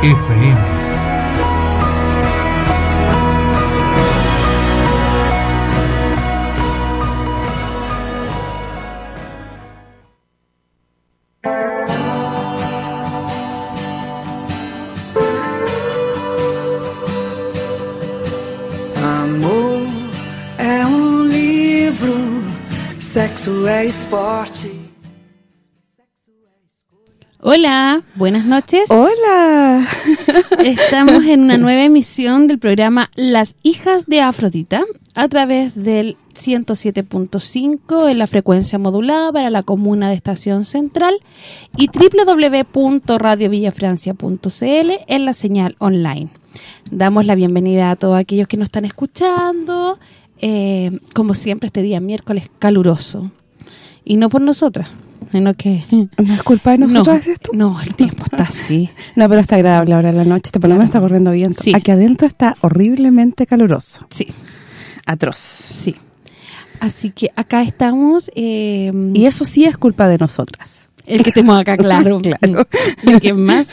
FM. Amor é um livro, sexo é esporte. Hola, buenas noches. Hola. Estamos en una nueva emisión del programa Las Hijas de Afrodita a través del 107.5 en la frecuencia modulada para la comuna de Estación Central y www.radiovillafrancia.cl en la señal online. Damos la bienvenida a todos aquellos que nos están escuchando, eh, como siempre este día miércoles caluroso. Y no por nosotras, que... ¿No es culpa de nosotros no, esto? no, el tiempo está así. No, pero está agradable ahora en la noche. Por lo menos está corriendo viento. Sí. Aquí adentro está horriblemente caluroso. Sí, Atroz. sí. Así que acá estamos... eh, Y eso sí es culpa de nosotras. el que estemos acá, claro. Claro. ¿Y quién más?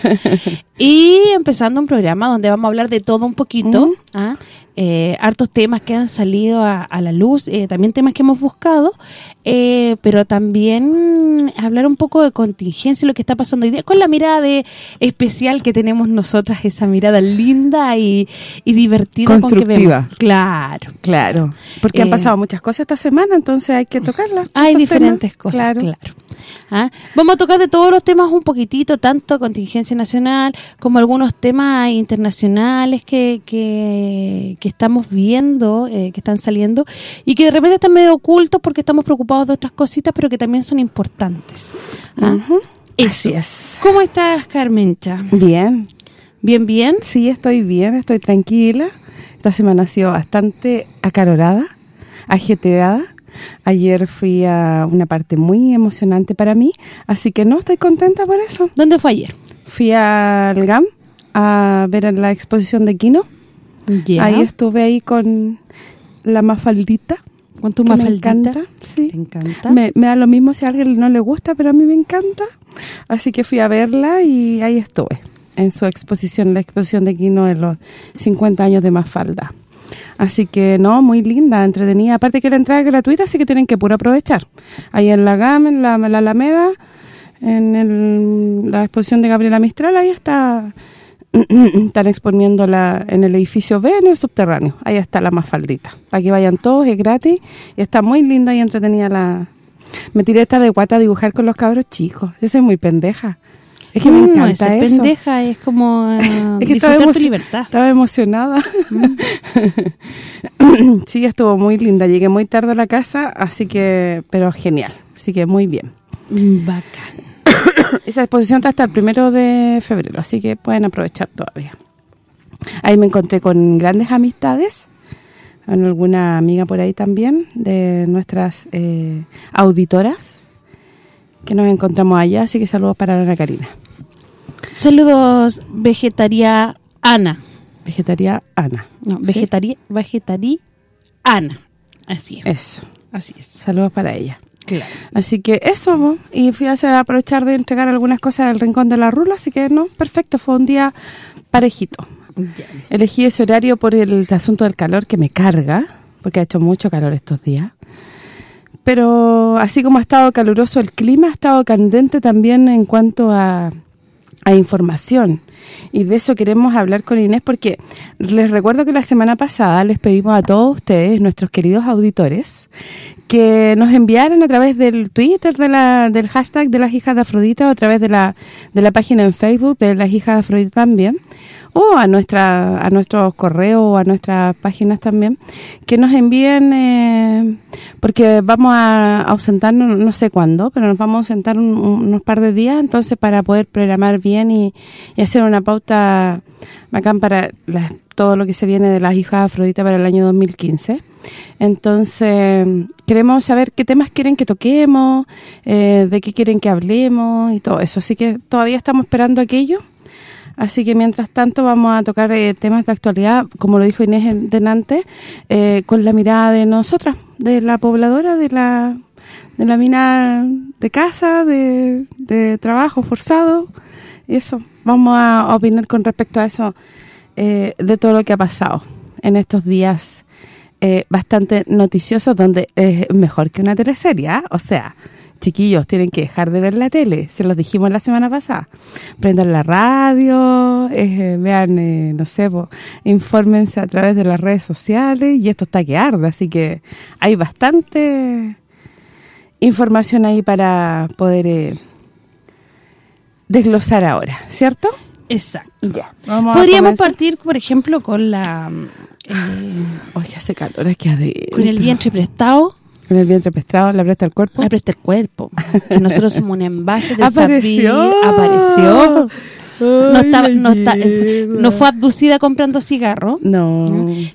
Y empezando un programa donde vamos a hablar de todo un poquito, Mm. ¿ah? Eh, hartos temas que han salido a, a la luz, eh, también temas que hemos buscado, eh, pero también hablar un poco de contingencia, lo que está pasando hoy día, con la mirada de especial que tenemos nosotras, esa mirada linda y, y divertida con que Constructiva. vemos. Claro. Claro. Porque han Eh, pasado muchas cosas esta semana, entonces hay que tocarlas. Hay diferentes temas. cosas, Claro. claro. ¿Ah? Vamos a tocar de todos los temas un poquitito, tanto contingencia nacional como algunos temas internacionales que, que, que estamos viendo, eh, que están saliendo, y que de repente están medio ocultos porque estamos preocupados de otras cositas, pero que también son importantes. ¿Ah? Así es. ¿Cómo estás, Carmencha? Bien. ¿Bien, bien? Sí, estoy bien, estoy tranquila. Esta semana ha sido bastante acalorada, ajetreada. Ayer fui a una parte muy emocionante para mí, así que no, estoy contenta por eso. ¿Dónde fue ayer? Fui al GAM a ver la exposición de Kino. Ya. Ahí estuve ahí con la mafaldita. ¿Con tu que me mafaldita? encanta, sí. ¿Te encanta? Me, me da lo mismo si a alguien no le gusta, pero a mí me encanta. Así que fui a verla y ahí estuve, en su exposición, la exposición de Kino de los 50 años de Mafalda. Así que, no, muy linda, entretenida. Aparte que la entrada es gratuita, así que tienen que puro aprovechar. Ahí en la GAM, en la, la Alameda, en el- la exposición de Gabriela Mistral, ahí está... Están exponiéndola en el edificio B, en el subterráneo. Ahí está la Mafaldita. Para que vayan todos, es gratis. Y está muy linda y entretenida la... Me tiré esta de guata a dibujar con los cabros chicos. Yo soy muy pendeja. Es que me Mm, encanta eso, eso. pendeja, es como eh, Es que estaba, disfrutar tu libertad. estaba emocionada. sí, estuvo muy linda. Llegué muy tarde a la casa, así que... Pero genial. Así que muy bien. Bacán. Esa exposición está hasta el primero de febrero, así que pueden aprovechar todavía. Ahí me encontré con grandes amistades, con alguna amiga por ahí también, de nuestras eh, auditoras, que nos encontramos allá, así que saludos para Ana Karina. Saludos, vegetaria Ana. Vegetaria Ana. No, ¿Sí? vegetaria, vegetaria Ana. Así es. Eso, Así es. saludos para ella. Claro. Así que eso, y fui a hacer, aprovechar de entregar algunas cosas del Rincón de la Rula, así que no, perfecto, fue un día parejito. Elegí ese horario por el asunto del calor que me carga, porque ha hecho mucho calor estos días. Pero así como ha estado caluroso el clima, ha estado candente también en cuanto a, a información. Y de eso queremos hablar con Inés porque les recuerdo que la semana pasada les pedimos a todos ustedes, nuestros queridos auditores, que nos enviaran a través del Twitter de la, del hashtag de las hijas de Afrodita o a través de la, de la página en Facebook de las hijas de Afrodita también o a nuestra a nuestros correos o a nuestras páginas también que nos envíen eh, porque vamos a ausentarnos no sé cuándo pero nos vamos a ausentar un- unos par de días entonces para poder programar bien y, hacer una pauta bacán para las- todo lo que se viene de las hijas Afrodita para el año 2015 entonces, queremos saber qué temas quieren que toquemos, eh, de qué quieren que hablemos y todo eso. Así que todavía estamos esperando aquello. Así que mientras tanto vamos a tocar eh, temas de actualidad, como lo dijo Inés en- delante, eh, con la mirada de nosotras, de la pobladora, de la de la mina de casa, de, trabajo forzado. Eso, vamos a opinar con respecto a eso, eh, de todo lo que ha pasado en estos días eh, bastante noticiosos, donde es mejor que una teleserie, ¿ah? O sea, chiquillos, tienen que dejar de ver la tele, se los dijimos la semana pasada. Prendan la radio, eh, vean, eh, no sé, po, infórmense a través de las redes sociales y esto está que arde, así que hay bastante información ahí para poder eh, desglosar ahora, ¿cierto? Exacto. Ya. Vamos a Podríamos partir, por ejemplo, con la eh, Oye, hace calor aquí adentro. con el vientre prestado, Con el vientre prestado, la presta el cuerpo. la presta el cuerpo. Que nosotros somos un envase de ¡Apareció! sabi- Apareció. No, estaba, no, está, no fue abducida comprando cigarro. No.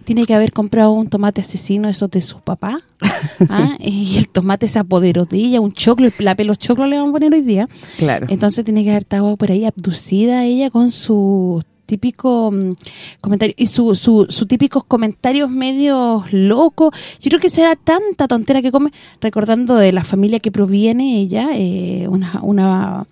Tiene que haber comprado un tomate asesino, eso de su papá. ¿ah? Y el tomate se apoderó de ella, un choclo, la pelo choclo le vamos a poner hoy día. Claro. Entonces tiene que haber estado por ahí abducida ella con su típico mm, comentario y su, su, su típicos comentarios medios locos. Yo creo que será tanta tontera que come, recordando de la familia que proviene ella, eh, una, una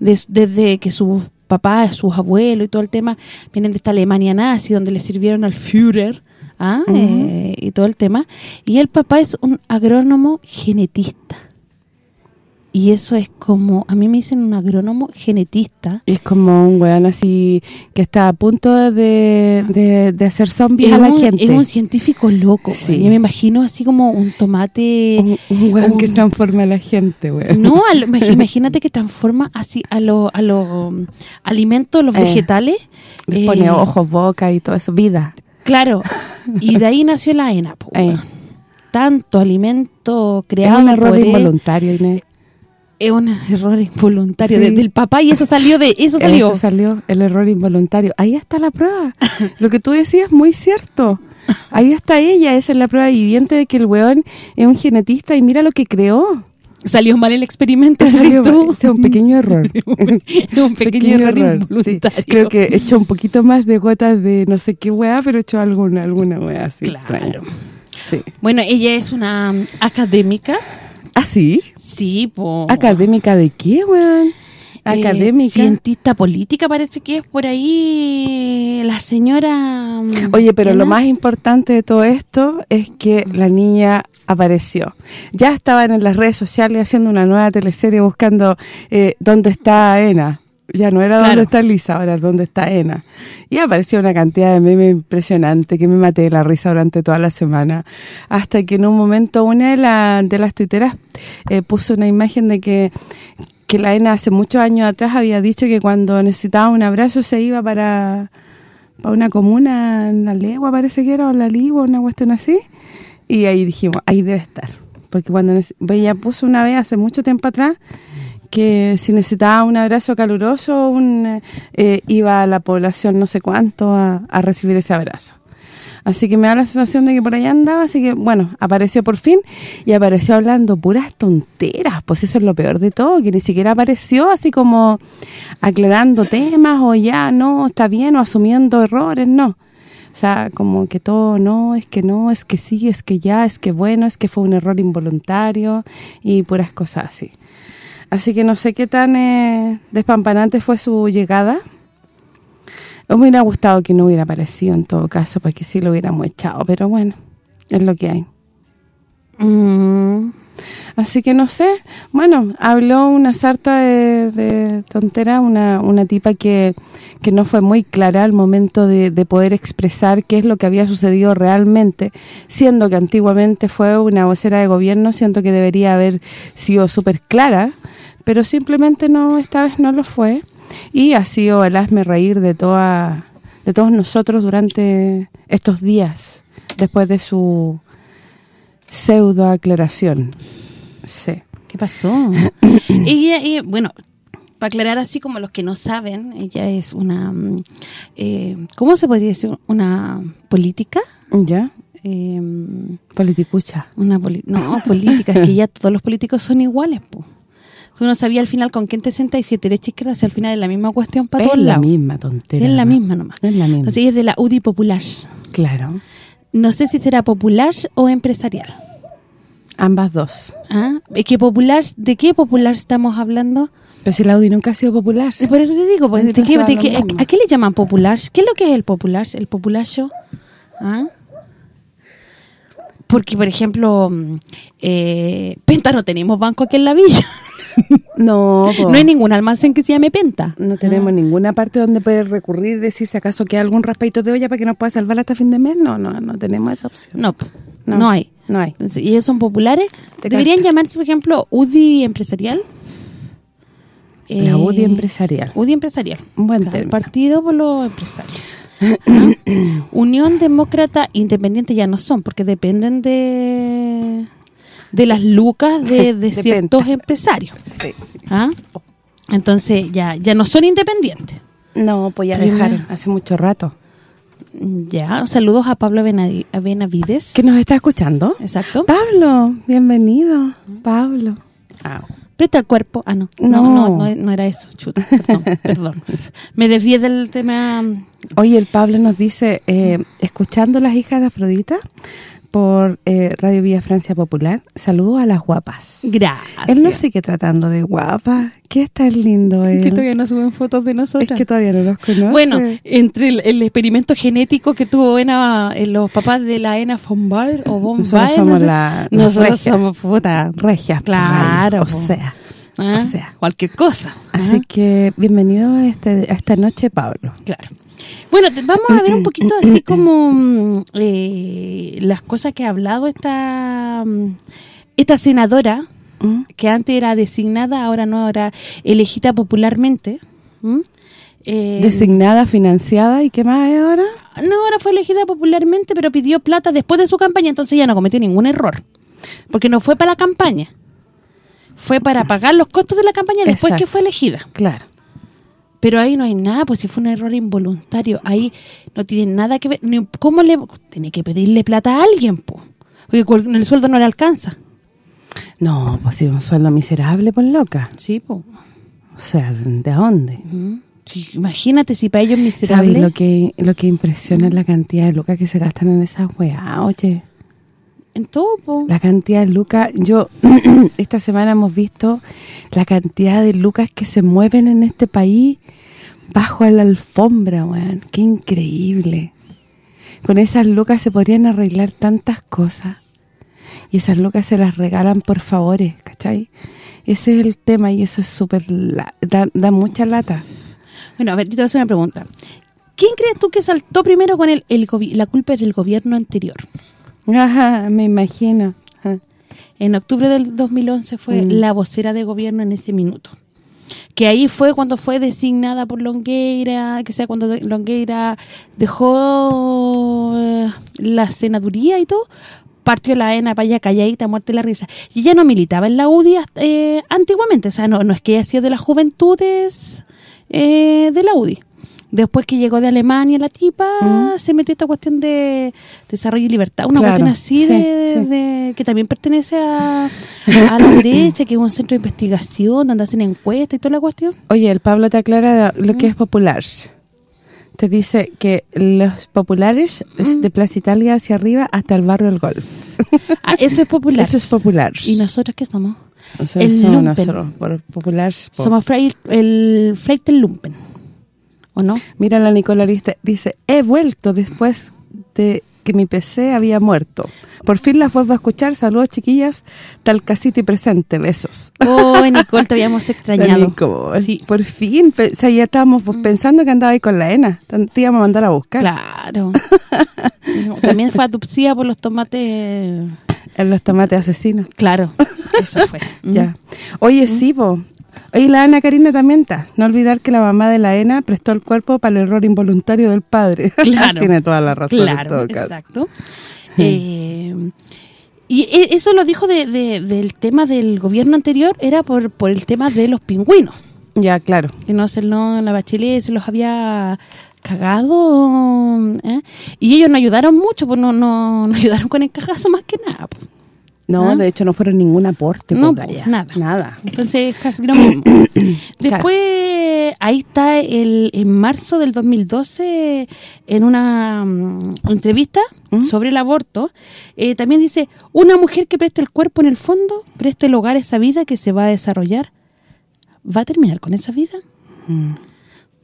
des- desde que sus papás, sus abuelos y todo el tema vienen de esta Alemania nazi donde le sirvieron al Führer, ¿ah? Eh, y todo el tema. Y el papá es un agrónomo genetista. Y eso es como, a mí me dicen un agrónomo genetista. Es como un weón así que está a punto de, de, de hacer zombies Es a la un, gente. es un científico loco. Sí. Yo me imagino así como un tomate... un, un weón que transforma a la gente, weón. No, lo- imagínate que transforma así a los a los um, alimentos, los Eh, vegetales. Le eh, pone ojos, boca y todo eso, vida. Claro. Y de ahí nació la ENA. po, Eh. Tanto alimento Es creado un error por involuntario, Inés. Es un error involuntario Sí. de- del papá y eso salió de eso salió. Eso salió, el error involuntario. Ahí está la prueba. Lo que tú decías es muy cierto. Ahí está ella, esa es la prueba viviente de que el weón es un genetista y mira lo que creó. Salió mal el experimento, Salió- tú. es un pequeño error. un pequeño, error. Sí, creo que echó un poquito más de gotas de no sé qué weá, pero echó alguna alguna weá así. Claro. Sí. Bueno, ella es una académica. ¿Ah, sí? Sí, po. ¿Académica de qué, weón? Eh, Académica. cientista política parece que es por ahí la señora... um, Oye, pero lo más importante de todo esto es que la niña apareció. Ya estaban en las redes sociales haciendo una nueva teleserie buscando eh, dónde está Ena. Ya no era Claro. dónde está Lisa, ahora es dónde está Ena. Y apareció una cantidad de memes impresionante que me maté de la risa durante toda la semana. Hasta que en un momento una de, la- de las tuiteras eh, puso una imagen de que que la ENA hace muchos años atrás había dicho que cuando necesitaba un abrazo se iba para, para una comuna en la legua, parece que era, o la ligua, una cuestión así. Y ahí dijimos, ahí debe estar. Porque cuando ella puso una vez hace mucho tiempo atrás que si necesitaba un abrazo caluroso, un eh, iba a la población no sé cuánto a, a recibir ese abrazo. Así que me da la sensación de que por allá andaba, así que bueno, apareció por fin y apareció hablando puras tonteras, pues eso es lo peor de todo, que ni siquiera apareció así como aclarando temas o ya no, está bien o asumiendo errores, no. O sea, como que todo no, es que no, es que sí, es que ya, es que bueno, es que fue un error involuntario y puras cosas así. Así que no sé qué tan eh, despampanante fue su llegada. Me hubiera gustado que no hubiera aparecido en todo caso, porque sí lo hubiéramos echado, pero bueno, es lo que hay. Mm, Así que no sé, bueno, habló una sarta de, de tontera, una, una tipa que, que no fue muy clara al momento de, de poder expresar qué es lo que había sucedido realmente, siendo que antiguamente fue una vocera de gobierno, siento que debería haber sido súper clara, pero simplemente no esta vez no lo fue. Y ha sido el reír de toda de todos nosotros durante estos días después de su pseudo aclaración. Sí. ¿Qué pasó? ella, ella, bueno, para aclarar así como los que no saben, ella es una, mm, eh, ¿cómo se podría decir? Una política. ¿Ya? Eh, Politicucha. una poli- no, política, es que ya todos los políticos son iguales, po. Tú no sabías al final con quién te sentas y si te derecha izquierda, si al final es la misma cuestión para Es todos la lados. misma tontera. Sí, es la misma nomás. Es la misma. Entonces ella es de la UDI Popular. Claro. No sé si será popular o empresarial. Ambas dos. ¿Ah? ¿Es que popular, ¿De qué popular estamos hablando? Pero si la Audi nunca ha sido popular. Por eso te digo, pues, ¿de Entonces qué- de qué-. ¿a qué le llaman popular? ¿Qué es lo que es el popular? ¿El populacho? ¿Ah? Porque, por ejemplo, mm, eh, Penta no tenemos banco aquí en la villa. No, po. No hay ningún almacén que se llame Penta. No tenemos ninguna parte donde poder recurrir, decir si acaso queda algún raspadito de olla para que nos pueda salvar hasta fin de mes. No, no, no tenemos esa opción. No, No, no, hay. no hay. ¿Y ellos son populares? Te ¿Deberían capta. llamarse, por ejemplo, UDI empresarial? La Eh, UDI empresarial. UDI empresarial. Buen Claro. Partido por los empresarios. ¿Ah? Unión Demócrata Independiente ya no son, porque dependen de de las lucas de, de ciertos empresarios. Sí. ¿Ah? Entonces ya ya no son independientes. No, pues ya Primero. dejaron hace mucho rato. Ya, saludos a Pablo Benavides. ¿Que nos está escuchando? Exacto. Pablo, bienvenido. Pablo. Ah, Presta el cuerpo. Ah, no. No, No. no, no, no era eso. Chuta, perdón, perdón. Me desvié del tema... Oye, el Pablo nos dice, eh, escuchando las hijas de Afrodita por eh, Radio Vía Francia Popular, saludos a las guapas. Gracias. Él nos sigue tratando de guapa. ¿Qué tan lindo él? que todavía no suben fotos de Es nosotras. que todavía no los conoce. Bueno, entre el, el experimento genético que tuvo Ena, eh, los papás de la Ena von Baer o von Nosotros Baer, somos no sé. la- nosotros regias. somos puta, regias. Claro, O sea. ¿ah? o sea. cualquier cosa. Así que bienvenido a, este, a esta noche, Pablo. Claro. Bueno, vamos a ver un poquito así como mm, eh, las cosas que ha hablado esta mm, esta senadora ¿Mm? que antes era designada, ahora no, ahora elegida popularmente. Eh, Designada, financiada, ¿y qué más es ahora? No, ahora fue elegida popularmente, pero pidió plata después de su campaña, entonces ya no cometió ningún error. Porque no fue para la campaña. Fue para pagar los costos de la campaña después Exacto. que fue elegida. Claro. Pero ahí no hay nada, pues si fue un error involuntario, ahí no tiene nada que ver. ni ¿Cómo le...? Tiene que pedirle plata a alguien, pues. Porque con el sueldo no le alcanza. No, pues sí, un sueldo miserable, por loca. Sí, pues. O sea, ¿de dónde? Sí, imagínate si para ellos es ¿Sabes miserable. lo que lo que impresiona es la cantidad de lucas que se gastan en esas weas? Oye, En todo, po. la cantidad de lucas... Yo, esta semana hemos visto la cantidad de lucas que se mueven en este país bajo la alfombra, weón. Qué increíble. Con esas lucas se podrían arreglar tantas cosas. Y esas lucas se las regalan por favores, ¿cachai? Ese es el tema y eso es súper... Da, da mucha lata. Bueno, a ver, yo te voy a hacer una pregunta. ¿Quién crees tú que saltó primero con el, la culpa del gobierno anterior? Ajá, me imagino. Ajá. En octubre del 2011 fue Mm. la vocera de gobierno en ese minuto. Que ahí fue cuando fue designada por Longueira, que sea cuando Longueira dejó eh, la senaduría y todo, partió la ENA para allá calladita, muerte la risa. Y ella no militaba en la UDI hasta- eh, antiguamente, o sea, no, no es que haya sido de las juventudes eh, de la UDI. Después que llegó de Alemania la tipa, Mm. se metió esta cuestión de desarrollo y libertad. Una Claro, cuestión así sí, de, sí. de- que también pertenece a, a la derecha, que es un centro de investigación donde hacen encuestas y toda la cuestión. Oye, el Pablo te aclara lo que es popular. Te dice que los populares es de Plaza Italia hacia arriba hasta el barrio del Golf. Ah, eso es popular. Eso es popular. ¿Y nosotros qué somos? O sea, el somos lumpen. nosotros, por popular. por- Somos el Freight del Lumpen. ¿O no? Mira, la Nicola dice, he vuelto después de que mi PC había muerto. Por fin las vuelvo a escuchar. Saludos, chiquillas. Tal casito y presente. Besos. Oh, Nicole, te habíamos extrañado. Nicole, Sí. Por fin. pe- O sea, ya estábamos pues, pensando que andaba ahí con la ENA. Te íbamos a mandar a buscar. Claro. También fue adopcia por los tomates. En los tomates asesinos. Claro, eso fue. Mm. Ya. Oye, sí, po. Oye, la Ana Karina también está. No olvidar que la mamá de la ENA prestó el cuerpo para el error involuntario del padre. Claro. Tiene toda la razón en todo caso. exacto. Eh, y e- eso lo dijo de- de- del tema del gobierno anterior, era por por el tema de los pingüinos. Ya, claro. Que no se no, la bachelet se los había cagado ¿eh? y ellos no ayudaron mucho pues no, no, no ayudaron con el cagazo más que nada pues. No, ¿Ah? de hecho no fueron ningún aporte. No, po, po, Gaya. nada. Nada. Entonces, casi lo mismo. Después, ahí está el en marzo del 2012, en una mm, entrevista ¿Mm? sobre el aborto, eh, también dice, una mujer que presta el cuerpo en el fondo, presta el hogar a esa vida que se va a desarrollar, ¿va a terminar con esa vida? Mm.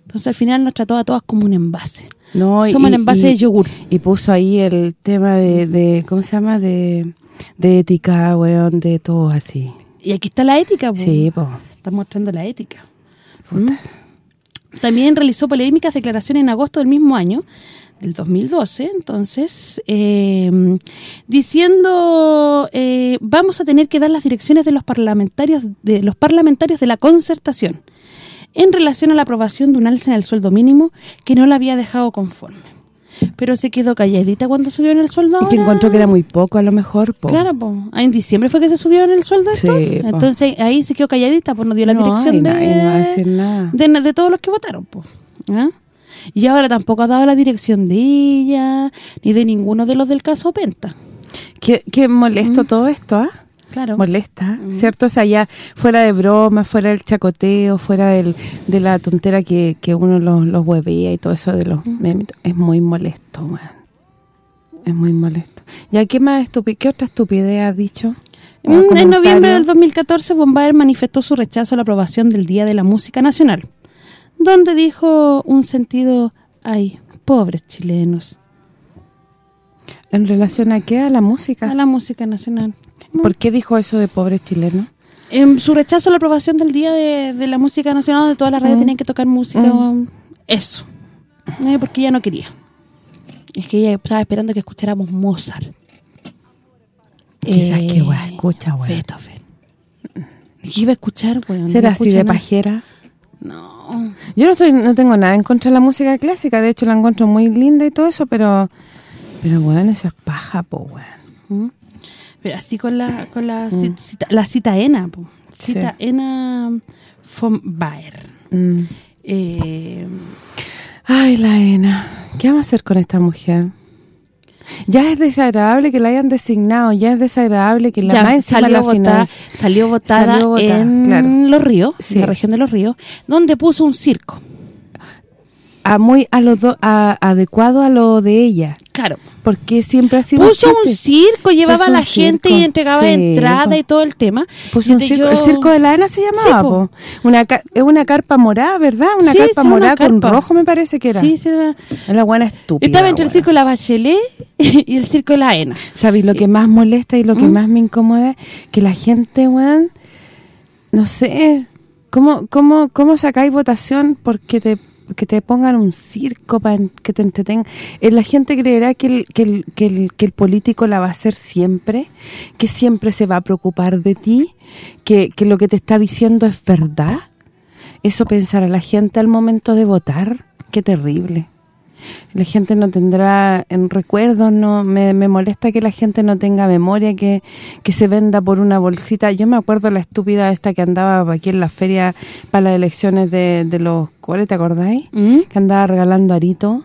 Entonces, al final nos trató a todas como un envase. No, y- Somos el envase y- de yogur. Y puso ahí el tema de, de ¿cómo se llama? De, de ética, weón, de todo así. Y aquí está la ética, po. Sí, po. Está mostrando la ética. ¿Mm? También realizó polémicas declaraciones en agosto del mismo año, del 2012, entonces, eh, diciendo, eh, vamos a tener que dar las direcciones de los parlamentarios de los parlamentarios de la concertación en relación a la aprobación de un alza en el sueldo mínimo que no la había dejado conforme. Pero se quedó calladita cuando subió en el sueldo Que ahora. encontró que era muy poco a lo mejor, po. Claro, po. Ah, en diciembre fue que se subió en el sueldo esto. Sí. Entonces ahí se quedó calladita, pues no dio la No, dirección y de, nada. de, de todos los que votaron, pues. ¿Ah? Y ahora tampoco ha dado la dirección de ella, ni de ninguno de los del caso Penta. Qué, qué molesto todo esto, ¿ah? Claro. Molesta, ¿cierto? O sea, ya fuera de broma, fuera del chacoteo, fuera del, de la tontera que, que uno los, los huevea y todo eso de los memes, es muy molesto, weón. Es muy molesto. ¿Ya qué más estupidez, qué otra estupidez has dicho? Mm, ¿O En noviembre del 2014, Bombaer manifestó su rechazo a la aprobación del Día de la Música Nacional, donde dijo un sentido, ay, pobres chilenos, ¿En relación a qué? ¿A la música? a la música nacional. ¿Por qué dijo eso de pobres chilenos? En su rechazo a la aprobación del Día de, de la Música Nacional, donde todas las radios Mm. tenían que tocar música, eso. Eh, porque ella no quería. Es que ella estaba esperando que escucháramos Mozart. Quizás qué weá escucha, weá. Beethoven. ¿Qué iba a escuchar, weón? ¿Será No así de nada. pajera? No. Yo no estoy no tengo nada en contra de la música clásica, de hecho la encuentro muy linda y todo eso, pero pero bueno, eso es paja, po, weón. ¿Mm? Pero así con la con la, ci- cita, la cita ENA, po. Mm. Sí. Cita ENA von Baer. Mm. Eh, Ay, la Ena, ¿qué vamos a hacer con esta mujer? Ya es desagradable que la hayan designado, ya es desagradable que la ya más salió, la votada, final. salió votada Salió votada, en claro. Los Ríos, Sí. en la región de Los Ríos, donde puso un circo. A muy a lo do- a- adecuado a lo de ella, Claro. porque siempre ha sido Puso un chiste. circo, llevaba a la un gente y entregaba sí, entrada y todo el tema. Puso un te- circo, yo- el circo de la Ana se llamaba, Sí, po. po. Una es una carpa morada, ¿verdad? Una Sí, carpa una morada con carpa. rojo me parece que era. Sí, sí, era- la buena estúpida. Estaba entre el circo de la Bachelet y el circo de la ENA. ¿Sabes? Lo que más molesta y lo que ¿Mm? más me incomoda que la gente, weón, no sé, ¿cómo cómo cómo sacáis votación porque te que te pongan un circo para que te entretengan? Eh, la gente creerá que el, que, el, que, el, que el político la va a hacer siempre, que siempre se va a preocupar de ti, que, que lo que te está diciendo es verdad. Eso pensará la gente al momento de votar. Qué terrible. La gente no tendrá en recuerdos, no me, me molesta que la gente no tenga memoria, que, que se venda por una bolsita. Yo me acuerdo la estúpida esta que andaba aquí en la feria para las elecciones de, de los cuales, ¿te acordáis? ¿Mm? Que andaba regalando arito.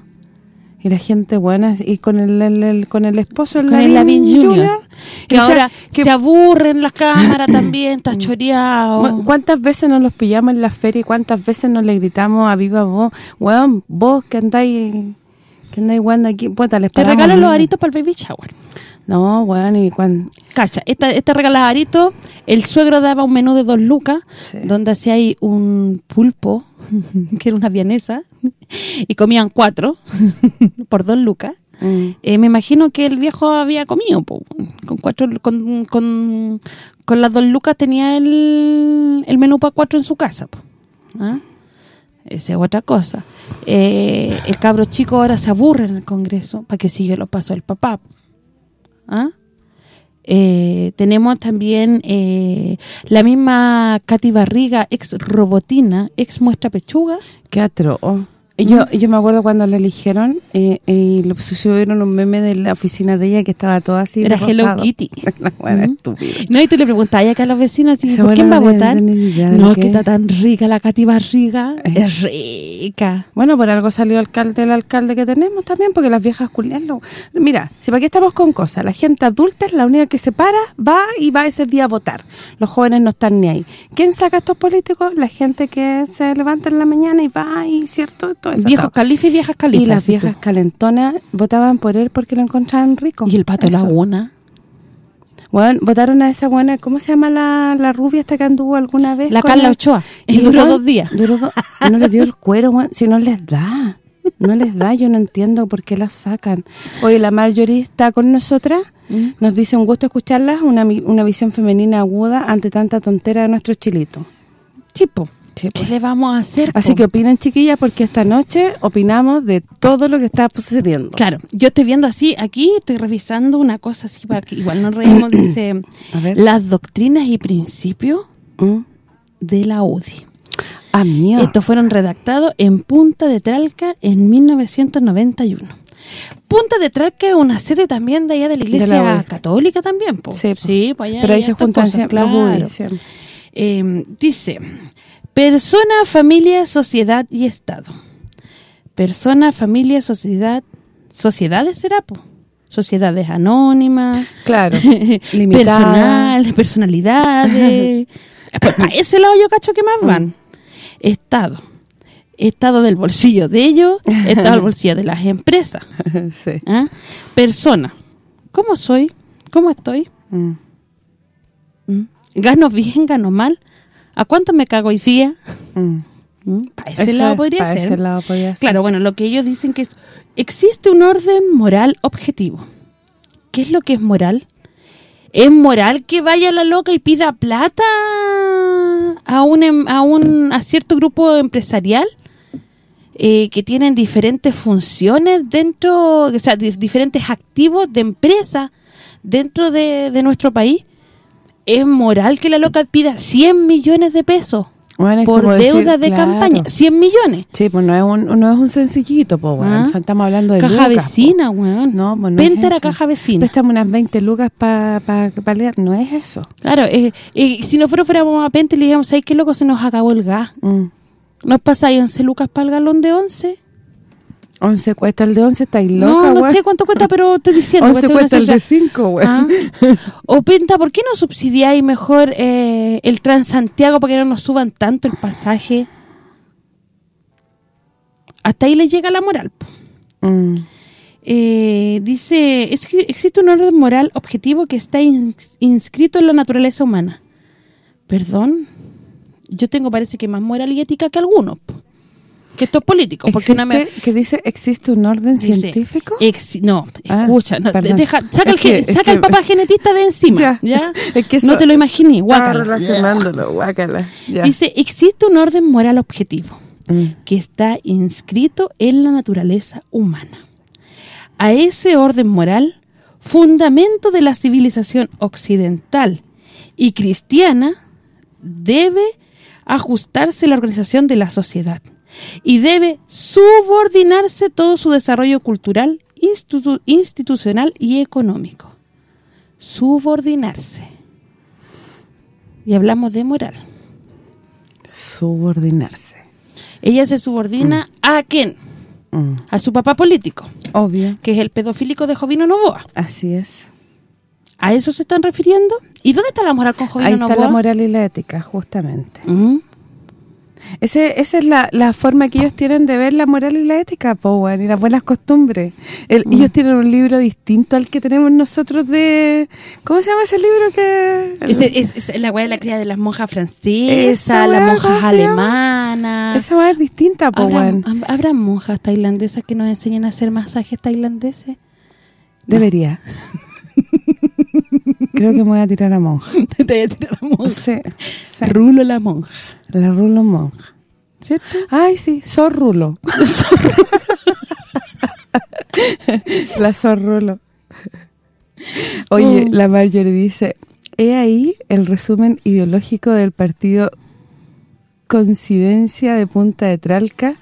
Y la gente buena, y con el, el- el- con el esposo, el Con el Lavín Junior. Que ahora que- se aburren las cámaras también, está choreado. Bueno, ¿Cuántas veces nos los pillamos en la feria y cuántas veces nos le gritamos a viva voz? Weón, vos que andáis que andáis jugando aquí, puta, les Te regalo los aritos para el baby shower. No, weón, y cuando... Cacha, esta, este regala arito, el suegro daba un menú de dos lucas, Sí. donde hacía ahí un pulpo, que era una vienesa, y comían cuatro, por dos lucas. Mm. Eh, me imagino que el viejo había comido, po, con cuatro con, con, con las dos lucas tenía el, el menú para cuatro en su casa. ¿Ah? Esa es otra cosa. Eh, el cabro chico ahora se aburre en el Congreso para que siga los pasos del papá. ¿Ah? Eh, tenemos también eh, la misma Katy Barriga, ex robotina, ex muestra pechuga. Qué atro. Yo, yo me acuerdo cuando la eligieron eh, y le subieron un meme de la oficina de ella que estaba toda así Era Hello rosado. Kitty. Mm. No, y tú le preguntabas acá a los vecinos, ¿por quién va a votar? No, qué. que está tan rica la Katy Barriga. Eh. Es rica. Bueno, por algo salió alcalde el alcalde que tenemos también, porque las viejas culiadas lo- Mira, si para qué estamos con cosas, la gente adulta es la única que se para, va y va ese día a votar. Los jóvenes no están ni ahí. ¿Quién saca a estos políticos? La gente que se levanta en la mañana y va y, ¿cierto? Todo Viejos califas y viejas y califas. las sí, viejas tú. calentonas votaban por él porque lo encontraban rico. Y el pato Eso. laguna. Bueno, votaron a esa buena, ¿cómo se llama la, la rubia esta que anduvo alguna vez? La Carla? Ochoa. Y duró dos días. Duró no le dio el cuero, si no les da. No les da, yo no entiendo por qué las sacan. Oye, la Marjorie está con nosotras. Mm. Nos dice un gusto escucharlas, una, una visión femenina aguda ante tanta tontera de nuestro chilito. Chipo. Sí, ¿Qué pues. le vamos a hacer? Así po? que opinen, chiquillas, porque esta noche opinamos de todo lo que está sucediendo. Claro, yo estoy viendo así, aquí estoy revisando una cosa así para que igual nos reímos, dice, las doctrinas y principios ¿Mm? de la UDI. Ah. Estos fueron redactados en Punta de Tralca en 1991. Punta de Tralca es una sede también de allá de la De la iglesia UDI. católica también, po. Sí, po. sí pues allá Pero ahí se juntan cosas, los claro. siempre. Eh, dice, persona, familia, sociedad y Estado. Persona, familia, sociedad, sociedades será, po. Sociedades anónimas, Claro, personal, personalidades. pues para ese lado yo cacho que más Mm. van. Estado. Estado del bolsillo de ellos, estado del bolsillo de las empresas. sí. ¿ah? Persona. ¿Cómo soy? ¿Cómo estoy? Mm. ¿Mm? ¿Gano bien? ¿Gano mal? ¿A cuánto me cago hoy día? Mm. Para ese lado podría ser. ese lado podría ser. Claro, bueno, lo que ellos dicen que es... Existe un orden moral objetivo. ¿Qué es lo que es moral? ¿Es moral que vaya la loca y pida plata a un, em- a un a cierto grupo empresarial? eh, que tienen diferentes funciones dentro, o sea, di- diferentes activos de empresa dentro de, de nuestro país. ¿Es moral que la loca pida 100 millones de pesos Bueno, por como decir, deuda de claro. campaña? 100 millones. Sí, pues no es un, no es un sencillito, pues, weón. Ah. Estamos hablando de Caja lucas, vecina, weón. No, pues no Venta es caja vecina. Préstame unas 20 lucas para pa, paliar. No es eso. Claro, eh, eh, si nosotros fuéramos a Pente y le digamos, ay, qué loco, se nos acabó el gas. Mm. ¿Nos pasáis 11 lucas para el galón de 11? 11 cuesta el de 11, estáis loca, no, no sé cuánto cuesta, pero estoy diciendo. 11 ¿cachai? Una cuesta el de 5, weón. Ah. O Penta, ¿por qué no subsidiáis mejor eh, el Transantiago para que no nos suban tanto el pasaje? Hasta ahí le llega la moral. Mm. Eh, dice, es que existe un orden moral objetivo que está ins- inscrito en la naturaleza humana. ¿Perdón? Yo tengo, parece que más moral y ética que algunos. Que estos políticos. Porque una me- ¿Qué dice? ¿Existe un orden dice, científico? exi- no, Ah, escucha, no, perdón. deja, saca, el, Es que- ge- es saca que- el papá genetista de encima, Ya. ¿ya? Es que no te lo imaginé, guácala. relacionándolo, guácala. Ya. Dice, existe un orden moral objetivo Mm. que está inscrito en la naturaleza humana. A ese orden moral, fundamento de la civilización occidental y cristiana, debe ajustarse la organización de la sociedad y debe subordinarse todo su desarrollo cultural, institu- institucional y económico. Subordinarse. Y hablamos de moral. Subordinarse. Ella se subordina a quién? Mm. A su papá político, Obvio. que es el pedofílico de Jovino Novoa. Así es. ¿A eso se están refiriendo? ¿Y dónde está la moral con Jovino Ahí está Novoa? la moral y la ética, justamente. Mm. Ese, esa es la, la forma que ellos tienen de ver la moral y la ética, po, weón, y las buenas costumbres. El- Mm. Ellos tienen un libro distinto al que tenemos nosotros de... ¿Cómo se llama ese libro que...? Es, es la weá de la cría de las monjas Esa francesas, las monjas alemanas. Esa weá es distinta, po, ¿Habrá, weón. hab- habrá monjas tailandesas que nos enseñen a hacer masajes tailandeses? Debería. Creo que me voy a tirar a monja. Te voy a tirar a monja. Sí, sí. Rulo la monja. La rulo monja. ¿Cierto? Ay, sí, zorrulo. la zorrulo. Oye, Oh. la Marjorie dice, he ahí el resumen ideológico del partido Coincidencia de Punta de Tralca,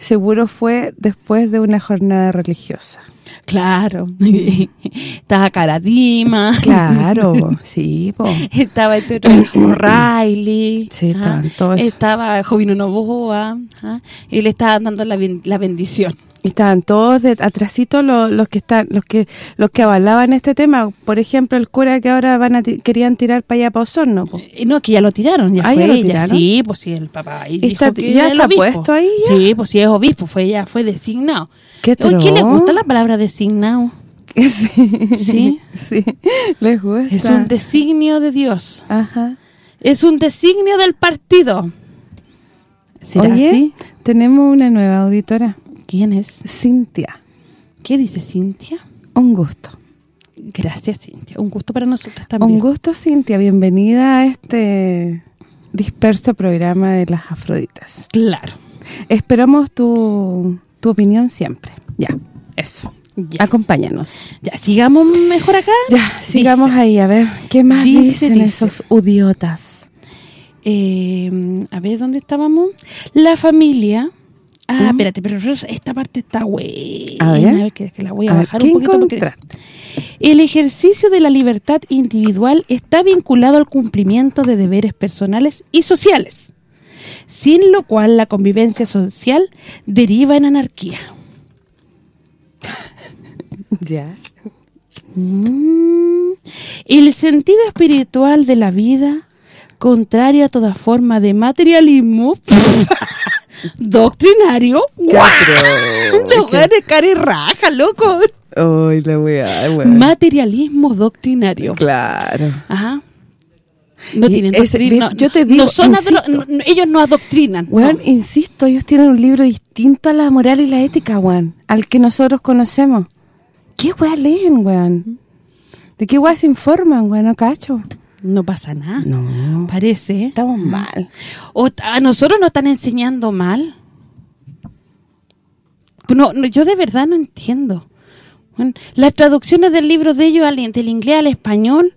seguro fue después de una jornada religiosa. Claro. Estaba Caradima. Claro, sí, po. Estaba este otro O'Reilly. Sí, ajá. estaban todos. Estaba Jovino Novoa. ajá, Y le estaban dando la, ben- la bendición. Y estaban todos de atrasito los, los que están los que los que avalaban este tema, por ejemplo, el cura que ahora van a querían tirar para allá para Osorno, po. Y no, que ya lo tiraron, ya Ah, fue ¿ya lo ella. tiraron? Sí, pues sí, el papá. Dijo Está- que ya está puesto ahí ya. Sí, pues sí es obispo, fue ya fue designado. Qué Oye, ¿Quién le gusta la palabra designado? Sí. Sí. Sí, les gusta. Es un designio de Dios. Ajá. Es un designio del partido. ¿Será Oye, así? tenemos una nueva auditora, ¿Quién es? Cintia. ¿Qué dice Cintia? Un gusto. Gracias, Cintia. Un gusto para nosotros también. Un gusto, Cintia. Bienvenida a este disperso programa de las Afroditas. Claro. Esperamos tu, tu opinión siempre. Ya, eso. Ya. Acompáñanos. Ya, sigamos mejor acá. Ya, sigamos Dice, ahí, a ver, ¿qué más Dice, dicen dice. esos idiotas? eh, a ver, ¿dónde estábamos? La familia... Ah, espérate, pero esta parte está güey. A ver. que, que la voy a, bajar ¿qué un poquito porque... El ejercicio de la libertad individual está vinculado al cumplimiento de deberes personales y sociales, sin lo cual la convivencia social deriva en anarquía. Ya. Mm. El sentido espiritual de la vida, contrario a toda forma de materialismo doctrinario. Los de cara y raja, loco. Ay, la weá, weón. Materialismo doctrinario. Claro. Ajá. No Y tienen ese- doctrina. yo te digo, no son no- ellos no adoctrinan. No. insisto, ellos tienen un libro distinto a la moral y la ética, weón, al que nosotros conocemos. ¿Qué weá leen, weón? ¿De qué weá se informan, weón? No cacho. No pasa nada. No. Parece. Estamos mal. O a nosotros nos están enseñando mal. No, no, yo de verdad no entiendo. Las traducciones del libro de ellos al- del inglés al español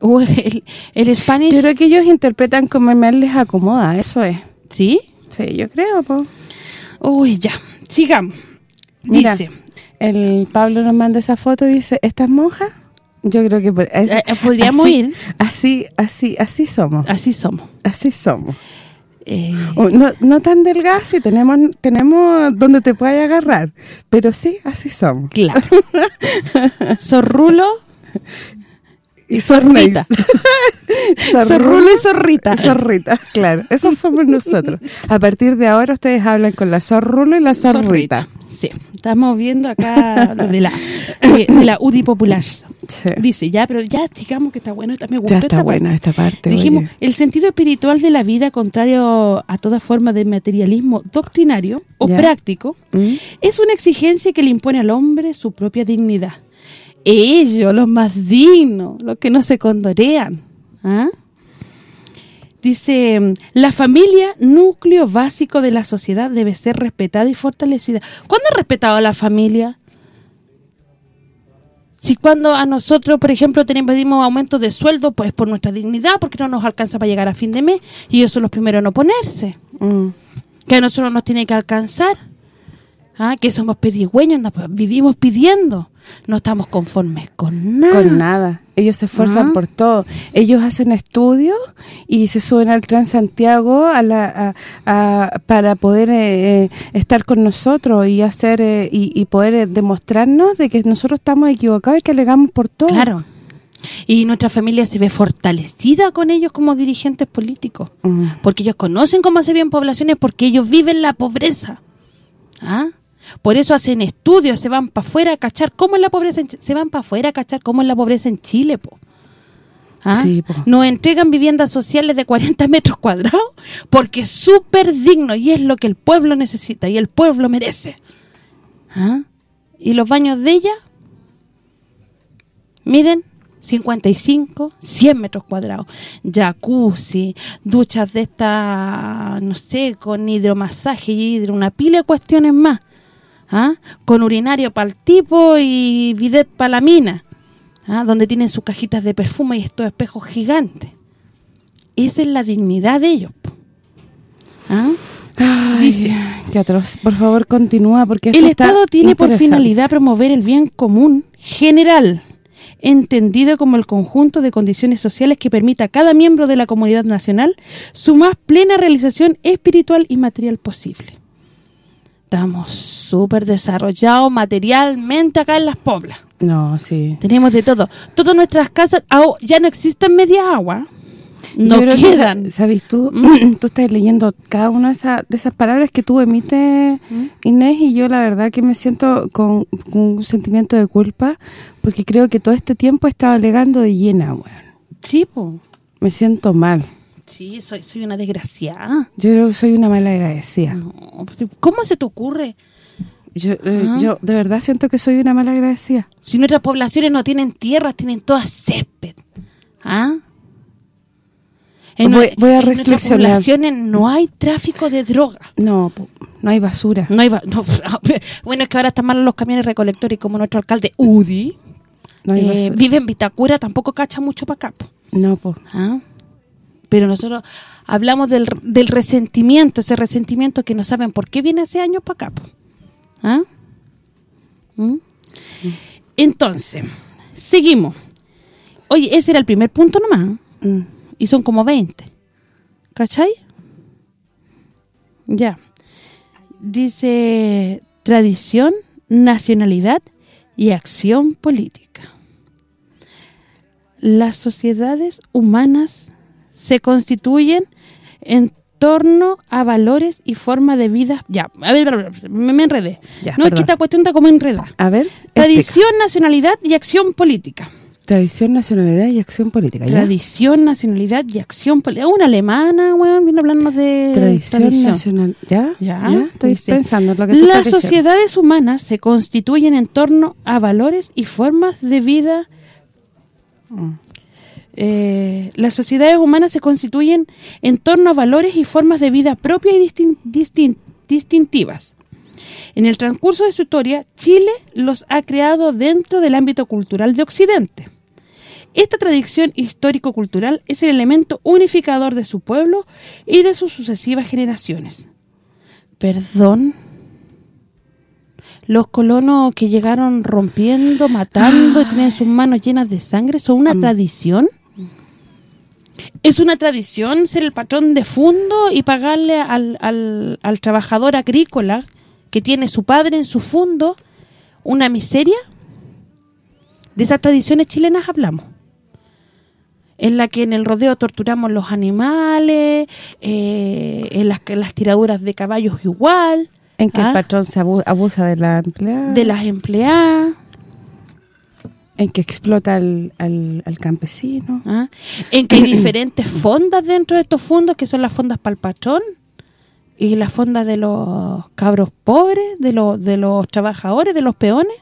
o el, el Spanish, Yo creo que ellos interpretan como más les acomoda, eso es. ¿sí? Sí, yo creo, po. Uy, ya. Sigamos. Mira, Dice, el Pablo nos manda esa foto y dice, ¿estas monjas? Yo creo que... es- Eh, eh, podríamos así- ir. Así, así, así somos. así somos. Así somos. Eh, No, no tan delgadas, sí, tenemos tenemos donde te puedas agarrar, pero sí, así somos. claro. Zorrulo Y zorrita. Zorrulo y zorrita. Zorrita, claro. Esos somos nosotros. A partir de ahora ustedes hablan con la zorrulo y la zorrita. Sí, estamos viendo acá de la, de la UDI Popular. Sí. Dice, ya, pero ya digamos que está bueno, me gustó Ya está esta buena parte. esta parte. Dijimos, oye. el sentido espiritual de la vida, contrario a toda forma de materialismo doctrinario o Ya. práctico, ¿Mm? es una exigencia que le impone al hombre su propia dignidad. Ellos, los más dignos, los que no se condorean. ¿ah? Dice, la familia, núcleo básico de la sociedad, debe ser respetada y fortalecida. ¿Cuándo ha respetado a la familia? Si cuando a nosotros, por ejemplo, tenemos pedimos aumento de sueldo, pues por nuestra dignidad, porque no nos alcanza para llegar a fin de mes, y ellos son los primeros en oponerse Mm. que a nosotros nos tiene que alcanzar. ¿Ah? Que somos pedigüeños, no, pues, vivimos pidiendo. No estamos conformes con nada. Con nada. Ellos se esfuerzan por todo. Ellos hacen estudios y se suben al Transantiago a la, a, a- para poder eh, eh, estar con nosotros y hacer eh, y, y poder eh, demostrarnos de que nosotros estamos equivocados y que alegamos por todo. Claro. Y nuestra familia se ve fortalecida con ellos como dirigentes políticos. Mm. Porque ellos conocen cómo se viven poblaciones, porque ellos viven la pobreza. ¿Ah? Por eso hacen estudios, se van para afuera a cachar cómo es la pobreza, en Ch- se van para afuera a cachar cómo es la pobreza en Chile, po. ¿Ah? Sí, po. Nos entregan viviendas sociales de 40 metros cuadrados porque es súper digno y es lo que el pueblo necesita y el pueblo merece. ¿Ah? Y los baños de ella, Miden 55, 100 metros cuadrados. Jacuzzi, duchas de esta, no sé, con hidromasaje y hidro, una pila de cuestiones más. ¿Ah? Con urinario para el tipo y bidet para la mina. ¿ah? Donde tienen sus cajitas de perfume y estos espejos gigantes. Esa es la dignidad de ellos. ¿Ah? Ay, Dice. qué atroz. Por favor, continúa porque El Estado tiene por finalidad promover el bien común general, entendido como el conjunto de condiciones sociales que permita a cada miembro de la comunidad nacional su más plena realización espiritual y material posible. Estamos súper desarrollados materialmente acá en Las Poblas. No, sí. Tenemos de todo. Todas nuestras casas ya no existen media agua. No que, quedan. ¿Mm? ¿Sabes tú? tú estás leyendo cada una de, esas- de esas palabras que tú emites, ¿Mm? Inés, y yo la verdad que me siento con, con un sentimiento de culpa porque creo que todo este tiempo he estado alegando de llena, weón. Sí, po. Me siento mal. Sí, soy, soy una desgraciada. Yo creo que soy una mala agradecida. No, pues, ¿Cómo se te ocurre? Yo, eh, yo de verdad siento que soy una mala agradecida. Si nuestras poblaciones no tienen tierras, tienen todas césped. ¿Ah? En, Voy- voy a en nuestras poblaciones no hay tráfico de droga. No, no hay basura. No hay ba- no, bueno, es que ahora están malos los camiones recolectores y como nuestro alcalde Udi No eh, vive en Vitacura, tampoco cacha mucho para acá. po. No, po. ¿Ah? Pero nosotros hablamos del, del resentimiento, ese resentimiento que no saben por qué viene hace años para acá. ¿Ah? ¿Mm? Entonces, seguimos. Oye, ese era el primer punto nomás. ¿eh? Mm. Y son como 20. ¿Cachai? Ya. Dice tradición, nacionalidad y acción política. Las sociedades humanas se constituyen en torno a valores y forma de vida. Ya, a ver, me, me enredé. Ya, no, es que esta cuestión está como enredada. A ver, explica. Tradición, nacionalidad y acción política. Tradición, nacionalidad y acción política. ¿ya? Tradición, nacionalidad y acción política. Una alemana, weón, viene hablando de Tradición, nacional. ¿Ya? Ya, Estoy dice, pensando en lo que tú Las estás sociedades humanas se constituyen en torno a valores y formas de vida. Mm. Eh, las sociedades humanas se constituyen en torno a valores y formas de vida propias y distin- distin- distintivas. En el transcurso de su historia, Chile los ha creado dentro del ámbito cultural de Occidente. Esta tradición histórico-cultural es el elemento unificador de su pueblo y de sus sucesivas generaciones. ¿Perdón? Los colonos que llegaron rompiendo, matando y tienen sus manos llenas de sangre, ¿son una tradición? ¿Es una tradición ser el patrón de fundo y pagarle al, al, al trabajador agrícola que tiene su padre en su fundo una miseria? De esas tradiciones chilenas hablamos en la que en el rodeo torturamos los animales, eh, en las, que las tiraduras de caballos igual, En que ¿ah? el patrón se abu- abusa de la empleada. de las empleadas, En que explota al, al, al campesino. ¿ah? en que hay diferentes fondas dentro de estos fondos, que son las fondas para el patrón y las fondas de los cabros pobres, de los de los trabajadores, de los peones,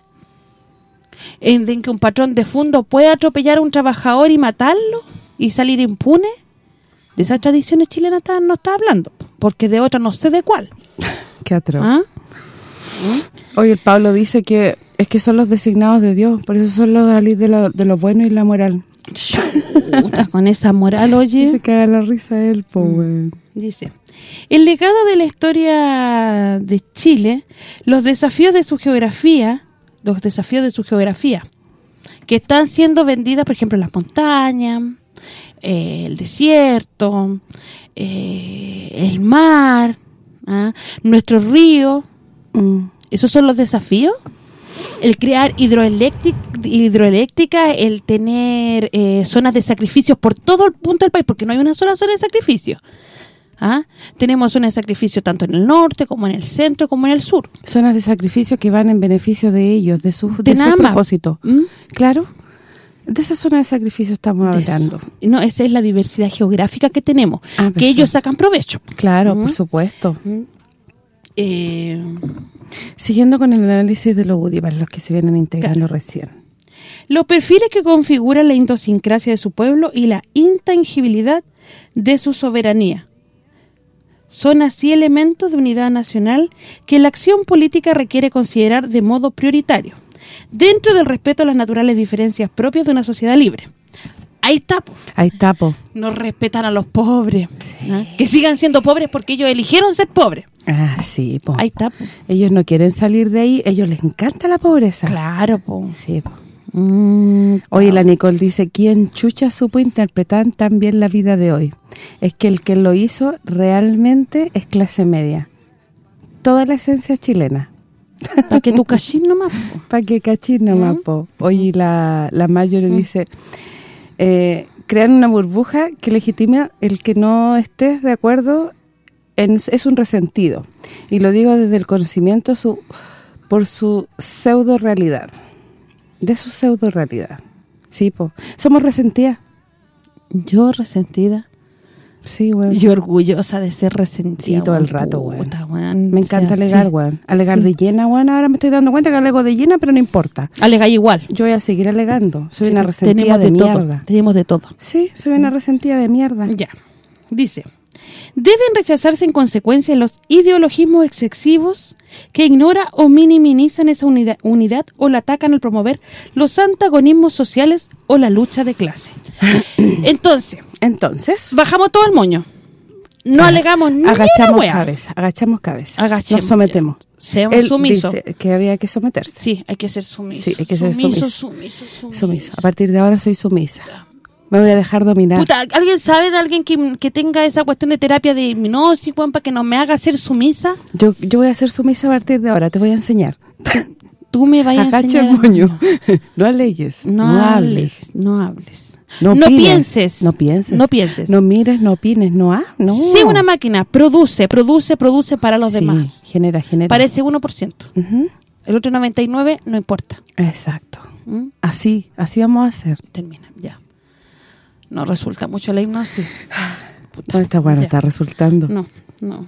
en, en que un patrón de fondo puede atropellar a un trabajador y matarlo y salir impune. De esas tradiciones chilenas está- no está hablando, porque de otra no sé de cuál. Qué atroz. ¿ah? Oye, el Pablo dice que es que son los designados de Dios, por eso son los de la ley de lo, de lo bueno y la moral. Chuta, con esa moral, oye. Que haga la risa él, po, weón. Dice, el legado de la historia de Chile, los desafíos de su geografía, los desafíos de su geografía, que están siendo vendidas, por ejemplo, las montañas, eh, el desierto, eh, el mar, ¿ah? nuestro río, Mm. ¿esos son los desafíos? El crear hidroeléctric, hidroeléctrica, el tener eh, zonas de sacrificios por todo el punto del país, porque no hay una sola zona de sacrificio. ¿Ah? Tenemos zonas de sacrificio tanto en el norte, como en el centro, como en el sur. Zonas de sacrificio que van en beneficio de ellos, de sus De de. ¿Mm? Claro. De esa zona de sacrificio estamos De eso. hablando. No, esa es la diversidad geográfica que tenemos, Ah, que perfecto. ellos sacan provecho. Claro, ¿Mm? por supuesto. Eh, Siguiendo con el análisis de los UDI, para los que se vienen integrando recién. los perfiles que configuran la idiosincrasia de su pueblo y la intangibilidad de su soberanía. Son así elementos de unidad nacional que la acción política requiere considerar de modo prioritario, dentro del respeto a las naturales diferencias propias de una sociedad libre. Ahí está, po. Ahí está, po. no respetan a los pobres, ¿ah? que sigan siendo pobres porque ellos eligieron ser pobres. Ah, sí, po. Ahí está, po. Ellos no quieren salir de ahí, ellos les encanta la pobreza. Claro, po. Sí, po. Mm, Oye, la Nicole dice, ¿quién chucha supo interpretar tan bien la vida de hoy? Es que el que lo hizo realmente es clase media. Toda la esencia chilena. para que tu cachín nomás, po. Pa' que cachis nomás, ¿Mm? po. Oye, la, la dice, eh, crean una burbuja que legitima el que no estés de acuerdo en- es un resentido. Y lo digo desde el conocimiento su por su pseudo-realidad. De su pseudo-realidad. Sí. Somos resentidas. Yo resentida. Sí, weón. Y orgullosa de ser resentida. Sí, todo el rato, weón. puta, weón. Me encanta O sea, alegar, sí. weón. Alegar Sí. de llena, weón. Ahora me estoy dando cuenta que alego de llena, pero no importa. Alegar igual. Yo voy a seguir alegando. Soy una resentida de, todo. mierda. Tenemos de todo. Sí, soy una resentida de mierda. Ya. Dice, deben rechazarse en consecuencia los ideologismos excesivos que ignora o minimizan esa unidad, unidad o la atacan al promover los antagonismos sociales o la lucha de clase. Entonces, Entonces, bajamos todo el moño. No alegamos ni una agachamos wea. cabeza, agachamos cabeza. Agachemos. Nos sometemos. Seamos sumisos. que había que someterse. Sí, hay que ser sumiso. Sí, hay que ser sumiso. Sumiso, sumiso, Sumiso. A partir de ahora soy sumisa. Me voy a dejar dominar. Puta, ¿alguien sabe de alguien que, que tenga esa cuestión de terapia de hipnosis, weón, para que no me haga ser sumisa? Yo yo voy a ser sumisa a partir de ahora, te voy a enseñar. Tú me vayas a Agacha enseñar... el a- moño. no alegues, No, no, hables. hables, no hables. No, No opines, pienses. No pienses. No pienses. No mires, no opines, no ah, no. Si una máquina produce, produce, produce para los Sí, demás, genera, genera. para ese 1%. Ujú, El otro 99 no importa. Exacto. ¿Mm? Así, así vamos a hacer. Termina, ya. No resulta mucho la hipnosis. Puta, No, está bueno, ya. está resultando. No, no.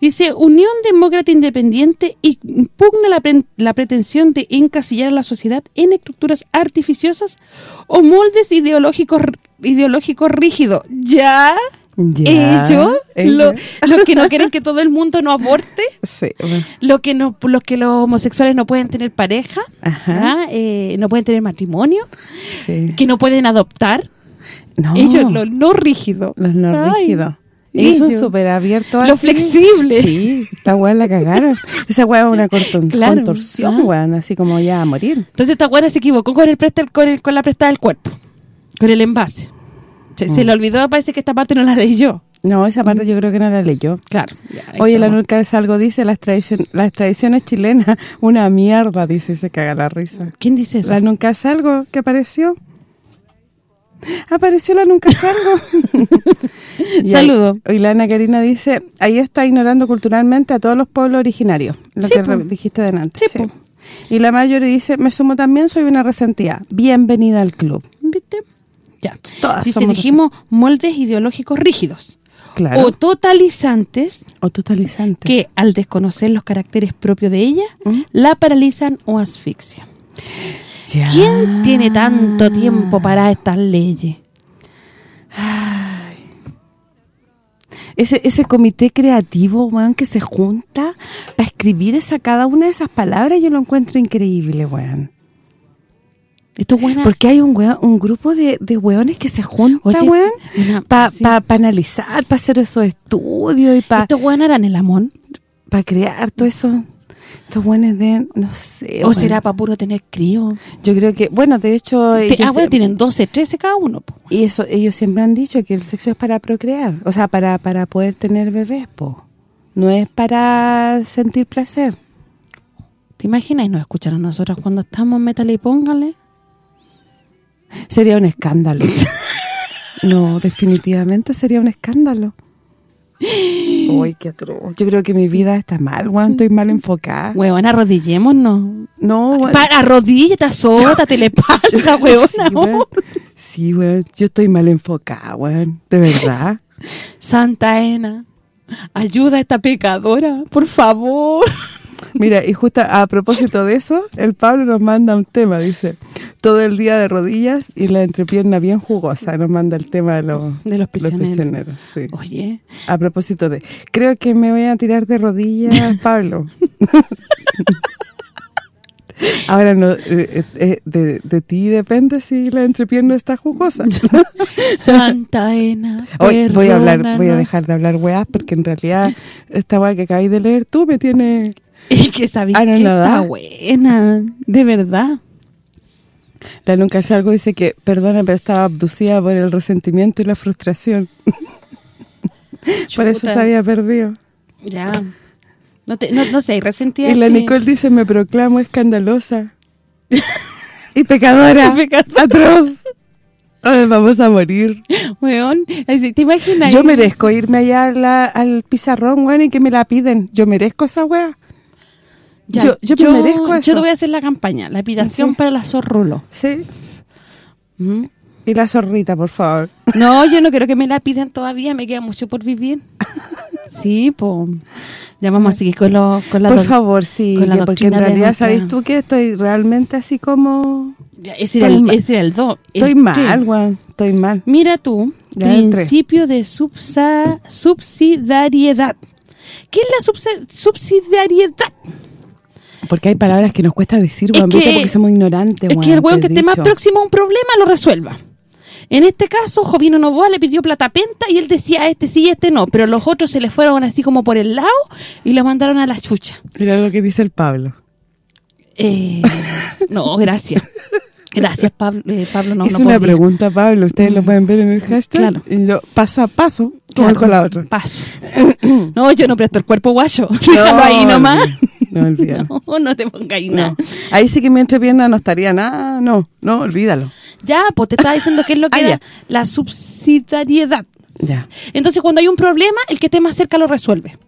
Dice, Unión Demócrata Independiente impugna la, pre- la pretensión de encasillar a la sociedad en estructuras artificiosas o moldes ideológicos ideológicos rígidos. ¿Ya? Ya, ¿Ellos? Lo- ¿Los que no quieren que todo el mundo no aborte? Sí. ¿Los que no los que los homosexuales no pueden tener pareja? Ajá. ¿Ah? Eh, ¿No pueden tener matrimonio? Sí. ¿Que no pueden adoptar? No, Ellos, los no rígidos. los no Ay, Ellos son súper abiertos. Lo flexible. Sí, la weá la cagaron. Esa weá es una Claro. contorsión, Ah. weón, así como ya a morir. Entonces esta buena se equivocó con el presta con, el- con la prestada del cuerpo, con el envase. Se, Mm. se le olvidó, parece que esta parte no la leí yo. No, esa parte yo creo que no la leyó. Claro. Oye, la nunca es algo, dice, las, tradicion- las tradiciones chilenas, una mierda, dice, y se caga la risa. ¿Quién dice eso? La nunca es algo que apareció. Apareció la nunca es algo. Y ahí- Saludo. Y la Ana Karina dice, ahí está ignorando culturalmente a todos los pueblos originarios. Lo que dijiste delante. Sí. Y la mayor dice, me sumo también, soy una resentida. Bienvenida al club. ¿Viste? Ya. Todas Dice, somos dijimos moldes ideológicos rígidos Claro. o totalizantes O totalizante. que al desconocer los caracteres propios de ella, ¿Mm? la paralizan o asfixian. Ya. ¿Quién tiene tanto tiempo para estas leyes? Ese, ese comité creativo, weón, que se junta para escribir esa cada una de esas palabras, yo lo encuentro increíble, weón. Esto es buena. Porque hay un weón, un grupo de, de weones que se junta, Oye, weón, para sí. analizar, para hacer esos estudios y para ¿Estos buenos eran el amón? crear todo eso. Estos weones de, no sé, ¿O será para puro tener crío? Yo creo que, bueno, de hecho... Te- ah, bueno, tienen 12, 13 cada uno. po. Y eso ellos siempre han dicho que el sexo es para procrear, o sea, para para poder tener bebés, po. No es para sentir placer. ¿Te imaginas? Y nos escuchan a nosotros cuando estamos, métale y póngale. Sería un escándalo. no, definitivamente sería un escándalo. Uy, qué atroz. Yo creo que mi vida está mal, weón, estoy mal enfocada. Huevón, arrodillémonos. No, weón. Para, arrodíllate, azótate, le pasa, huevona. Sí, weón. Sí, weón, yo estoy mal enfocada, weón, de verdad. Santa Ena, ayuda a esta pecadora, por favor. Mira, y justo a propósito de eso, el Pablo nos manda un tema, dice, todo el día de rodillas y la entrepierna bien jugosa, nos manda el tema de los, De los prisioneros. prisioneros, sí. Oye, A propósito de, creo que me voy a tirar de rodillas, Pablo. Ahora no, eh, eh, de, de ti depende si la entrepierna está jugosa. Santa Ena, Hoy voy a hablar, voy a dejar de hablar weás porque en realidad esta weá que acabáis de leer tú me tiene... Y que sabéis Ah, que está buena, de verdad. La nunca hace algo dice que, perdona, pero estaba abducida por el resentimiento y la frustración. por eso se había perdido. Ya. No, te, no, no sé, resentida. Y la sí. Nicole dice, me proclamo escandalosa. y pecadora. Atroz. Ay, vamos a morir. Weón, ¿te imaginas? Yo merezco irme allá la- al pizarrón, weón, y que me la piden. Yo merezco esa weá. Ya, yo- yo merezco eso. Yo te voy a hacer la campaña, la lapidación Sí. para la zorrulo. Sí. ¿Mm? Y la zorrita, por favor. No, yo no quiero que me la piden todavía, me queda mucho por vivir. Sí, pues. Ya vamos a seguir con, lo, con la... Por favor, sí. con la que- porque en realidad, ¿sabéis tú que estoy realmente así como... Ya, ese, era el, ese era el 2. Estoy mal, weón. Estoy mal. Mira tú, Ya, principio de subsa- subsidiariedad. ¿Qué es la subsidiariedad? Porque hay palabras que nos cuesta decir, que- porque somos ignorantes, Es que el weón te que esté más próximo a un problema lo resuelva. En este caso, Jovino Novoa le pidió plata penta y él decía este sí y este no, pero los otros se le fueron así como por el lado y lo mandaron a la chucha. Mira lo que dice el Pablo. Eh, no, gracias. Gracias, Pablo. eh, Pablo no, es no una pregunta, Pablo. Ustedes lo pueden ver en el hashtag. Claro. Y yo, paso a paso, Claro, con la otra. Paso. No, yo no presto el cuerpo guayo. Déjalo ahí nomás. No, olvídalo. No, no te pongas ahí nada. No. Ahí sí que mi entrepierna no estaría nada. No, no, olvídalo. Ya, pues te estaba diciendo qué es lo que Ah, era ya. la subsidiariedad. Ya. Entonces, cuando hay un problema, el que esté más cerca lo resuelve.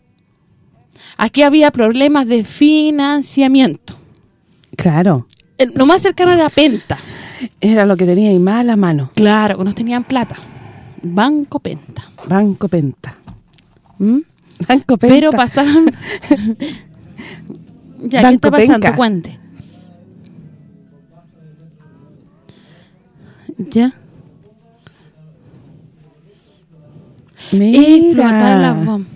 Aquí había problemas de financiamiento. Claro. El- lo más cercano era Penta. Era lo que tenía ahí más a la mano. Claro, no tenían plata. Banco Penta. Banco Penta. ¿Mm? Banco Penta. Pero pasaban... ya, ¿qué está pasando? Penca. Cuente. Ya. Explotar las Mira. bombas.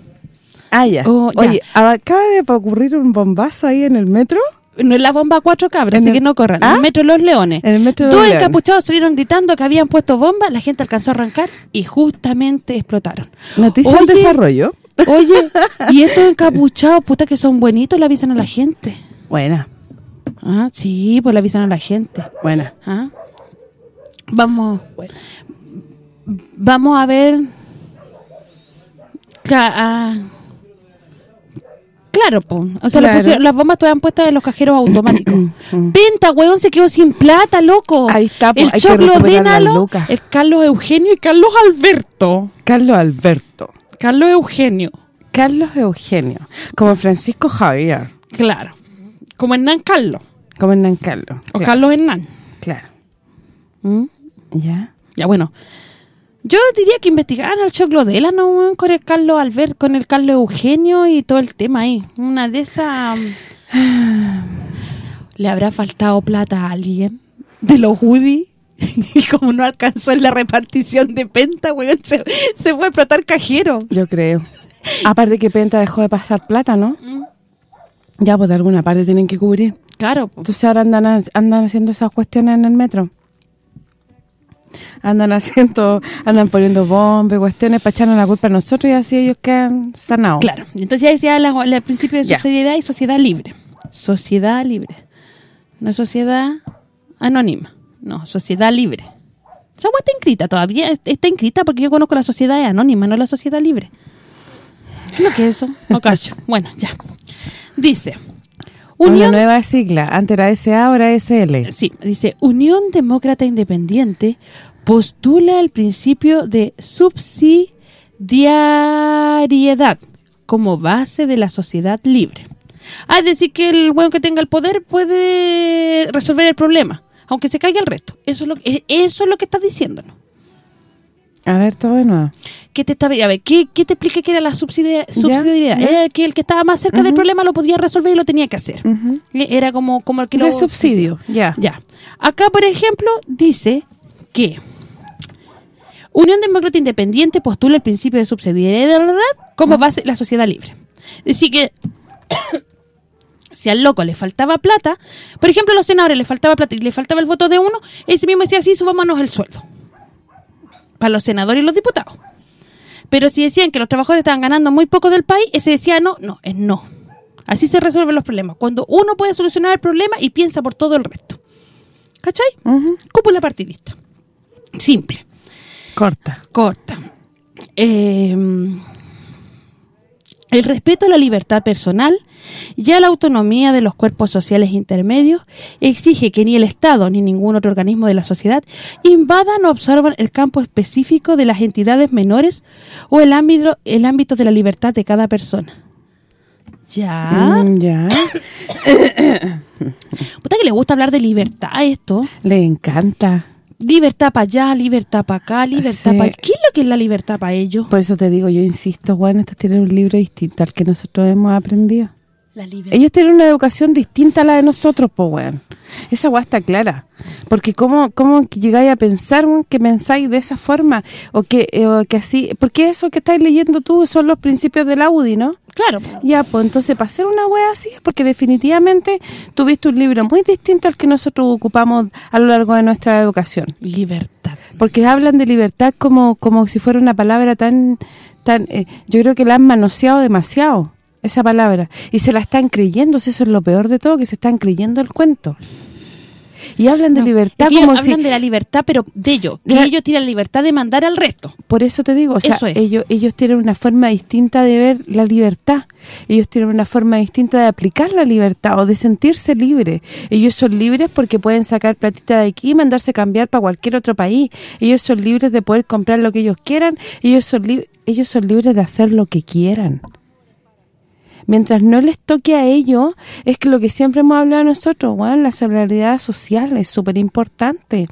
Ah, ya. Oh, ya. Oye, acaba de ocurrir un bombazo ahí en el metro. No es la bomba a cuatro cabras, así el- que no corran. ¿Ah? En el metro de Los Leones. En el metro Dos encapuchados salieron gritando que habían puesto bombas, la gente alcanzó a arrancar y justamente explotaron. Noticia en Oye, desarrollo. Oye, y estos encapuchados, puta que son bonitos, le avisan a la gente. Buena, Ah, sí, pues le avisan a la gente. buena. Ah. Vamos. Vamos a ver. Ca- ah, Claro, po. o sea, le Claro. pusieron- las bombas estaban puestas en los cajeros automáticos. Penta, weón, se quedó sin plata, loco. Ahí está, po, El hay choclo Dénalo, el Carlos Eugenio y Carlos Alberto. Carlos Alberto. Carlos Eugenio, Carlos Eugenio. Como Francisco Javier. claro. Como Hernán Carlos. Como Hernán Carlos. O claro, Carlos Hernán. Claro. ¿Mm? Ya. Ya, bueno. Yo diría que investigaran al Choclo de ¿no? weón, con el Carlos Albert, con el Carlos Eugenio y todo el tema ahí. Una de esas... mm, ¿Le habrá faltado plata a alguien? ¿De los Woody? y como no alcanzó en la repartición de penta, weón, se, se fue a explotar cajero. Yo creo. Aparte que Penta dejó de pasar plata, ¿no? Mm. Ya, pues de alguna parte tienen que cubrir. Claro. Entonces ahora andan, andan haciendo esas cuestiones en el metro. Andan haciendo, andan poniendo bombas, cuestiones para echarnos la culpa a nosotros y así ellos quedan sanados. Claro. Entonces ya decía la- la- el principio de Ya. subsidiariedad y sociedad libre. Sociedad libre. No sociedad anónima. No, sociedad libre. Esa hueá está inscrita todavía. es- Está inscrita porque yo conozco la sociedad anónima, no la sociedad libre. ¿Qué es lo que es eso? No cacho. Bueno, ya. Dice... Una nueva sigla. Antes era SA, ahora SL. Sí, dice, Unión Demócrata Independiente postula el principio de subsidiariedad como base de la sociedad libre. Ah, es decir, que el bueno que tenga el poder puede resolver el problema, aunque se caiga el resto. Eso es lo, que- eso es lo que estás diciéndonos. A ver, todo de nuevo. ¿Qué te estaba, a ver, ¿qué, qué te explica que era la subsidia- subsidiariedad? ya. Era que el que estaba más cerca del problema lo podía resolver y lo tenía que hacer. Eh, Era como, como el que lo... De subsidio, ya. Ya. Acá, por ejemplo, dice que Unión Demócrata Independiente postula el principio de subsidiariedad como base de la sociedad libre. Decir que si al loco le faltaba plata, por ejemplo, a los senadores le faltaba plata y le faltaba el voto de uno, ese mismo decía así, subámonos el sueldo. Para los senadores y los diputados. Pero si decían que los trabajadores estaban ganando muy poco del país, ese decía no, no, es no. Así se resuelven los problemas. Cuando uno puede solucionar el problema y piensa por todo el resto. ¿Cachai? Cúpula partidista. Simple, Corta. corta. Eh, el respeto a la libertad personal y a la autonomía de los cuerpos sociales intermedios exige que ni el Estado ni ningún otro organismo de la sociedad invadan o absorban el campo específico de las entidades menores o el ámbito, el ámbito de la libertad de cada persona. Ya. Mm, ya. Puta que le gusta hablar de libertad esto. Le encanta. Libertad para allá, libertad para acá, libertad Sí. para... ¿Qué es lo que es la libertad para ellos? Por eso te digo, yo insisto, bueno, estos tienen un libro distinto al que nosotros hemos aprendido. Ellos tienen una educación distinta a la de nosotros, pues, weón. Esa weá está clara. Porque cómo, cómo llegáis a pensar weón, que pensáis de esa forma o que eh, o que así... Porque eso que estáis leyendo tú son los principios del Audi, ¿no? Claro. Ya, pues entonces para hacer una wea así, es porque definitivamente tuviste un libro muy distinto al que nosotros ocupamos a lo largo de nuestra educación. Libertad. Porque hablan de libertad como como si fuera una palabra tan... tan eh, Yo creo que la han manoseado demasiado, esa palabra. Y se la están creyendo, si eso es lo peor de todo, que se están creyendo el cuento. Y hablan de No, libertad como si... hablan de la libertad, pero de ellos. Que La- ellos tienen la libertad de mandar al resto. Por eso te digo, o sea, Eso es. ellos ellos tienen una forma distinta de ver la libertad. Ellos tienen una forma distinta de aplicar la libertad o de sentirse libres. Ellos son libres porque pueden sacar platita de aquí y mandarse a cambiar para cualquier otro país. Ellos son libres de poder comprar lo que ellos quieran. Ellos son ellos son libres de hacer lo que quieran. Mientras no les toque a ellos, es que lo que siempre hemos hablado nosotros, bueno, la solidaridad social es súper importante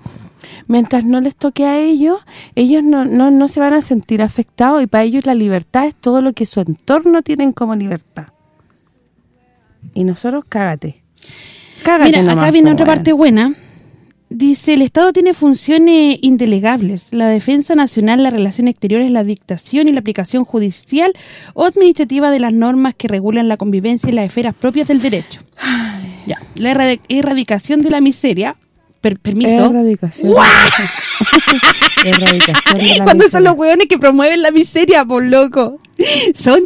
mientras no les toque a ellos, ellos no, no, no se van a sentir afectados y para ellos la libertad es todo lo que su entorno tienen como libertad. Y nosotros, cágate. Cágate Mira, nomás, acá viene otra parte buena. Dice, el Estado tiene funciones indelegables. La defensa nacional, la relación exterior es la dictación y la aplicación judicial o administrativa de las normas que regulan la convivencia y las esferas propias del derecho. Ya, la erradi- erradicación de la miseria, per- permiso, Erradicación. Erradicación de la Cuando son los hueones que promueven la miseria, por loco. Son,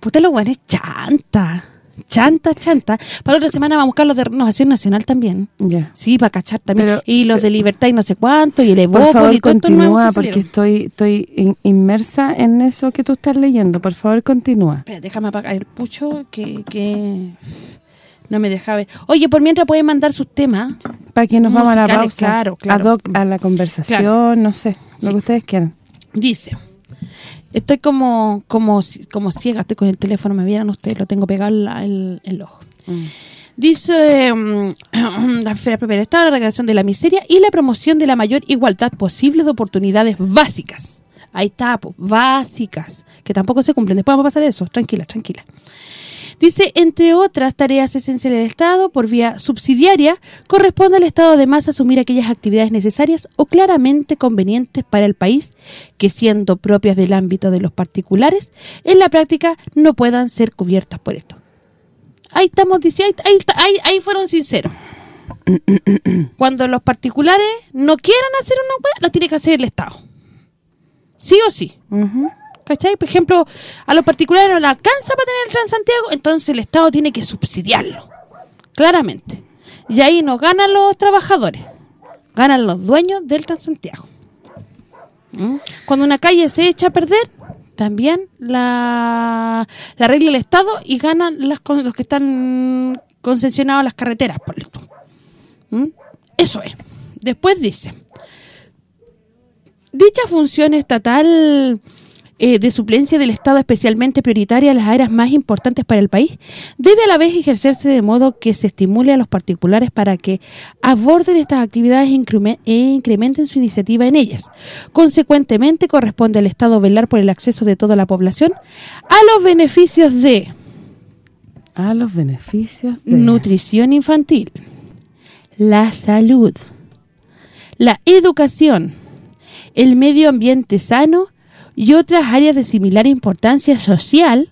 puta, los hueones chanta. Chanta, chanta. Para la otra semana vamos a buscar los de Renovación Nacional también. Ya. Sí, para cachar también. Pero- y los de Libertad y no sé cuánto, y el Por Evópolis favor, y continúa, que porque estoy estoy in- inmersa en eso que tú estás leyendo. Por favor, continúa. Espera, déjame apagar el pucho que, que no me deja ver. Oye, por mientras pueden mandar sus temas. Para que nos vamos a la pausa. claro, claro. Ad hoc a la conversación, Claro. no sé, lo Sí. que ustedes quieran. Dice, estoy como como como ciega, estoy con el teléfono, me vieran ustedes, lo tengo pegado el, el ojo. Dice mm, la esfera propia del Estado, la recreación de la miseria y la promoción de la mayor igualdad posible de oportunidades básicas. Ahí está, básicas, que tampoco se cumplen. Después vamos a pasar eso, tranquila, tranquila. Dice, entre otras tareas esenciales del Estado, por vía subsidiaria, corresponde al Estado además asumir aquellas actividades necesarias o claramente convenientes para el país que, siendo propias del ámbito de los particulares, en la práctica no puedan ser cubiertas por esto. Ahí estamos diciendo, ahí, ahí, ahí fueron sinceros. Cuando los particulares no quieran hacer una hueá, la tiene que hacer el Estado. Sí o sí. Ujú. ¿Cachai? Por ejemplo, a los particulares no le alcanza para tener el Transantiago, entonces el Estado tiene que subsidiarlo. Claramente. Y ahí no ganan los trabajadores, ganan los dueños del Transantiago. ¿Mm? Cuando una calle se echa a perder, también la, la arregla el Estado y ganan los que están concesionados las carreteras. Por ¿Mm? Eso es. Después dice, dicha función estatal eh, de suplencia del Estado especialmente prioritaria a las áreas más importantes para el país, debe a la vez ejercerse de modo que se estimule a los particulares para que aborden estas actividades e e incrementen su iniciativa en ellas. Consecuentemente, corresponde al Estado velar por el acceso de toda la población a los beneficios de A los beneficios de... nutrición infantil, la salud, la educación, el medio ambiente sano y otras áreas de similar importancia social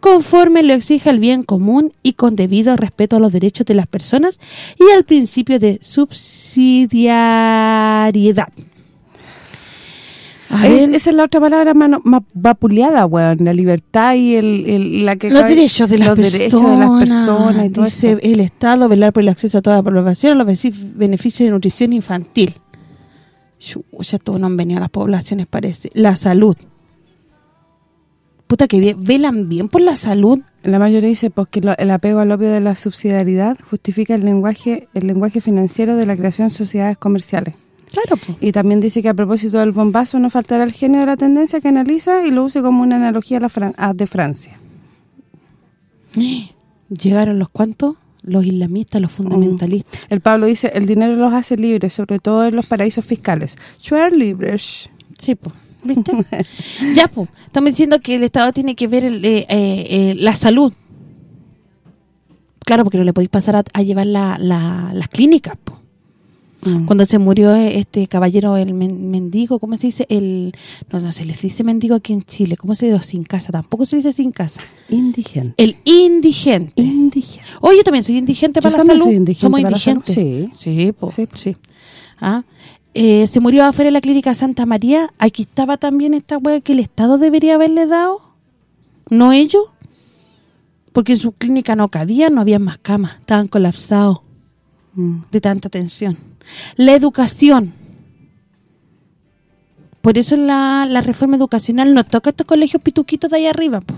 conforme lo exige el bien común y con debido respeto a los derechos de las personas y al principio de subsidiariedad. Es- esa es la otra palabra mano- ma- vapuleada, weón. La libertad y el, el- la que los cabe- derechos de las los personas, derechos de las personas y todo dice el Estado velar por el acceso a toda la población los beneficios de nutrición infantil ya todos no han venido a las poblaciones parece la salud puta que velan bien por la salud La mayoría dice pues, que lo- el apego al opio de la subsidiariedad justifica el lenguaje el lenguaje financiero de la creación de sociedades comerciales. claro po. Y también dice que a propósito del bombazo no faltará el genio de la tendencia que analiza y lo use como una analogía a la Fran- a de Francia. llegaron los cuantos los islamistas los fundamentalistas El Pablo dice, el dinero los hace libres, sobre todo en los paraísos fiscales. Schwer libres. Sí, pues. ¿Viste? ya, pues. Estamos diciendo que el Estado tiene que ver el, eh, eh, eh, la salud. Claro, porque no le podéis pasar a, a llevar la, la- las clínicas, po. Mm. Cuando se murió este caballero, el men- mendigo, ¿cómo se dice? el No, no se les dice mendigo aquí en Chile. ¿Cómo se dice? Sin casa. Tampoco se dice sin casa. Indigente. El indigente. Indigente. Oye, yo también soy indigente Yo para la salud. soy indigente Somos para la salud, indigentes. Sí, po, Sí. sí. Ah, eh, se murió afuera de la clínica Santa María. Aquí estaba también esta wea que el Estado debería haberle dado. ¿No ellos? Porque en su clínica no cabía, no había más camas. Estaban colapsados Mm. de tanta tensión. La educación. Por eso la, la reforma educacional nos toca estos colegios pituquitos de ahí arriba, po.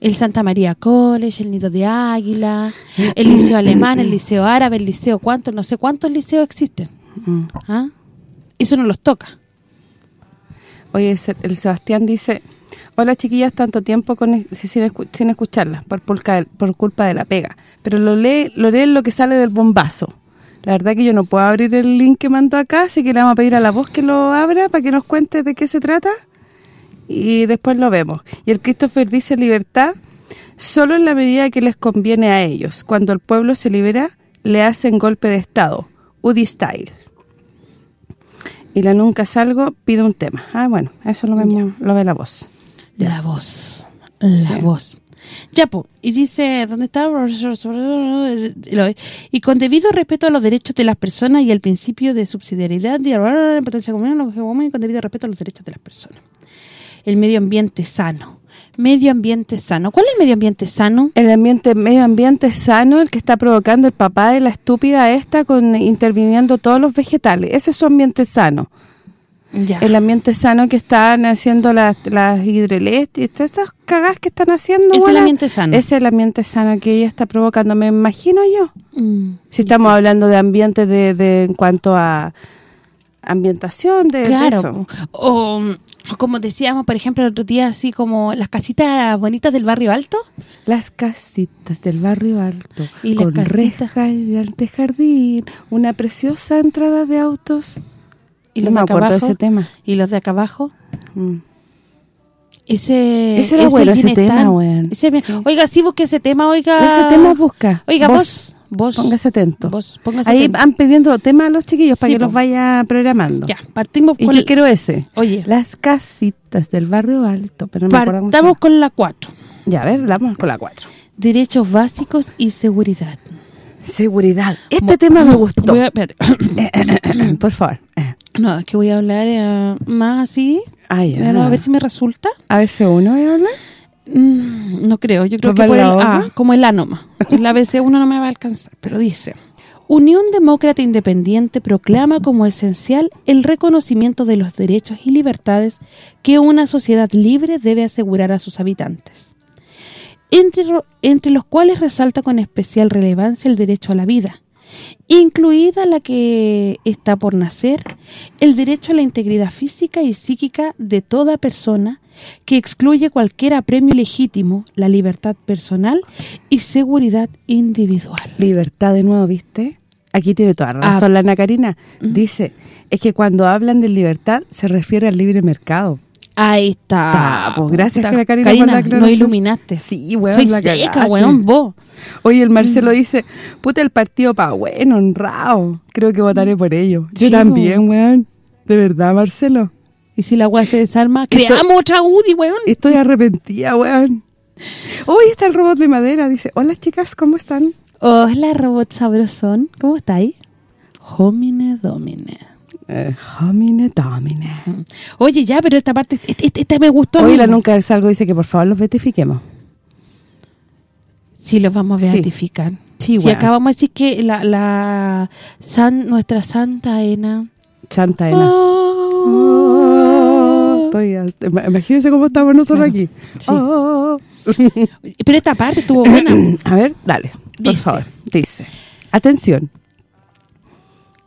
El Santa María College, el Nido de Águila, el Liceo Alemán, el Liceo Árabe, el Liceo cuántos, no sé cuántos liceos existen. Mm. ¿Ah? Eso no los toca. Oye, el Sebastián dice, hola chiquillas, tanto tiempo con sin, escu- sin escucharlas por, por culpa de la pega. Pero lo lee lo lee lo que sale del bombazo. La verdad que yo no puedo abrir el link que mandó acá, así que le vamos a pedir a la voz que lo abra para que nos cuente de qué se trata y después lo vemos. Y el Christopher dice libertad solo en la medida que les conviene a ellos. Cuando el pueblo se libera, le hacen golpe de estado, UDI style. Y la nunca salgo pide un tema. Ah, bueno, eso lo vemos, lo ve la voz. La voz. La Sí. voz. Ya. Y dice, ¿dónde está? Y con debido respeto a los derechos de las personas y el principio de subsidiariedad y la importancia común, y con debido respeto a los derechos de las personas. El medio ambiente sano. Medio ambiente sano. ¿Cuál es el medio ambiente sano? El ambiente medio ambiente sano, el que está provocando el papá de la estúpida esta con interviniendo todos los vegetales. Ese es su ambiente sano. Ya. El ambiente sano que están haciendo las, las hidroeléctricas, todas esas cagas que están haciendo. Es el ambiente sano. Es el ambiente sano que ella está provocando, me imagino yo. Mm. Si estamos hablando de ambiente de, de en cuanto a ambientación, de, de Claro. eso. O, como decíamos, por ejemplo, el otro día, así como las casitas bonitas del barrio alto. Las casitas del barrio alto, Y las con casitas. reja y ante jardín, una preciosa entrada de autos. Y No los me de acá acuerdo de abajo, ese tema. Y los de acá abajo. Mm. Ese, Ese era bueno, ese tema, weón. Ese Sí. Oiga, sí, busque ese tema, oiga. Ese tema busca. Oiga, vos, vos. Póngase atento. Vos, póngase Ahí atento. van pidiendo temas a los chiquillos para que po. los vaya programando. Ya, partimos Y con yo el- quiero ese. Oye, Las casitas del barrio alto, pero no me acuerdo partamos llama. con la 4. Ya, a ver, vamos con la 4. Derechos básicos y seguridad. Seguridad. Este Mo- tema me gustó. A-. Por favor. Eh. No, es que voy a hablar eh, más así. Eh, no, a ver si me resulta. A ABC1 voy a hablar. Mm, no creo, yo creo ¿Pues que por el otra? A, como el A nomás. El ABC1 no me va a alcanzar, pero dice... Unión Demócrata Independiente proclama como esencial el reconocimiento de los derechos y libertades que una sociedad libre debe asegurar a sus habitantes. Entre los cuales resalta con especial relevancia el derecho a la vida, incluida la que está por nacer, el derecho a la integridad física y psíquica de toda persona que excluye cualquier apremio legítimo, la libertad personal y seguridad individual. Libertad de nuevo, ¿viste? Aquí tiene toda la razón la Ana Karina. Dice, es que cuando hablan de libertad se refiere al libre mercado. Ahí está. Ta, pues, gracias, Está. Karina, por Karina, la nos iluminaste. Sí, weón, Soy la seca, cagaste. weón, vos. Oye, el Marcelo dice, puta el partido pa' bueno, honrado. Creo que votaré por ello. Yo Sí, también, weón. De verdad, Marcelo. Y si la weá se desarma, creamos otra UDI, weón. Estoy arrepentida, weón. Hoy está el robot de madera. Dice, hola chicas, ¿cómo están? Hola, robot sabrosón. ¿Cómo estáis? Homine domine. Eh, homine domine. Oye, ya, pero esta parte, esta, esta- esta me gustó. a Hoy la nunca del salgo dice que por favor los beatifiquemos. Sí, los vamos a Sí. beatificar. Sí, Si weón. acabamos de decir que la, la san, nuestra santa Ena... Santa Ena. Oh, a- ima- imagínense cómo estamos nosotros Claro. aquí. Sí. Oh. Pero esta parte estuvo buena. A ver, dale, por Dice. favor. Dice. Atención.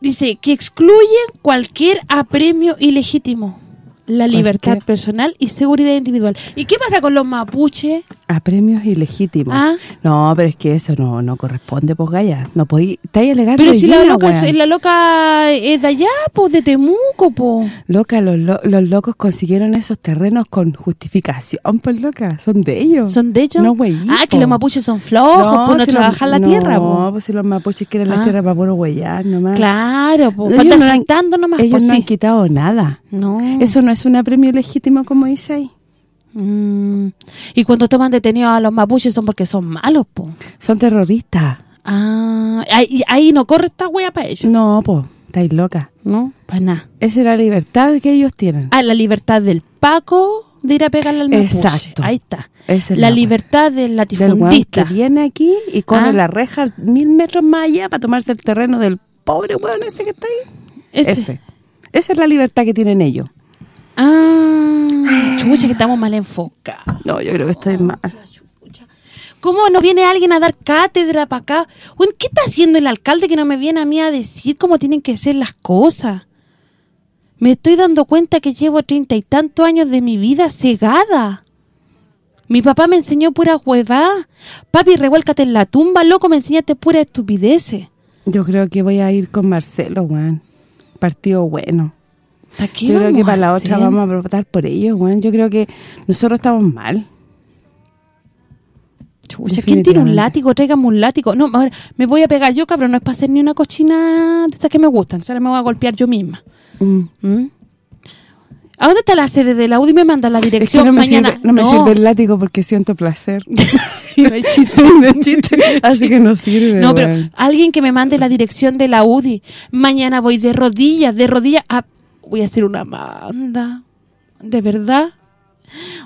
Dice que excluyen cualquier apremio ilegítimo. La libertad Cualquier- personal y seguridad individual. ¿Y qué pasa con los mapuches? A premios ilegítimos. Ah. No, pero es que eso no no corresponde, pues, Gaya. No podí... Estáis alegando Pero si la loca, es, la loca es de allá, pues, de Temuco, pues. Loca, los, lo- los locos consiguieron esos terrenos con justificación, pues, loca. Son de ellos. ¿Son de ellos? No, güey. Ah, que los mapuches son flojos, pues no si trabajan la no, tierra, No, pues. si los mapuches quieren Ah. la tierra para puro huellar nomás. Claro, pues. Ellos no han- nomás, Ellos pues no sí. han quitado nada. No. Eso no es un apremio legítimo como dice ahí. Mm. Y cuando toman detenidos a los mapuches son porque son malos, pues. Son terroristas. Ah, ahí, ahí no corre esta wea para ellos, No, pues, estáis locas. ¿no? Para nada. Esa es la libertad que ellos tienen. Ah, la libertad del Paco de ir a pegarle al mapuche. Exacto. Ahí está. Esa es la libertad del Del que latifundista. viene aquí y corre Ah. la reja mil metros más allá para tomarse el terreno del pobre weón ese que está ahí. Ese. Ese. Esa es la libertad que tienen ellos. Ah, chucha, que estamos mal enfocados. No, yo creo que estoy mal. ¿Cómo no viene alguien a dar cátedra para acá? Bueno, ¿Qué está haciendo el alcalde que no me viene a mí a decir cómo tienen que ser las cosas? Me estoy dando cuenta que llevo treinta y tantos años de mi vida cegada. Mi papá me enseñó pura huevá. Papi, revuélcate en la tumba, loco, me enseñaste pura estupideces. Yo creo que voy a ir con Marcelo, weón. Partido bueno. ¿Para qué Yo creo que para la otra vamos a votar por ellos, weón. Yo creo que nosotros estamos mal. Chucha, ¿quién tiene un látigo? Tráigame un látigo. No, ahora me voy a pegar yo, cabrón. No es para hacer ni una cochina de estas que me gustan. Ahora me voy a golpear yo misma. Mm. ¿Mm? ¿A dónde está la sede de la UDI? Me manda la Es que dirección no mañana. sirve, no me sirve el látigo porque siento placer. No es chiste. no es chiste. Así que no sirve, No, pero alguien que me mande la dirección de la UDI. Mañana voy de rodillas, de rodillas. a- voy a hacer una manda. ¿De verdad?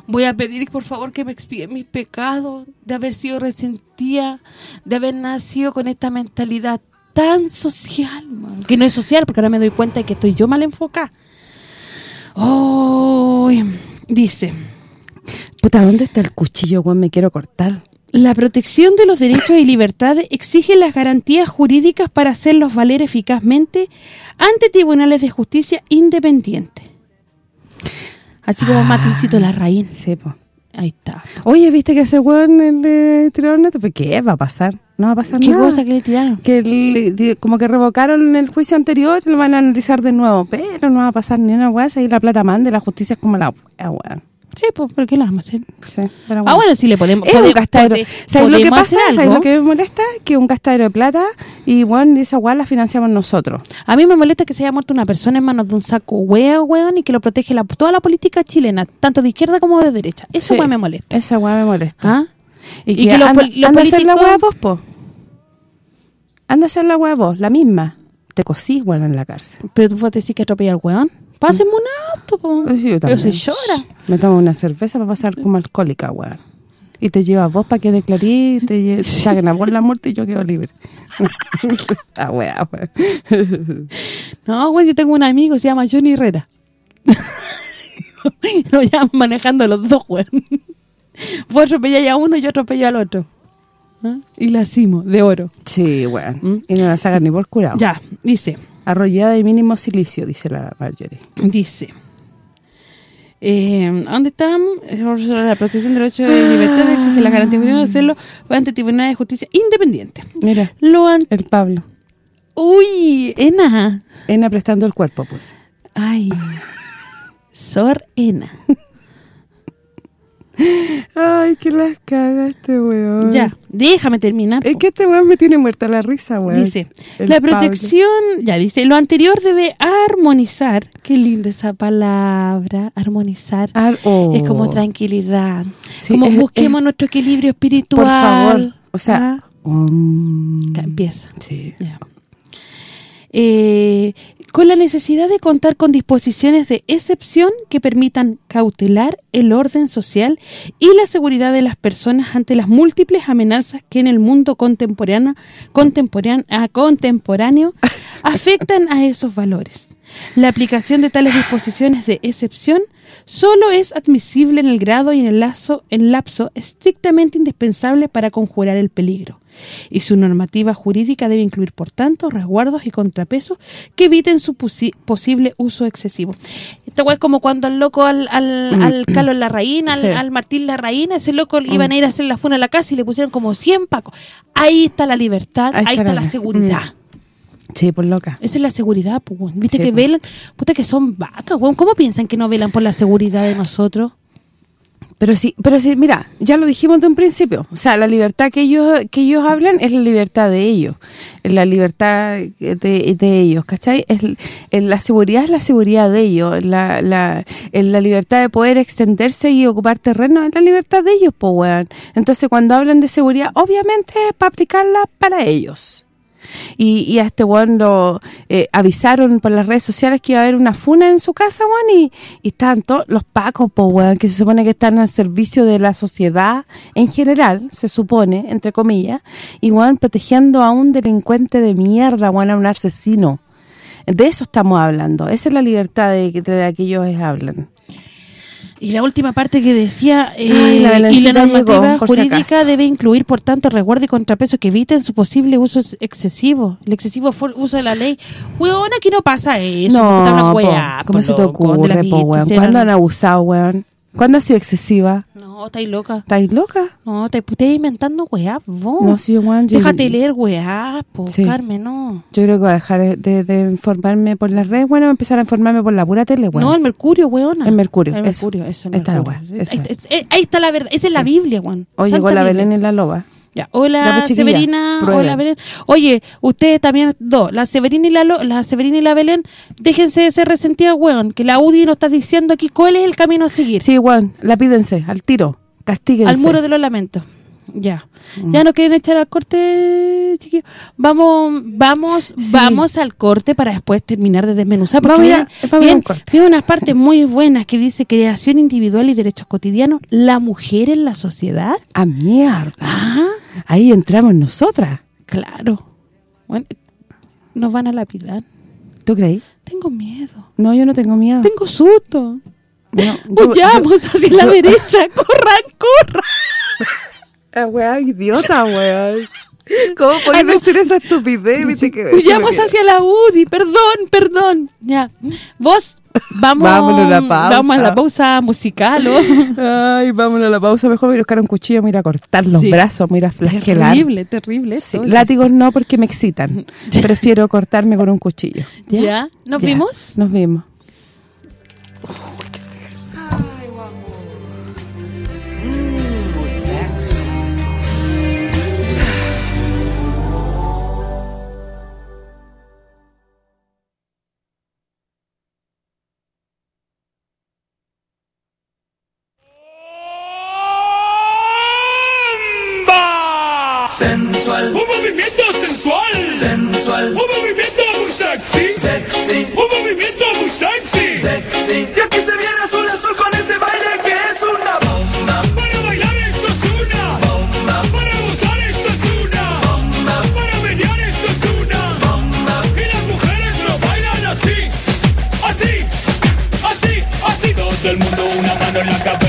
Voy a pedir, por favor, que me expíen mis pecados de haber sido resentida, de haber nacido con esta mentalidad tan social, man. que no es social, porque ahora me doy cuenta de que estoy yo mal enfocada. Oh, dice, Puta, ¿dónde está el cuchillo, weón? Me quiero cortar. La protección de los derechos y libertades exige las garantías jurídicas para hacerlos valer eficazmente ante tribunales de justicia independientes. Así como Martincito Larraín. Sí, po. Ahí está. Oye, ¿viste que ese weón el de tiraron neto? ¿Pero qué va a pasar? No va a pasar ¿Qué nada. cosa que le tiraron? Que le- como que revocaron el juicio anterior y lo van a analizar de nuevo. Pero no va a pasar ni una weá. Ahí la plata mande, la justicia es como la weá, weón. Sí, pues, ¿por qué lo vamos a hacer? Sí, pero Ah, bueno, sí le podemos... Es un gastadero. pode- ¿Sabes lo que pasa? ¿Sabes lo que me molesta? Que un gastadero de plata y, bueno, esa weá la financiamos nosotros. A mí me molesta que se haya muerto una persona en manos de un saco huevo, weón, y que lo protege la, toda la política chilena, tanto de izquierda como de derecha. Eso Sí, me molesta. Esa weá me molesta. ¿Ah? Y, Y que, que los anda, los anda a hacer la weá vos, po. Anda a hacer la weá vos, la misma. Te cosís, weón, en la cárcel. Pero tú vas a decir que atropella al weón. Pásenme un auto, po. Pues sí, yo Pero se llora. Me tomo una cerveza para pasar como alcohólica, weón. Y te llevas vos para que declarís, te saquen a vos la muerte y yo quedo libre. ah, weá, weón. No, güey, yo tengo un amigo, se llama Johnny Herrera. Lo llaman manejando los dos, güey. Vos atropelláis a uno y yo atropello al otro. ¿Ah? Y la cimo, de oro. Sí, weón. ¿Mm? Y no la sacan ni por curado. Ya, dice, Arrollada de mínimo silicio, dice la Marjorie. dice. Eh, ¿Dónde estamos? La protección de derechos de libertad exige la garantía de hacerlo ante tribunales de justicia independiente. Mira, Lo el Pablo. ¡Uy! Ena. Ena prestando el cuerpo, pues. Ay. Sor Ena. Ay, que las caga este weón. Ya, déjame terminar. Es po. que este weón me tiene muerta la risa, weón. Dice, El la Pablo. protección, ya dice, lo anterior debe armonizar. Qué linda esa palabra, armonizar. Ar- oh. Es como tranquilidad. Sí, como es- busquemos es- nuestro equilibrio espiritual. Por favor, o sea... Ah, um, empieza. sí. Ya. Eh, con la necesidad de contar con disposiciones de excepción que permitan cautelar el orden social y la seguridad de las personas ante las múltiples amenazas que en el mundo contemporáneo contemporáneo, ah, contemporáneo afectan a esos valores. La aplicación de tales disposiciones de excepción solo es admisible en el grado y en el lazo en lapso estrictamente indispensable para conjurar el peligro. Y su normativa jurídica debe incluir, por tanto, resguardos y contrapesos que eviten su posi- posible uso excesivo. Esta es como cuando al loco, al, al, al Carlos Larraín, al, Sí. al Martín Larraín, ese loco iban a ir a hacer la funa a la casa y le pusieron como 100 pacos. Ahí está la libertad, ahí, está, la, seguridad. Sí, por loca. Esa es la seguridad, pues. Viste Sí, que velan, puta que son vacas, weón. ¿Cómo piensan que no velan por la seguridad de nosotros? Pero sí, pero sí, mira, ya lo dijimos de un principio. O sea, la libertad que ellos que ellos hablan es la libertad de ellos. La libertad de, de ellos, ¿cachai? Es, la seguridad es la seguridad de ellos. La, la, la libertad de poder extenderse y ocupar terreno es la libertad de ellos, pues, weón. Entonces, cuando hablan de seguridad, obviamente es para aplicarla para ellos. Y, y a este weón lo eh, avisaron por las redes sociales que iba a haber una funa en su casa, weón, y, y estaban todos los pacos, po, weón, que se supone que están al servicio de la sociedad en general, se supone, entre comillas, y weón, protegiendo a un delincuente de mierda, weón, a un asesino. De eso estamos hablando, esa es la libertad de, de la que ellos hablan. Y la última parte que decía, eh, Ay, la y la normativa llegó, por si jurídica debe incluir, por tanto, resguardo y contrapeso que eviten su posible uso excesivo, el excesivo uso de la ley. Weón, aquí no pasa eso. no, po, weá, ¿cómo se te ocurre, po, weón? ¿Cuándo han abusado, weón? ¿Cuándo ha sido excesiva? No, estáis loca. ¿Estáis loca? No, te estás inventando weá, vos. No, sí, yo- Déjate leer weá, po, Sí. Carmen, no. Yo creo que voy a dejar de, de informarme por las redes, bueno, voy a empezar a informarme por la pura tele, bueno. No, el mercurio, weona. El mercurio, El eso. mercurio, eso. el Ahí está la mercurio. weá, eso ahí, es. es- ahí está la verdad, esa es la Biblia, weón. Hoy Santa llegó la Biblia. Belén y la Loba. Ya, hola pues, Severina, prueben. hola Belén. Oye, ustedes también, dos, la Severina y la, Lo- la Severina y la Belén, déjense de ser resentidas, weón, que la UDI nos está diciendo aquí cuál es el camino a seguir. Sí, weón, la pídense, al tiro, castíguense. al muro de los lamentos. Ya. Mm. Ya no quieren echar al corte, chiquillos. Vamos, vamos, vamos al corte para después terminar de desmenuzar. Porque Vamos a corte. vienen unas partes muy buenas que dice creación individual y derechos cotidianos, la mujer en la sociedad. ¡A mierda! Ah, Ahí entramos nosotras. claro. Bueno, nos van a lapidar. ¿Tú creí? Tengo miedo. No, yo no tengo miedo. Tengo susto. No, yo- Huyamos hacia la derecha. Corran, corran. Ah, weá, idiota, weón. ¿Cómo podés Ah, no. decir esa estupidez? Que- Huyamos me- hacia la UDI. Perdón, perdón. Ya. Vos, vamos, Vámonos a la pausa. vamos a la pausa musical. ¿o? Ay, vámonos a la pausa. Mejor voy a buscar un cuchillo, me voy a ir a cortar los Sí. brazos, me voy a ir a flagelar. Terrible, terrible. Sí, látigos no porque me excitan. Prefiero cortarme con un cuchillo. ¿Ya? ¿Ya? ¿Nos Ya. vimos? Nos vimos. El mundo una mano en la cabeza.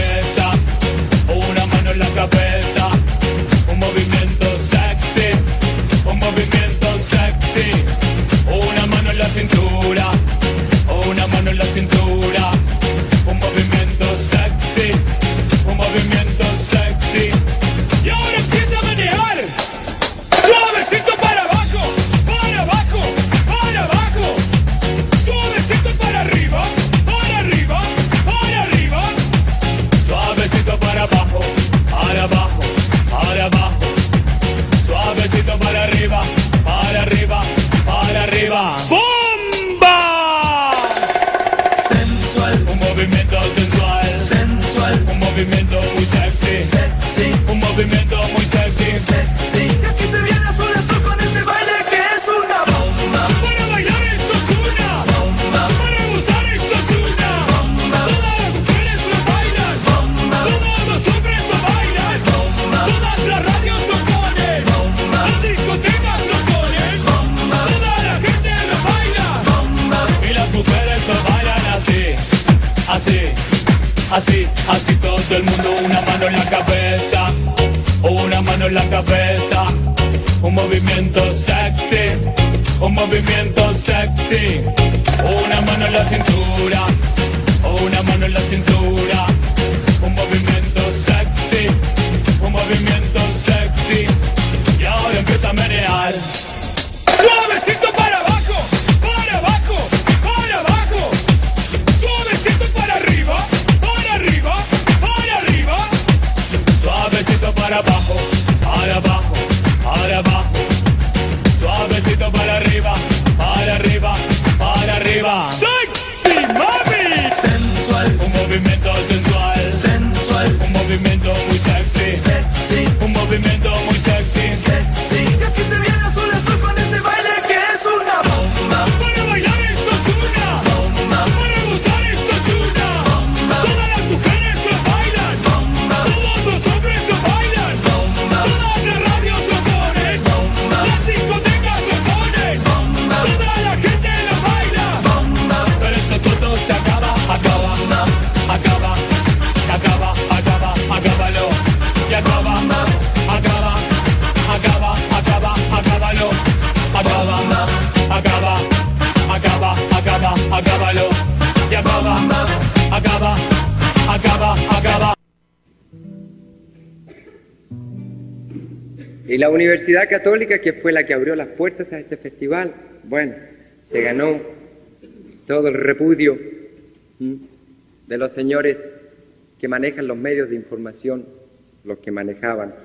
Universidad Católica, que fue la que abrió las puertas a este festival, bueno, se ganó todo el repudio de los señores que manejan los medios de información, los que manejaban,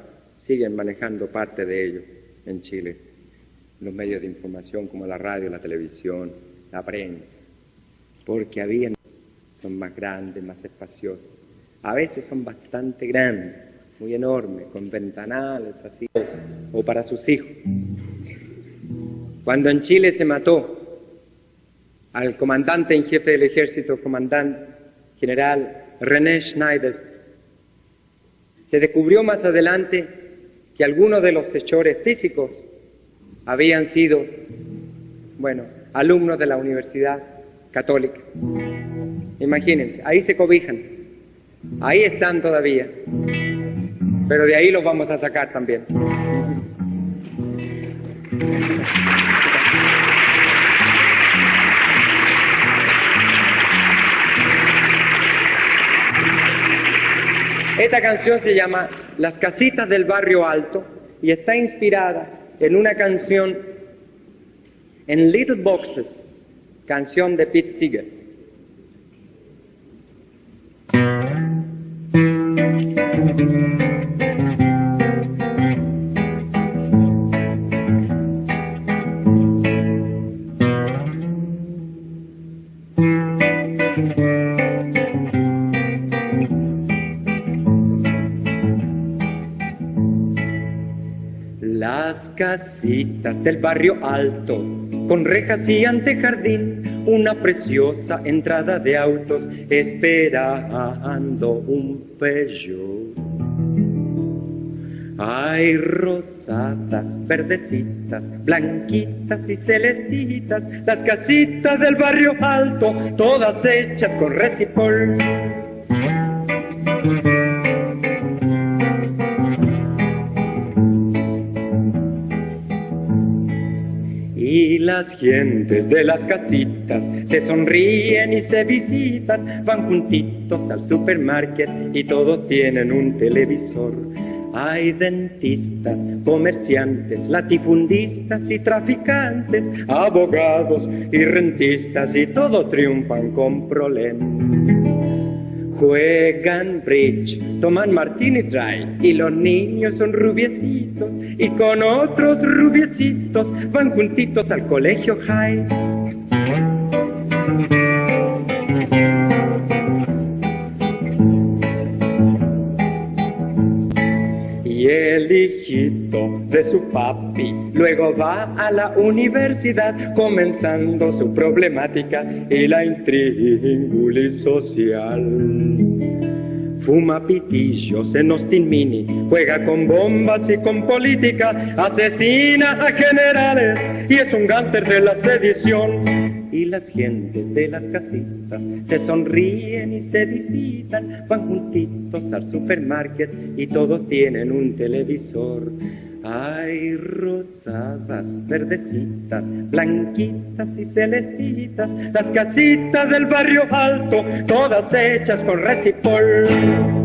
siguen manejando parte de ellos en Chile, los medios de información como la radio, la televisión, la prensa, porque habían, son más grandes, más espaciosos, a veces son bastante grandes, muy enormes, con ventanales así, o para sus hijos. Cuando en Chile se mató al comandante en jefe del ejército, comandante general René Schneider, se descubrió más adelante que algunos de los hechores físicos habían sido, bueno, alumnos de la Universidad Católica. Imagínense, ahí se cobijan, ahí están todavía, pero de ahí los vamos a sacar también. Esta canción se llama Las casitas del barrio alto y está inspirada en una canción en Little Boxes, canción de Pete Seeger. Del barrio alto, con rejas y antejardín, una preciosa entrada de autos, esperando un Peugeot. Hay rosadas, verdecitas, blanquitas y celestitas, las casitas del barrio alto, todas hechas con recipol. Las gentes de las casitas se sonríen y se visitan, van juntitos al supermarket y todos tienen un televisor. Hay dentistas, comerciantes, latifundistas y traficantes, abogados y rentistas y todos triunfan con problema. Juegan bridge, toman martini dry y los niños son rubiecitos y con otros rubiecitos van juntitos al colegio high. Y el hijito de su papi luego va a la universidad comenzando su problemática y la intríngulis social. Fuma pitillos en Austin Mini, juega con bombas y con política, asesina a generales y es un gánster de la sedición. Y las gentes de las casitas se sonríen y se visitan, van juntitos al supermarket y todos tienen un televisor. Hay rosadas, verdecitas, blanquitas y celestitas, las casitas del barrio alto, todas hechas con recipol.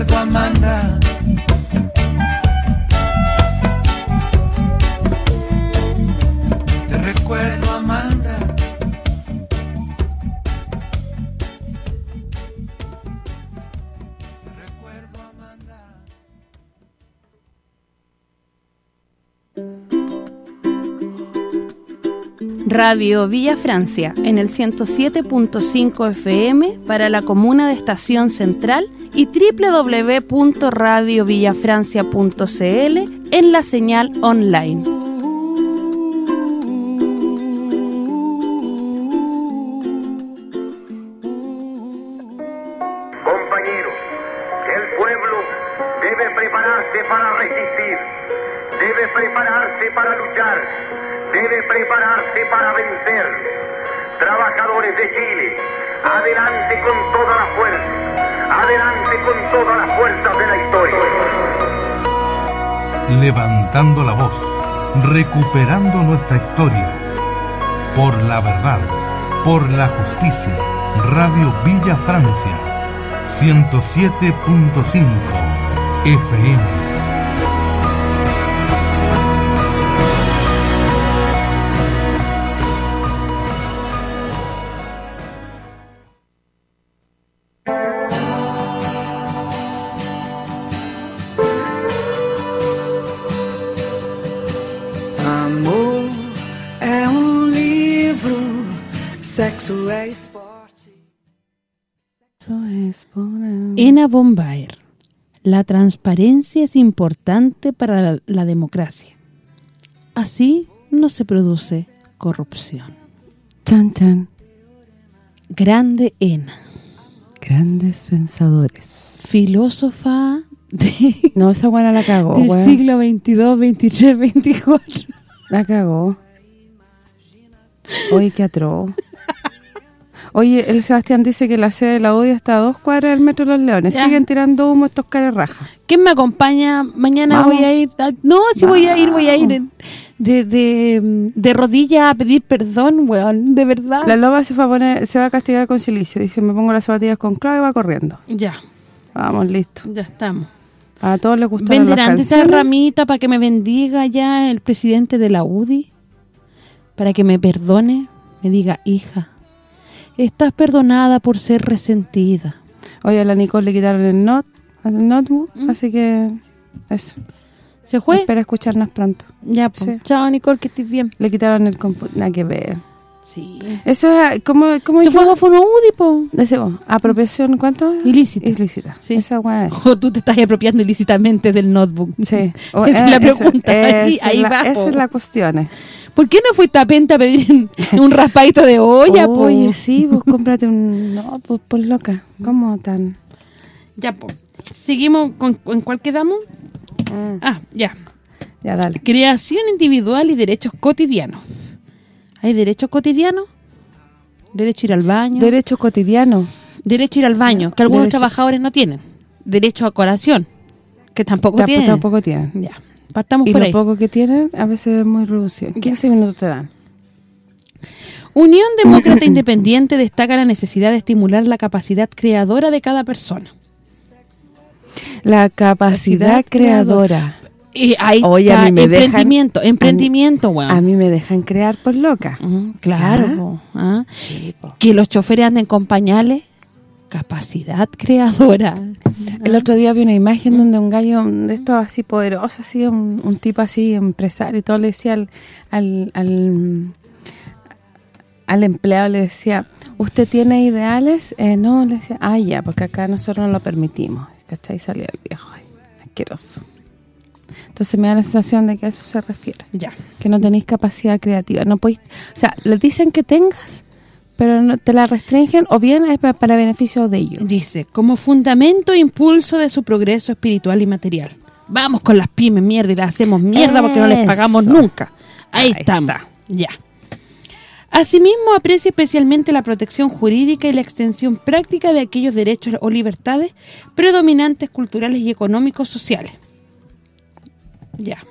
Recuerdo, Amanda. Radio Villa Francia en el 107.5 FM para la comuna de Estación Central y www.radiovillafrancia.cl en la señal online. Adelante con toda la fuerza, adelante con todas las fuerzas de la historia. Levantando la voz, recuperando nuestra historia. Por la verdad, por la justicia. Radio Villa Francia, 107.5 FM. Ena Bombaer. La transparencia es importante para la, la democracia. Así no se produce corrupción. Chan, chan. Grande Ena. Grandes pensadores. Filósofa de- No, esa buena la cagó, del siglo 22, 23, 24. La cagó. Oye, qué atroz. Oye, el Sebastián dice que la sede de la UDI está a dos cuadras del Metro de los Leones. Ya. Siguen tirando humo estos caras rajas. ¿Quién me acompaña? Mañana Vamos. voy a ir... a- no, si voy a ir, voy a ir de, de, de rodilla a pedir perdón, weón, de verdad. La loba se va a poner, se va a castigar con silicio. Dice, me pongo las zapatillas con clave y va corriendo. Ya, Vamos, listo. ya estamos. A todos les las ¿Venderán esa ramita para que me bendiga ya el presidente de la UDI? Para que me perdone, me diga, hija, estás perdonada por ser resentida. Oye, a la Nicole le quitaron el, not, el notebook, Mm. así que eso. ¿Se fue? Espera escucharnos pronto. Ya, pues. Sí. Chao, Nicole, que estés bien. Le quitaron el computador. Nada que ver. Sí. Eso es, ¿cómo, cómo Se fue Fono UDI. Decimos, apropiación, ¿cuánto? Ilícita. Ilícita. Sí. Esa es. O tú te estás apropiando ilícitamente del notebook. Sí. O- Esa es la pregunta. ahí es la, va, Esa es la cuestión. ¿Por qué no fuiste a Penta a pedir un, raspadito de olla, po? Oye, sí, pues cómprate un... No, pues por loca. ¿Cómo tan...? Ya, po. Seguimos con... ¿En cuál quedamos? Mm, Ah, ya. ya, dale. Creación individual y derechos cotidianos. ¿Hay derechos cotidianos? Derecho a ir al baño. Derecho cotidiano. derecho a ir al baño, que algunos Derecho- trabajadores no tienen. Derecho a colación, que tampoco Tampoco, tienen. tampoco tienen. Ya, partamos Y por lo ahí. poco que tienen, a veces es muy reducido. 15 minutos te dan. Unión Demócrata Independiente destaca la necesidad de estimular la capacidad creadora de cada persona. La capacidad Capacidad creadora. Y ahí Oye, a está mí me dejan- emprendimiento, emprendimiento, weón. A mí me dejan crear por loca. Ujú, claro, Ya. po, ¿ah? Sí, que los choferes anden con pañales, capacidad creadora. El otro día vi una imagen donde un gallo de estos así poderosos, así un, un tipo así empresario y todo le decía al, al, al, al empleado, le decía, ¿usted tiene ideales? Eh, no, le decía, ah, ya, porque acá nosotros no lo permitimos. ¿Cachai? Salía el viejo, ay, asqueroso. Entonces me da la sensación de que a eso se refiere. Ya. Que no tenéis capacidad creativa. no podéis, O sea, les dicen que tengas, pero no, te la restringen o bien es pa- para beneficio de ellos. Dice, como fundamento e impulso de su progreso espiritual y material. Vamos con las pymes, mierda, y las hacemos mierda porque no les pagamos nunca. Ahí, Ahí estamos. está. Ya. Asimismo, aprecia especialmente la protección jurídica y la extensión práctica de aquellos derechos o libertades predominantes culturales y económicos sociales. Ya.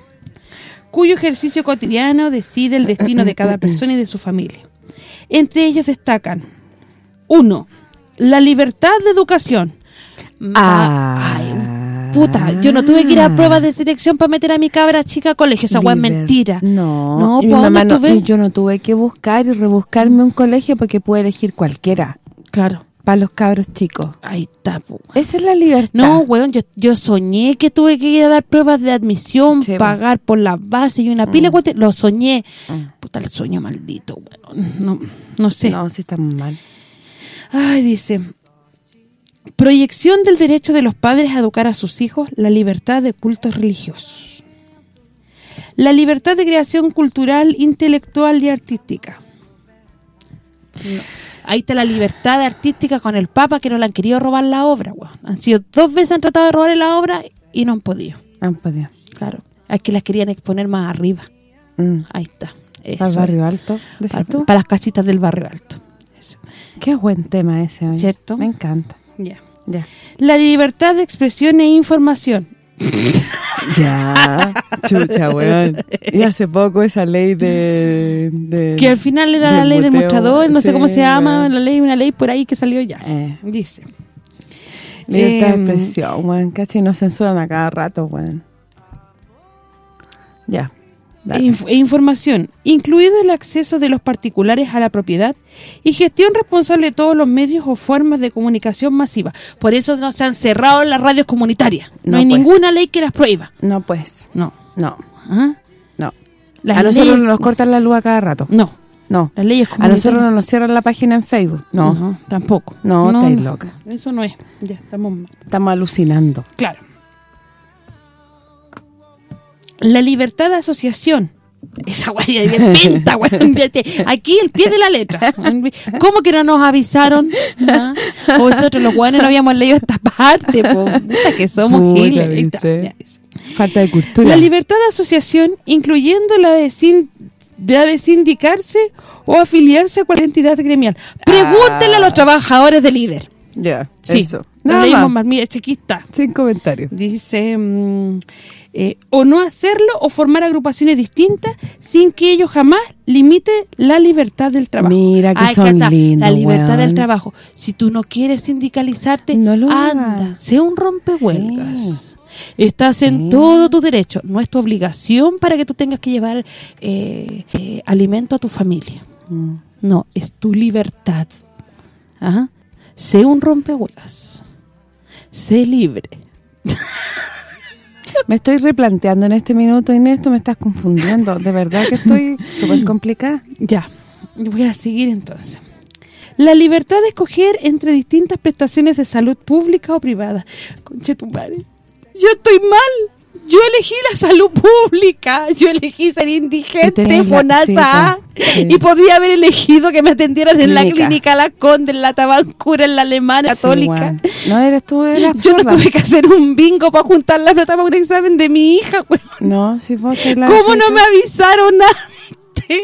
Cuyo ejercicio cotidiano decide el destino de cada persona y de su familia. Entre ellos destacan 1. La libertad de educación. Ah. Ay, puta, yo no tuve que ir a pruebas de selección para meter a mi cabra chica a colegio, esa weá es Liber- mentira. No, No, mi ¿pa' mamá no- yo no tuve que buscar y rebuscarme un colegio porque puedo elegir cualquiera Claro, para los cabros chicos. ahí está. Esa es la libertad. No, weón, yo, yo soñé que tuve que ir a dar pruebas de admisión, Sí, pagar por la base y una pila, de cuestiones. lo soñé. Mm. Puta, el sueño maldito, weón. No, no sé. No, sí está muy mal. Ay, dice, proyección del derecho de los padres a educar a sus hijos, la libertad de cultos religiosos. La libertad de creación cultural, intelectual y artística. Ahí está la libertad artística con el Papa que no le han querido robar la obra, weón. Han sido dos veces han tratado de robarle la obra y no han podido. Han podido. Claro, es que las querían exponer más arriba. Mm. Ahí está. Para Eso el es. barrio alto, Para, tú. para las casitas del barrio alto. Eso. Qué buen tema ese, oye. ¿Cierto? Me encanta. Ya. Ya. La libertad de expresión e información. Ya, chucha, weón. Y hace poco esa ley de... de- Que al final era la ley del mostrador, no sé cómo se llama, la ley, una ley por ahí que salió ya. Eh, Dice. libertad Em, de expresión, weón. Cachi, nos censuran a cada rato, weón. Ya. Inf- e información, incluido el acceso de los particulares a la propiedad y gestión responsable de todos los medios o formas de comunicación masiva. Por eso no se han cerrado las radios comunitarias. No, No, hay pues. ninguna ley que las prohíba. No, pues. No. No, ¿Ah? no. Las a nosotros leyes- nos cortan la luz a cada rato. No. No. Las leyes A nosotros no nos cierran la página en Facebook. No, No, tampoco. No, estáis loca. Eso no es. Ya, estamos estamos alucinando. Claro. La libertad de asociación. Esa guay de pinta. Vete, Aquí el pie de la letra. ¿Cómo que no nos avisaron? ¿Ah? O nosotros los guanes no habíamos leído esta parte, po. Puta que somos giles. Falta de cultura. La libertad de asociación, incluyendo la de, sin- la de sindicarse o afiliarse a cualquier entidad gremial. Pregúntenle a los trabajadores de líder. Ya, Sí, eso. Nada más. Mira, aquí está. Sin comentarios. Dice, mm, eh, o no hacerlo o formar agrupaciones distintas sin que ello jamás limite la libertad del trabajo. Mira que son lindos, La libertad weón. del trabajo. Si tú no quieres sindicalizarte, No lo anda, hagas. sé un rompehuelgas. Sí. Estás en Sí. todo tu derecho. No es tu obligación para que tú tengas que llevar eh, eh, alimento a tu familia. Mm. No, es tu libertad. Ajá. Sé un rompehuelgas. Sé libre. Me estoy replanteando en este minuto, Inés, tú me estás confundiendo. De verdad que estoy súper complicada. Ya, voy a seguir entonces. La libertad de escoger entre distintas prestaciones de salud pública o privada. Conche tu madre. Yo estoy mal. Yo elegí la salud pública. Yo elegí ser indigente, FONASA. sí. Y podía haber elegido que me atendieran en la Clínica. La Conde, en la Tabancura, en la Alemana Católica. Sí, no eres tú, eras Yo no tuve que hacer un bingo para juntar la plata para un examen de mi hija, weón. No, si vos la ¿Cómo no me tú. avisaron antes?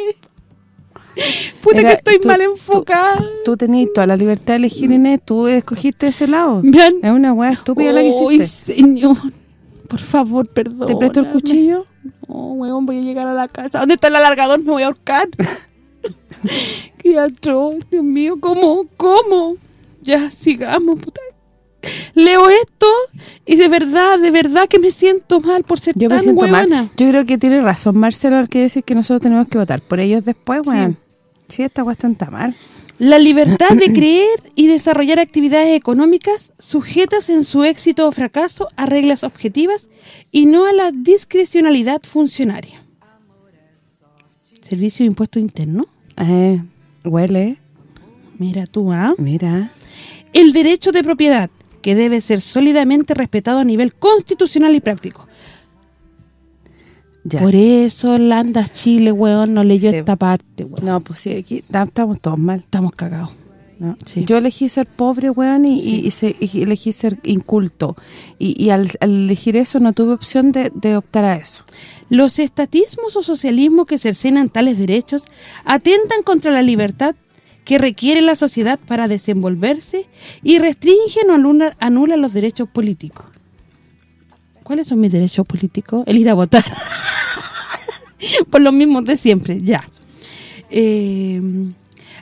Puta Era- que estoy tú- mal tú- enfocada. Tú tenías toda la libertad de elegir, Inés. Tú escogiste ese lado. Es una weá estúpida la que hiciste. señor. Por favor, perdón. ¿Te presto el cuchillo? No, weón, voy a llegar a la casa. ¿Dónde está el alargador? Me voy a ahorcar. Qué atroz, Dios mío. ¿Cómo? ¿Cómo? Ya, sigamos, puta. Leo esto y de verdad, de verdad que me siento mal por ser Yo tan me siento mal. Yo creo que tiene razón Marcelo al que decir que nosotros tenemos que votar por ellos después, Sí. weón. Sí, esta cuestión está mal. La libertad de creer y desarrollar actividades económicas sujetas en su éxito o fracaso a reglas objetivas y no a la discrecionalidad funcionaria. Servicio de Impuesto Interno. Eh, huele, Mira tú, ¿ah? mira. El derecho de propiedad, que debe ser sólidamente respetado a nivel constitucional y práctico. Ya. Por eso Landas Chile, weón, no leyó Sí. esta parte, weón. No, pues sí, aquí ta- estamos todos mal. Estamos cagados. ¿no? Sí. Yo elegí ser pobre, weón, y, y- y se- y elegí ser inculto. Y, y al, al elegir eso no tuve opción de, de optar a eso. Los estatismos o socialismos que cercenan tales derechos atentan contra la libertad que requiere la sociedad para desenvolverse y restringen o anula- anulan los derechos políticos. ¿Cuáles son mis derechos políticos? El ir a votar. Por los mismos de siempre, ya. Eh,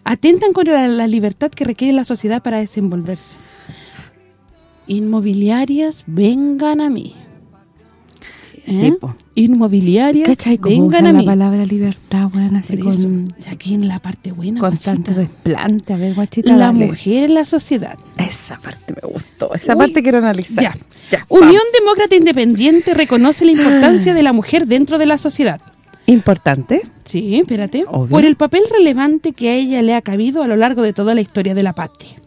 atentan contra la, la libertad que requiere la sociedad para desenvolverse. Inmobiliarias, vengan a mí. Sí, ¿Eh? po. Inmobiliarias, ¿Cachai cómo vengan usan a la palabra libertad, weón? Así Por con, aquí en la parte buena, con guachita. tanto desplante. A ver, guachita, la dale. mujer en la sociedad. Esa parte me gustó. Esa Uy, parte quiero analizar. Ya. Ya, Unión vamos. Demócrata Independiente reconoce la importancia de la mujer dentro de la sociedad. Importante. Sí, espérate. Obvio. Por el papel relevante que a ella le ha cabido a lo largo de toda la historia de la patria.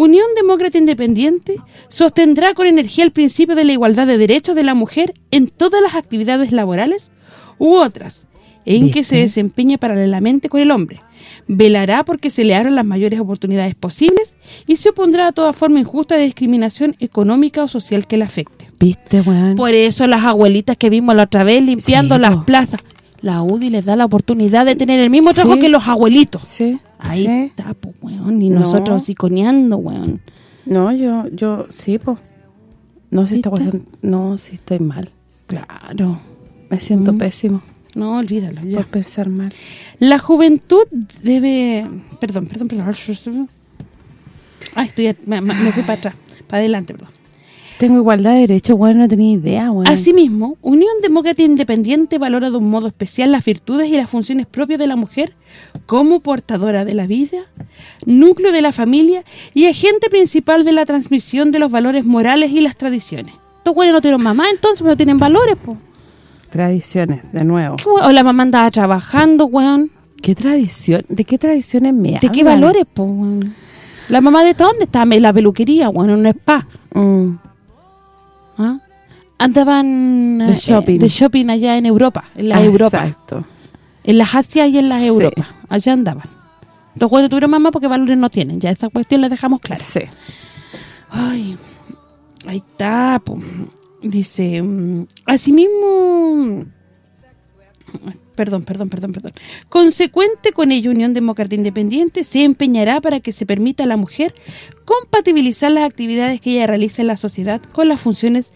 Unión Demócrata Independiente sostendrá con energía el principio de la igualdad de derechos de la mujer en todas las actividades laborales u otras en que se desempeñe paralelamente con el hombre. Velará porque se le abran las mayores oportunidades posibles y se opondrá a toda forma injusta de discriminación económica o social que la afecte. ¿Viste? Por eso las abuelitas que vimos la otra vez limpiando Sí, las plazas, la UDI les da la oportunidad de tener el mismo trabajo Sí. que los abuelitos. Sí. Ahí sí. está, pues, weón, y No. nosotros weón. No, yo, yo, sí, pues. No, si ¿Viste? pasando- No, si estoy mal. Claro. Me siento Mm. pésimo No, olvídalo, ya. por pensar mal. La juventud debe... Perdón, perdón, perdón. Ay, estoy, me- me fui para atrás, para adelante, perdón. Tengo igualdad de derechos, weón, no tenía idea, weón. Asimismo, Unión Demócrata Independiente valora de un modo especial las virtudes y las funciones propias de la mujer como portadora de la vida, núcleo de la familia y agente principal de la transmisión de los valores morales y las tradiciones. Estos güeyes no tienen mamá, entonces no tienen valores, po. Tradiciones, de nuevo. ¿Qué O la mamá andaba trabajando, weón. ¿Qué tradición? ¿De qué tradiciones me ¿De qué hablan? valores, po, weón? La mamá de esta, ¿dónde está? En la peluquería, weón, en un spa. Mm, ¿ah? Andaban De eh, shopping. de shopping allá en Europa, en la ah, Europa. Exacto. En las Asia y en las Sí. Europa. Allá andaban. Los güeyes tuvieron mamá porque valores no tienen. Ya esa cuestión la dejamos clara. Sí. Ay, ahí está. po. Dice, mm, asimismo... Perdón, perdón, perdón, perdón. Consecuente con ello, Unión Demócrata Independiente se empeñará para que se permita a la mujer compatibilizar las actividades que ella realiza en la sociedad con las funciones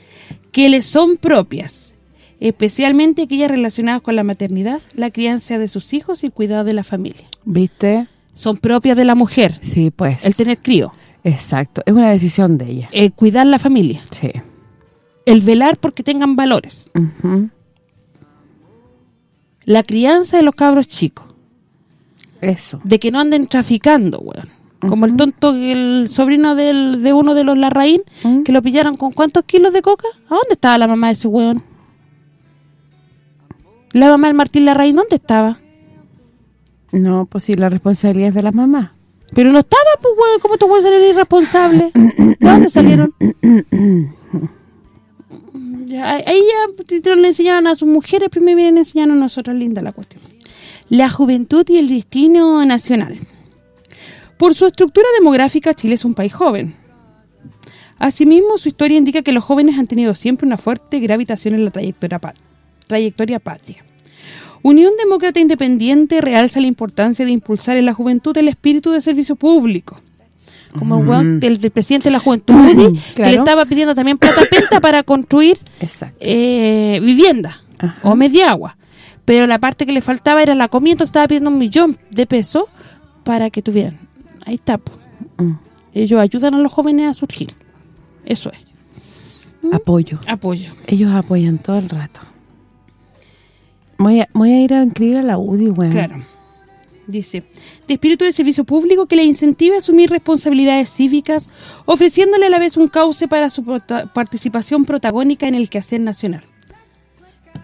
que le son propias, especialmente aquellas relacionadas con la maternidad, la crianza de sus hijos y el cuidado de la familia. ¿Viste? Son propias de la mujer, Sí, pues. el tener crío, Exacto. Es una decisión de ella. el cuidar la familia, Sí. el velar porque tengan valores, Ujú. La crianza de los cabros chicos, Eso. de que no anden traficando, weón. Como el tonto, el sobrino del, de uno de los Larraín, que lo pillaron con cuántos kilos de coca. ¿A dónde estaba la mamá de ese weón? La mamá del Martín Larraín, ¿dónde estaba? No, pues sí, la responsabilidad es de la mamá. Pero no estaba, pues, weón. ¿Cómo te puedes salir irresponsable? ¿De dónde salieron? Ya, le enseñaban a sus mujeres, primero vienen enseñando a nosotras, linda la cuestión. La juventud y el destino nacional. Por su estructura demográfica, Chile es un país joven. Asimismo, su historia indica que los jóvenes han tenido siempre una fuerte gravitación en la trayectoria, trayectoria patria. Unión Demócrata Independiente realza la importancia de impulsar en la juventud el espíritu de servicio público. Como el weón del presidente de la juventud, que le estaba pidiendo también plata penta para construir eh, vivienda Ajá. o media agua. Pero la parte que le faltaba era la comida, entonces estaba pidiendo un millón de pesos para que tuvieran. Ahí está. Mm. Ellos ayudan a los jóvenes a surgir. Eso es. Apoyo. Apoyo. Ellos apoyan todo el rato. Voy a, voy a ir a inscribir a la UDI, weón. Claro. dice, de espíritu de servicio público que le incentive a asumir responsabilidades cívicas, ofreciéndole a la vez un cauce para su prota- participación protagónica en el quehacer nacional.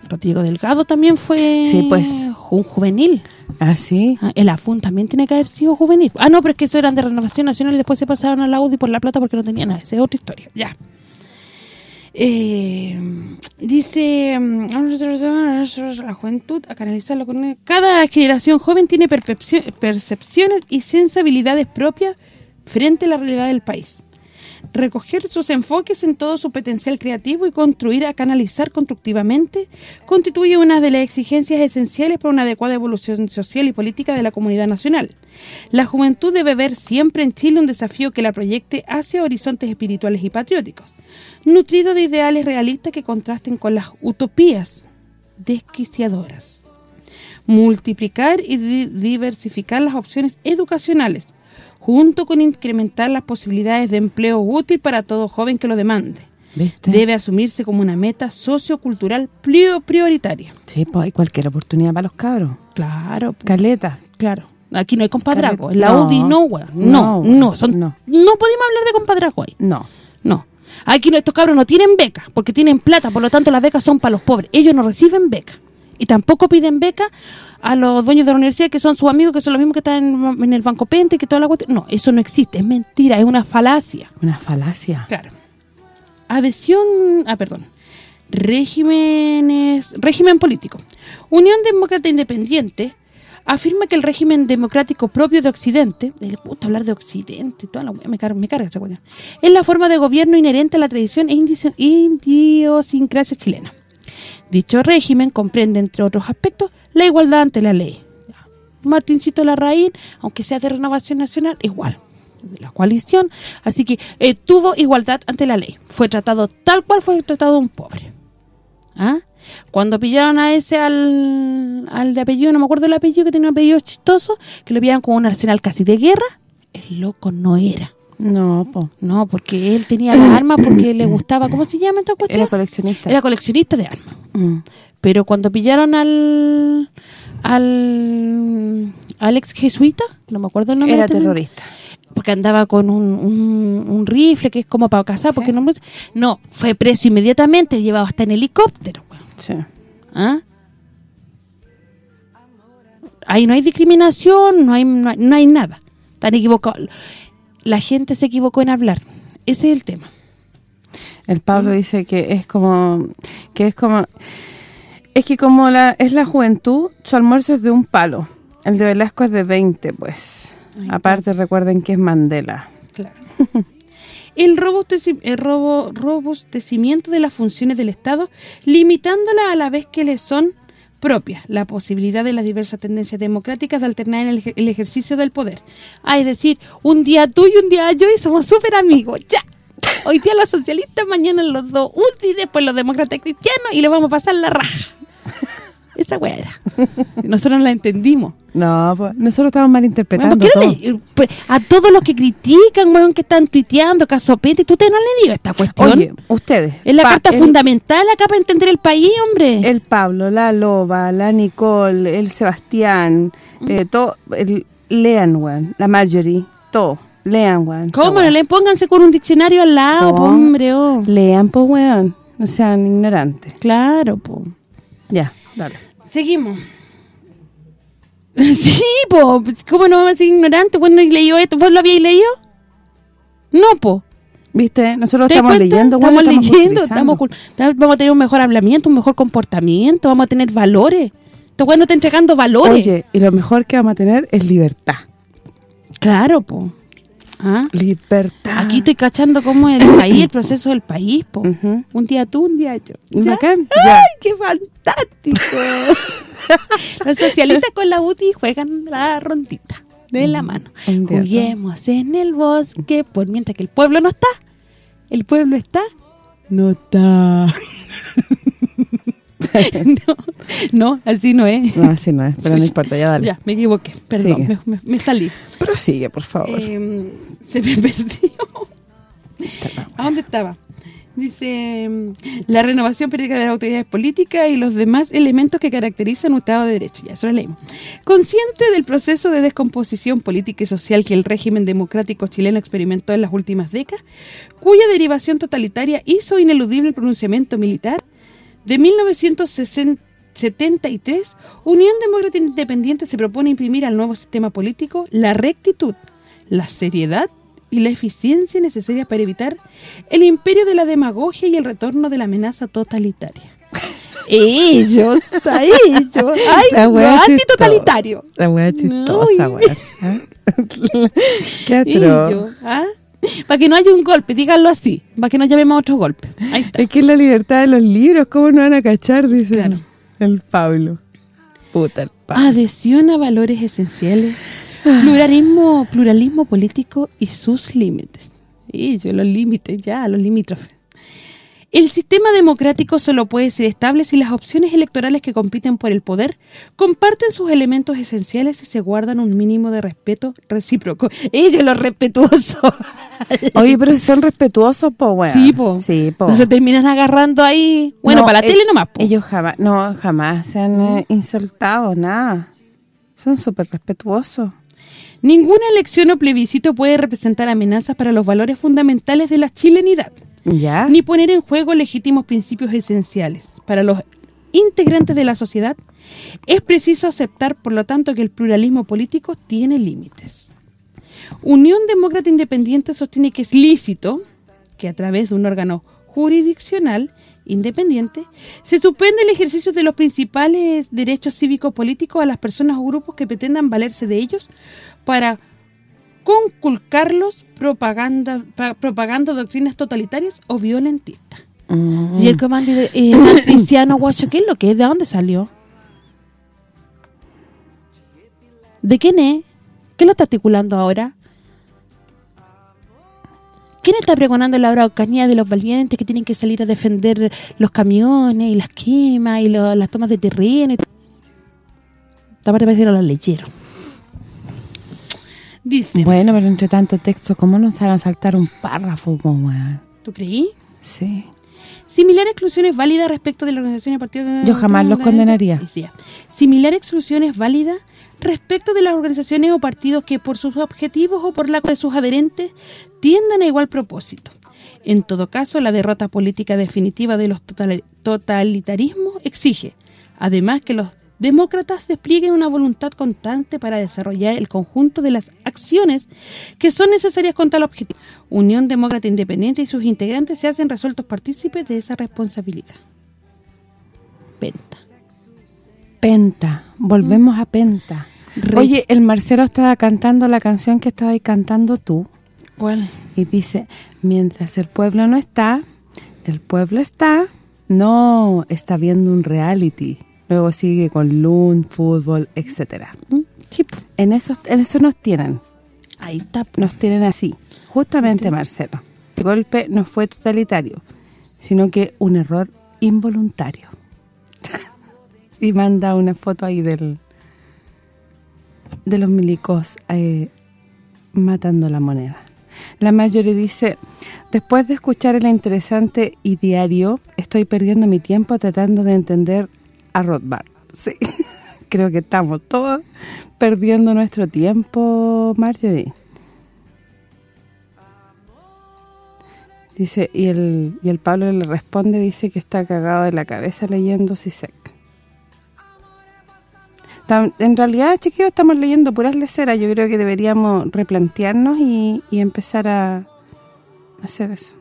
Rodrigo Delgado también fue Sí, pues. un juvenil. Ah, sí. Ah, El AFUN también tiene que haber sido juvenil. Ah, no, pero es que eso eran de Renovación Nacional y después se pasaron a la UDI por la plata porque no tenían nada. Esa es otra historia. Ya. Eh, dice mm, la juventud a canalizarlo con cada generación joven tiene percepcio- percepciones y sensibilidades propias frente a la realidad del país recoger sus enfoques en todo su potencial creativo y construir a canalizar constructivamente constituye una de las exigencias esenciales para una adecuada evolución social y política de la comunidad nacional. La juventud debe ver siempre en Chile un desafío que la proyecte hacia horizontes espirituales y patrióticos, nutrido de ideales realistas que contrasten con las utopías desquiciadoras. Multiplicar y di- diversificar las opciones educacionales, junto con incrementar las posibilidades de empleo útil para todo joven que lo demande. ¿Viste? Debe asumirse como una meta sociocultural prio- prioritaria. Sí, pues hay cualquier oportunidad para los cabros. Claro, po, Caleta. claro. Aquí no hay compadrago. La No. UDI no. No, No, no, son, no. no. podemos hablar de compadrago ahí. No. No. Aquí no, estos cabros no tienen beca, porque tienen plata, por lo tanto las becas son para los pobres. Ellos no reciben beca. Y tampoco piden beca a los dueños de la universidad, que son sus amigos, que son los mismos que están en, en el Banco Pente, que toda la cuestión. No, eso no existe, es mentira, es una falacia. Una falacia. Claro. Adhesión, ah, perdón. Regímenes, régimen político. Unión Demócrata Independiente afirma que el régimen democrático propio de Occidente, le gusta hablar de Occidente, toda la me, carga, me carga esa wea, es la forma de gobierno inherente a la tradición e indicio- idiosincrasia chilena. Dicho régimen comprende, entre otros aspectos, la igualdad ante la ley. Martincito Larraín, aunque sea de Renovación Nacional, igual de la coalición, así que eh, tuvo igualdad ante la ley. Fue tratado tal cual fue tratado un pobre. ¿Ah? Cuando pillaron a ese al, al de apellido, no me acuerdo el apellido, que tenía un apellido chistoso, que lo pillaban con un arsenal casi de guerra, el loco no era. No, po. No, porque él tenía las armas porque le gustaba, ¿cómo se llama esta cuestión? Era coleccionista. Era coleccionista de armas. Mm. Pero cuando pillaron al al, al ex jesuita, no me acuerdo el nombre. Era terrorista. Porque andaba con un, un, un rifle que es como para cazar, porque no no, fue preso inmediatamente, llevado hasta en helicóptero. Sí. ¿Ah? Ahí no hay discriminación, no hay, no hay, no hay nada. Están equivocados. La gente se equivocó en hablar. Ese es el tema. El. Pablo dice que es como que es como es que como la es la juventud, su almuerzo es de un palo. El de Velasco es de 20, pues. Aparte recuerden que es Mandela. Claro. el, robusteci- el robo, robustecimiento de las funciones del Estado, limitándolas a la vez que le son propias, la posibilidad de las diversas tendencias democráticas de alternar el, el ejercicio del poder. Ah, es decir, un día tú y un día yo y somos súper amigos, ya. Hoy día los socialistas, mañana los dos, y después los demócratas cristianos y le vamos a pasar la raja. Esa weá era. Nosotros no la entendimos. No, pues nosotros estamos Bueno, malinterpretando ¿por qué no todo. le- pues, a todos los que critican, weón, que están tuiteando, casopete, tú te no le digas esta cuestión. Oye, ustedes. es la pa- carta el- fundamental acá para entender el país, hombre. El Pablo, la Loba, la Nicole, el Sebastián, Mm. eh, todo, el, lean, weón, la Marjorie, todo, lean, weón. ¿Cómo no le pónganse con un diccionario al lado, po, hombre? oh. Lean, pues, weón, no sean ignorantes. Claro, po. Ya, dale. Seguimos. sí, po. pues, ¿Cómo no vamos a ser ignorantes? ¿Vos no has leído esto? ¿Vos lo habíais leído? No, po. ¿Viste? Nosotros ¿Te das estamos cuenta? leyendo, weón, estamos leyendo, estamos, estamos- vamos a tener un mejor hablamiento, un mejor comportamiento, vamos a tener valores. Este weón no está entregando valores. Oye, y lo mejor que vamos a tener es libertad. Claro, po. ¿Ah? Libertad. Aquí estoy cachando cómo es el país, el proceso del país, po. Un día tú, un día yo. ¿Ya? Bacán, ¡Ay, ya. qué fantástico! Los socialistas con la UTI juegan la rondita de la mano. día tú. Juguemos en el bosque, por mientras que el pueblo no está. El pueblo está, no está. no, no, así no es. No, así no es, pero no importa, ya dale. Ya, me equivoqué, perdón, me, me- me salí. Prosigue, por favor. Eh, se me perdió. ¿A dónde estaba? Dice, mm, la renovación periódica de las autoridades políticas y los demás elementos que caracterizan un Estado de Derecho. Ya, eso lo leímos. Consciente del proceso de descomposición política y social que el régimen democrático chileno experimentó en las últimas décadas, cuya derivación totalitaria hizo ineludible el pronunciamiento militar, de 1973, Unión Demócrata Independiente se propone imprimir al nuevo sistema político la rectitud, la seriedad y la eficiencia necesarias para evitar el imperio de la demagogia y el retorno de la amenaza totalitaria. ellos, ellos, ay, La no, antitotalitario. La wea chistosa, No. ¿ah? Qué atroz. Ellos, ¿ah? Para que no haya un golpe, díganlo así, para que no llamemos a otro golpe. Ahí está. Es que es la libertad de los libros, ¿cómo no van a cachar? Dice Claro. el Pablo. Puta el Pablo. Adhesión a valores esenciales, pluralismo pluralismo político y sus límites. Y yo los límites, ya, los limítrofes. El sistema democrático solo puede ser estable si las opciones electorales que compiten por el poder comparten sus elementos esenciales y se guardan un mínimo de respeto recíproco. Ellos los respetuosos. Oye, pero si son respetuosos, po, weón. Sí, po. Sí, po. No se terminan agarrando ahí. Bueno, No, para la eh, tele nomás, po. Ellos jamás, no, jamás se han eh, insultado, nada. Son súper respetuosos. Ninguna elección o plebiscito puede representar amenazas para los valores fundamentales de la chilenidad. Ni poner en juego legítimos principios esenciales. Para los integrantes de la sociedad, es preciso aceptar, por lo tanto, que el pluralismo político tiene límites. Unión Demócrata Independiente sostiene que es lícito que a través de un órgano jurisdiccional independiente se suspende el ejercicio de los principales derechos cívicos políticos a las personas o grupos que pretendan valerse de ellos para conculcarlos propaganda pa- propagando doctrinas totalitarias o violentistas. Mm. Y el comando de eh, cristiano guacho, ¿qué es lo que es? ¿De dónde salió? ¿De quién es? ¿Qué lo está articulando ahora? ¿Quién está pregonando la araucanía de los valientes que tienen que salir a defender los camiones y las quemas y lo- las tomas de terreno? y Esta parte parece que lo leyeron. Dice, Bueno, pero entre tanto texto, ¿cómo no se van a saltar un párrafo, weón? ¿tú creí? Sí. Similar exclusión es válida respecto de la organización y partido... Yo jamás los condenaría. Decía, Similar exclusión es válida respecto de las organizaciones o partidos que por sus objetivos o por la de sus adherentes tiendan a igual propósito. En todo caso, la derrota política definitiva de los total- totalitarismos exige, además, que los demócratas desplieguen una voluntad constante para desarrollar el conjunto de las acciones que son necesarias con tal objetivo. Unión Demócrata Independiente y sus integrantes se hacen resueltos partícipes de esa responsabilidad. Penta. Penta. Volvemos a Penta. Re- Oye, el Marcelo estaba cantando la canción que estabas cantando tú. ¿Cuál? Y dice, mientras el pueblo no está, el pueblo está, no, está viendo un reality. Luego sigue con Loon, fútbol, etcétera. ¿Mm? Sí. En eso, en eso nos tienen, ahí está. nos tienen así. Justamente, Marcelo. El golpe no fue totalitario, sino que un error involuntario. y manda una foto ahí del de los milicos eh, matando la moneda. La mayoría dice, después de escuchar el interesante y diario, estoy perdiendo mi tiempo tratando de entender a Rothbard. Sí, creo que estamos todos perdiendo nuestro tiempo, Marjorie. Dice, y el, y el Pablo le responde, dice que está cagado de la cabeza leyendo Sisek. En realidad, chiquillos, estamos leyendo puras leceras. Yo creo que deberíamos replantearnos y, y empezar a hacer eso.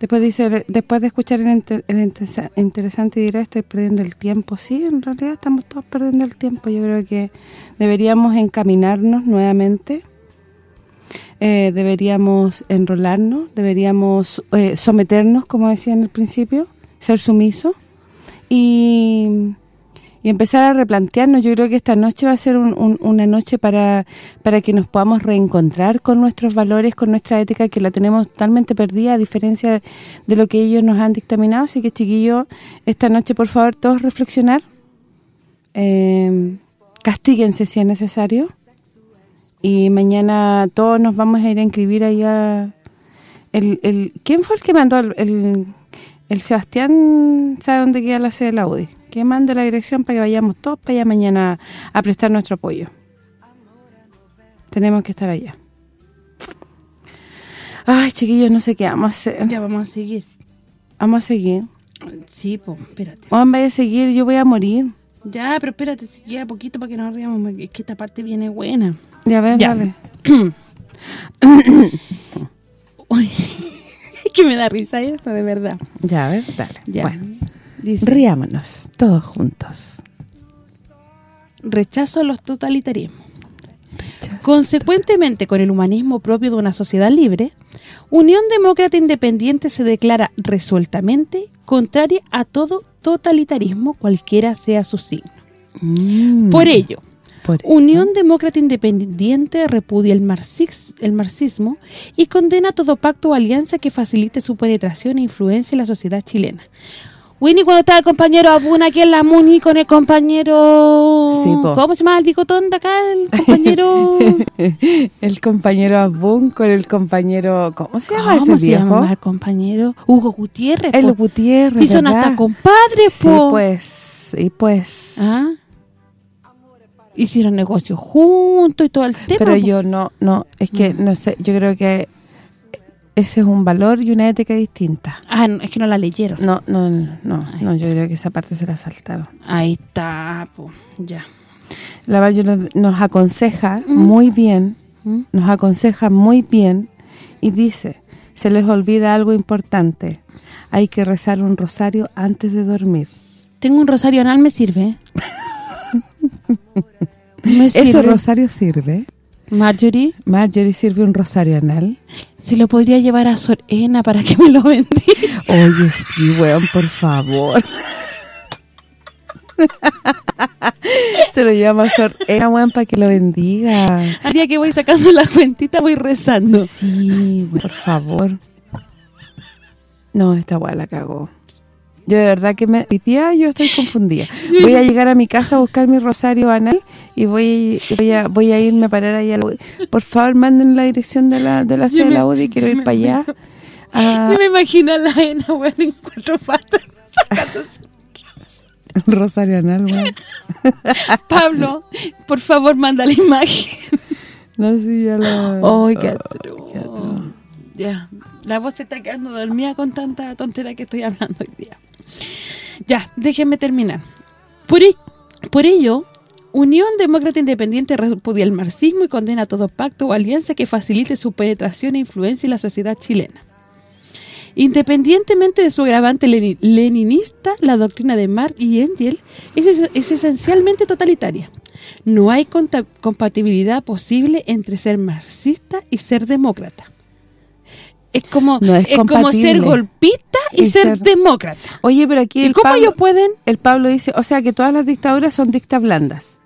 Después dice, después de escuchar el, inte- el interesa- interesante dirá, estoy perdiendo el tiempo. Sí, en realidad estamos todos perdiendo el tiempo. Yo creo que deberíamos encaminarnos nuevamente. Eh, deberíamos enrolarnos, deberíamos eh, someternos, como decía en el principio, ser sumisos y, y empezar a replantearnos. Yo creo que esta noche va a ser un- un- una noche para para que nos podamos reencontrar con nuestros valores, con nuestra ética, que la tenemos totalmente perdida, a diferencia de lo que ellos nos han dictaminado. Así que, chiquillos, esta noche, por favor, todos reflexionar. Eh, castíguense si es necesario. Y mañana todos nos vamos a ir a inscribir allá El, el, ¿Quién fue el que mandó el, el, el Sebastián? ¿Sabe dónde queda la sede de la UDI? Que mande la dirección para que vayamos todos para allá mañana a prestar nuestro apoyo. Tenemos que estar allá. Ay, chiquillos, no sé qué vamos a hacer. Ya vamos a seguir. Vamos a seguir. Sí, pues, espérate. Juan, vaya a seguir, yo voy a morir. Ya, pero espérate, si queda poquito para que nos riamos. Es que esta parte viene buena. Ya, a ver, Ya. dale. Uy, es que me da risa esto, de verdad. Ya, a ver, dale. Ya. Bueno, Dice, riámonos, todos juntos. rechazo a los totalitarismos. Consecuentemente, con el humanismo propio de una sociedad libre, Unión Demócrata Independiente se declara resueltamente contraria a todo totalitarismo, cualquiera sea su signo. Mm, Por ello, por. Unión Demócrata Independiente repudia el, marxis- el marxismo y condena todo pacto o alianza que facilite su penetración e influencia en la sociedad chilena. Winnie, cuando estaba el compañero Abun aquí en la Muni con el compañero... Sí. ¿Cómo se llama el bigotón de acá? El compañero... el compañero Abun con el compañero... ¿Cómo se llama ¿Cómo ese se llama viejo? más el compañero? Hugo Gutiérrez, El po. Gutiérrez, Sí, son hasta compadres, Sí, po. pues, y pues. ¿Ah? Hicieron negocios juntos y todo el tema. Pero po. yo no, no, es que, no sé, yo creo que ese es un valor y una ética distinta. Ah, no, es que no la leyeron. No, no, no, no, yo creo que esa parte se la saltaron. Ahí está, po. ya. La Valle nos, aconseja muy bien, ¿Mm? nos aconseja muy bien y dice, se les olvida algo importante, hay que rezar un rosario antes de dormir. Tengo un rosario anal, ¿me sirve? ¿Me ¿Ese sirve? rosario sirve? Marjorie, Marjorie sirve un rosario anal. si lo podría llevar a Sorena para que me lo bendiga. Oye, sí, weón, por favor. Se lo llama Sor Ena, weón, para que lo bendiga. Al día que voy sacando la cuentita voy rezando. Sí, weón, por favor. No, esta weá la cagó. Yo de verdad que me... Día yo estoy confundida. Voy a llegar a mi casa a buscar mi rosario anal y voy voy a voy a irme a parar ahí a la UDI. Por favor, manden la dirección de la de la sede de la UDI, quiero ir me- para allá. Ah, Yo me imagino a la Ena, weón, en cuatro patas. sacando su- rosario anal, weón. Pablo, por favor, manda la imagen. No, sí, ya la... Ay, atroz. qué atroz. Ya, la voz se está quedando dormida con tanta tontera que estoy hablando hoy día. Ya, déjenme terminar. Por, ello, Unión Demócrata Independiente repudia el marxismo y condena todo pacto o alianza que facilite su penetración e influencia en la sociedad chilena. Independientemente de su agravante leni- leninista, la doctrina de Marx y Engel es, es- es esencialmente totalitaria. No hay compatibilidad posible entre ser marxista y ser demócrata. Es como No es es como ser golpista y, ser, ser- demócrata. Oye, pero aquí ¿Y el cómo Pablo, ellos pueden? el Pablo dice, o sea, que todas las dictaduras son dictas blandas.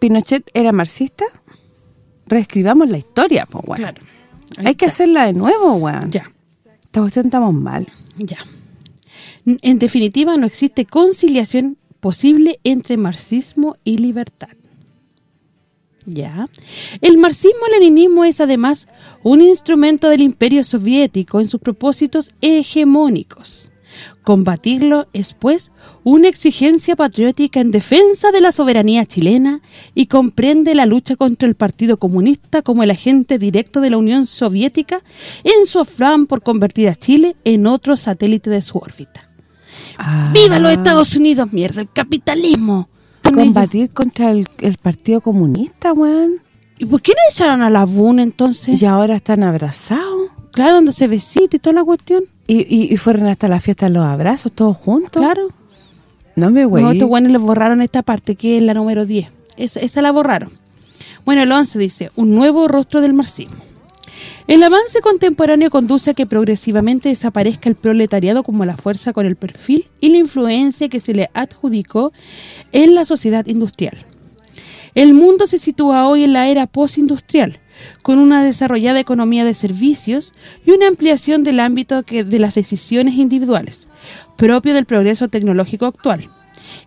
¿Pinochet era marxista? Reescribamos la historia, pues, weón. Claro. Hay que hacerla de nuevo, weón. Ya. Esta cuestión estamos mal. Ya. En definitiva, no existe conciliación posible entre marxismo y libertad. Ya. El marxismo-leninismo es además un instrumento del imperio soviético en sus propósitos hegemónicos. Combatirlo es, pues, una exigencia patriótica en defensa de la soberanía chilena y comprende la lucha contra el Partido Comunista como el agente directo de la Unión Soviética en su afán por convertir a Chile en otro satélite de su órbita. Ah, ¡Viva los Estados Unidos, mierda! ¡El capitalismo! Con Combatir contra el, el Partido Comunista, weón. ¿Y por qué no echaron a la BUN entonces? Y ahora están abrazados. Claro, donde se besita y toda la cuestión. Y, y, y fueron hasta la fiesta de los abrazos, todos juntos. Claro. No me güey. No, estos buenos les borraron esta parte, que es la número 10. Esa, esa la borraron. Bueno, el 11 dice, un nuevo rostro del marxismo. El avance contemporáneo conduce a que progresivamente desaparezca el proletariado como la fuerza con el perfil y la influencia que se le adjudicó en la sociedad industrial. El mundo se sitúa hoy en la era postindustrial, con una desarrollada economía de servicios y una ampliación del ámbito de las decisiones individuales, propio del progreso tecnológico actual.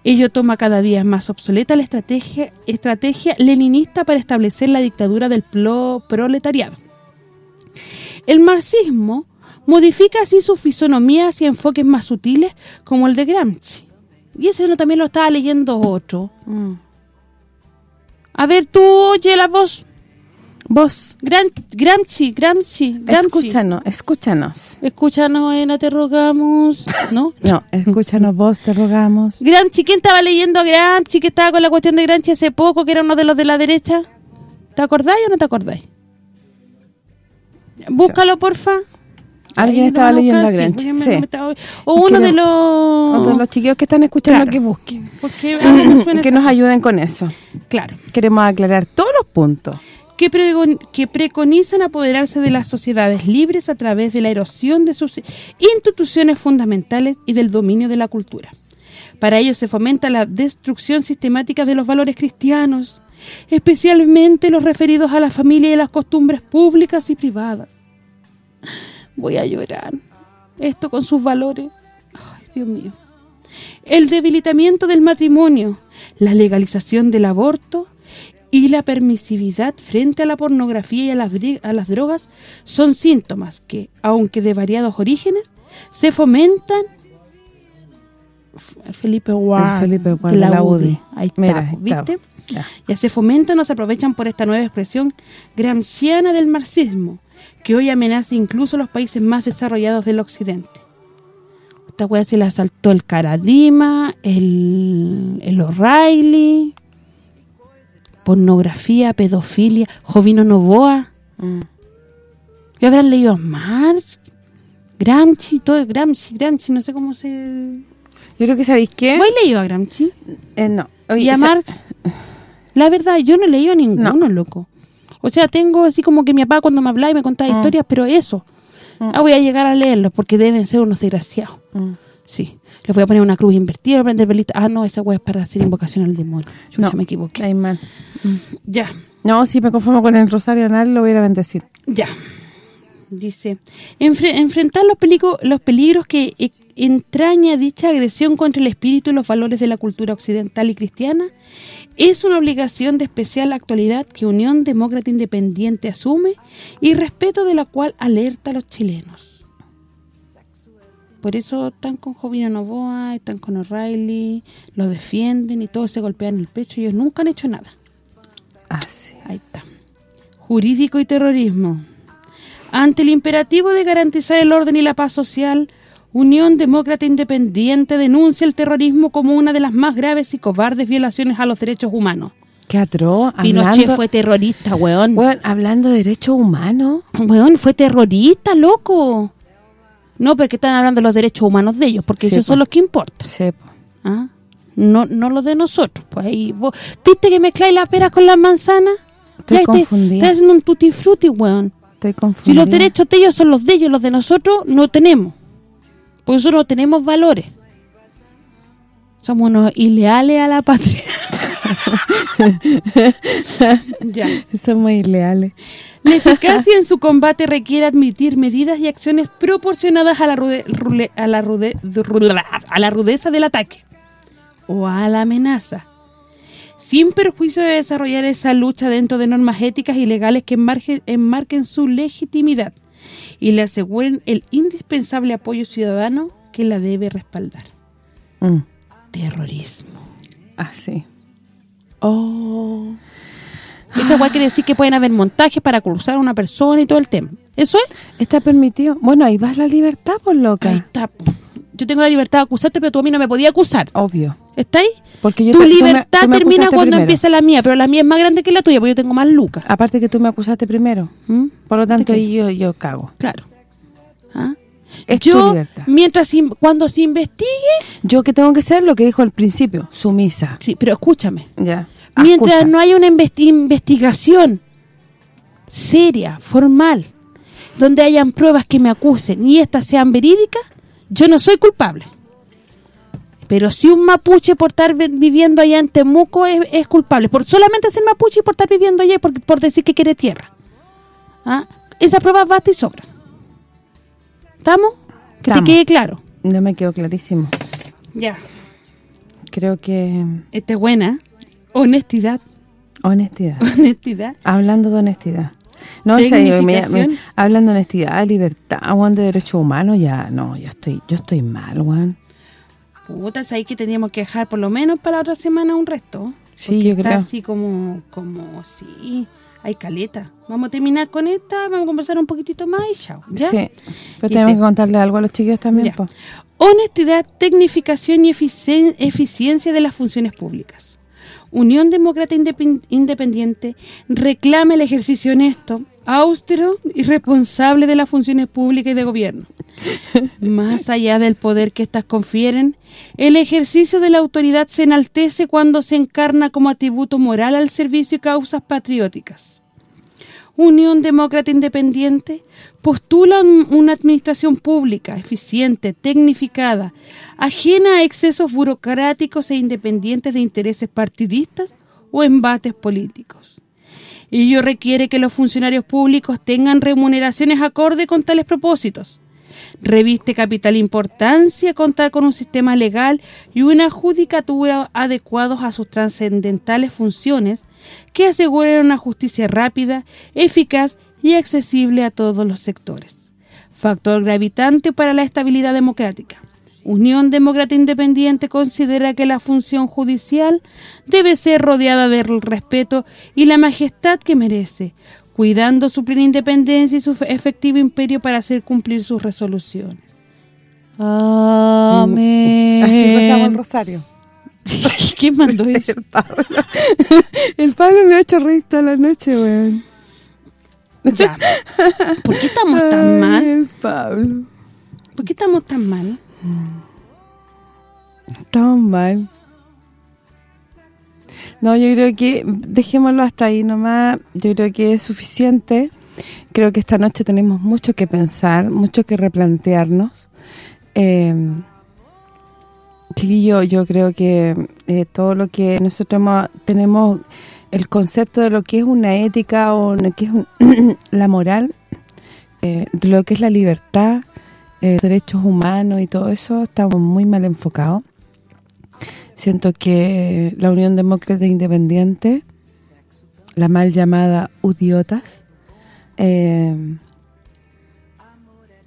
Ello toma cada día más obsoleta la estrategia leninista para establecer la dictadura del proletariado. El marxismo modifica así su fisonomía hacia enfoques más sutiles como el de Gramsci. Y ese no también lo estaba leyendo otro. Mm. A ver, tú oye la voz. Vos, Gran, Gramsci, Gramsci, Gramsci. escúchanos, escúchanos. Escúchanos, Ena, te rogamos. ¿No? No, escúchanos vos, te rogamos. Gramsci, ¿quién estaba leyendo a Gramsci? Que estaba con la cuestión de Gramsci hace poco, que era uno de los de la derecha. ¿Te acordáis o no te acordáis? Búscalo, porfa. Alguien estaba leyendo a buscar, sí, estaba- O uno de los... O de los chiquillos que están escuchando Claro. que busquen. Porque suena que nos ayuden con eso. Claro. Queremos aclarar todos los puntos. que, pregon- que preconizan apoderarse de las sociedades libres a través de la erosión de sus instituciones fundamentales y del dominio de la cultura. Para ello se fomenta la destrucción sistemática de los valores cristianos, especialmente los referidos a la familia y las costumbres públicas y privadas. Voy a llorar. Esto con sus valores. Ay, Dios mío. El debilitamiento del matrimonio, la legalización del aborto y la permisividad frente a la pornografía y a las, dri- a las drogas son síntomas que, aunque de variados orígenes, se fomentan Felipe El Felipe Ward de de la la UDI. UDI. Ahí está, Mira, está. Ya. Ya se fomentan o se aprovechan por esta nueva expresión gramsciana del marxismo, que hoy amenaza incluso los países más desarrollados del occidente. Esta wea se la asaltó el Caradima, el, el O'Reilly, pornografía, pedofilia, Jovino Novoa. Mm. ¿Y habrán leído a Marx? Gramsci, todo Gramsci, Gramsci, no sé cómo se... Yo creo que ¿sabéis qué? ¿Vos has leído a Gramsci? Eh, no. Oye, ¿Y a esa- Marx? La verdad, yo no he leído ninguno, loco. O sea, tengo así como que mi papá cuando me hablaba y me contaba Mm. historias, pero eso. Ah, voy a llegar a leerlos porque deben ser unos desgraciados. Mm. Sí. Les voy a poner una cruz invertida, prender velita. Ah, no, esa wea es para hacer invocación al demonio. Yo No. ya me equivoqué. Mal. Ya, No, si me conformo con el rosario anal, lo voy a ir a bendecir. ya. Dice, "Enfre- enfrentar los, los peligros que e- entraña dicha agresión contra el espíritu y los valores de la cultura occidental y cristiana es una obligación de especial actualidad que Unión Demócrata Independiente asume y respeto de la cual alerta a los chilenos. Por eso están con Jovino Novoa, están con O'Reilly, lo defienden y todos se golpean el pecho. Ellos nunca han hecho nada. Así. Ahí está. Jurídico y terrorismo. Ante el imperativo de garantizar el orden y la paz social, Unión Demócrata Independiente denuncia el terrorismo como una de las más graves y cobardes violaciones a los derechos humanos. Qué atroz. Pinochet hablando- fue terrorista, weón. Weón, hablando de derechos humanos. Weón, fue terrorista, loco. No, porque están hablando de los derechos humanos de ellos, porque Sí, esos son los que importan. ¿ah? No no los de nosotros. Pues ahí vos, ¿Viste que mezcláis las peras con las manzanas? Estoy Ya confundida. Estás haciendo un tutti frutti, weón. Estoy Si confundida. los derechos de ellos son los de ellos, los de nosotros no tenemos. Porque nosotros no tenemos valores. Somos unos ileales a la patria. ya. Somos ileales. La eficacia en su combate requiere admitir medidas y acciones proporcionadas a la, rude- rule- a la, rude- a la rudeza del ataque o a la amenaza, sin perjuicio de desarrollar esa lucha dentro de normas éticas y legales que enmargen, enmarquen su legitimidad y le aseguren el indispensable apoyo ciudadano que la debe respaldar. Mm. Terrorismo. Así. Oh. Esa igual quiere decir que pueden haber montajes para acusar a una persona y todo el tema. ¿Eso es? ¿Está permitido? Bueno, ahí vas la libertad, por loca. Ahí está. po. Yo tengo la libertad de acusarte, pero tú a mí no me podías acusar. Obvio. ¿Está ahí? Porque yo tu te- tú me- libertad tú me termina cuando primero. empieza la mía, pero la mía es más grande que la tuya, porque yo tengo más lucas. Aparte que tú me acusaste primero. ¿Mm? Por lo tanto, ahí yo, yo cago. Claro. ¿Ah? Es tu yo, libertad. mientras cuando se investigue... Yo que tengo que ser lo que dijo al principio, sumisa. Sí, pero escúchame. Ya. Mientras no haya una investi- investigación seria, formal, donde hayan pruebas que me acusen y estas sean verídicas, yo no soy culpable. Pero si un mapuche por estar vi- viviendo allá en Temuco es, es culpable, por solamente ser mapuche y por estar viviendo allá y por, por decir que quiere tierra. ¿Ah? Esa prueba basta y sobra. ¿Estamos? Que Estamos. te quede claro. No me quedó clarísimo. Ya. Creo que... Esta es buena. Honestidad. Honestidad. Honestidad. Hablando de honestidad. No, o sea, me- me- Tecnificación. hablan de honestidad, libertad, Juan, de derechos humanos, ya, no, yo estoy yo estoy mal, Juan. Puta, es ahí que teníamos que dejar por lo menos para la otra semana un resto. Sí, yo creo. así como, como, sí, hay caleta. Vamos a terminar con esta, vamos a conversar un poquitito más y chao. ¿ya? Sí, pero Y tenemos sí. que contarle algo a los chiquillos también. Honestidad, tecnificación y eficien- eficiencia de las funciones públicas. Unión Demócrata Independ- Independiente reclama el ejercicio honesto, austero y responsable de las funciones públicas y de gobierno. Más allá del poder que éstas confieren, el ejercicio de la autoridad se enaltece cuando se encarna como atributo moral al servicio y causas patrióticas. Unión Demócrata Independiente postulan una administración pública, eficiente, tecnificada, ajena a excesos burocráticos e independientes de intereses partidistas o embates políticos. Ello requiere que los funcionarios públicos tengan remuneraciones acorde con tales propósitos. Reviste capital importancia contar con un sistema legal y una judicatura adecuados a sus trascendentales funciones que aseguren una justicia rápida, eficaz y accesible a todos los sectores. Factor gravitante para la estabilidad democrática. Unión Demócrata Independiente considera que la función judicial debe ser rodeada del respeto y la majestad que merece, cuidando su plena independencia y su fe- efectivo imperio para hacer cumplir sus resoluciones. Amén. Así pasamos el rosario. ¿Quién mandó eso? El Pablo. El Pablo me ha hecho reír toda la noche, weón. Ya. ¿Por qué estamos tan Ay, mal? Pablo. ¿Por qué estamos tan mal? Estamos mal. No, yo creo que dejémoslo hasta ahí nomás. Yo creo que es suficiente. Creo que esta noche tenemos mucho que pensar, mucho que replantearnos. Eh, chiquillo, yo creo que eh, todo lo que nosotros hemos- tenemos, el concepto de lo que es una ética o lo que es un- la moral, eh, de lo que es la libertad, eh, derechos humanos y todo eso, estamos muy mal enfocados. Siento que la Unión Demócrata Independiente, la mal llamada UDIOTAS, eh,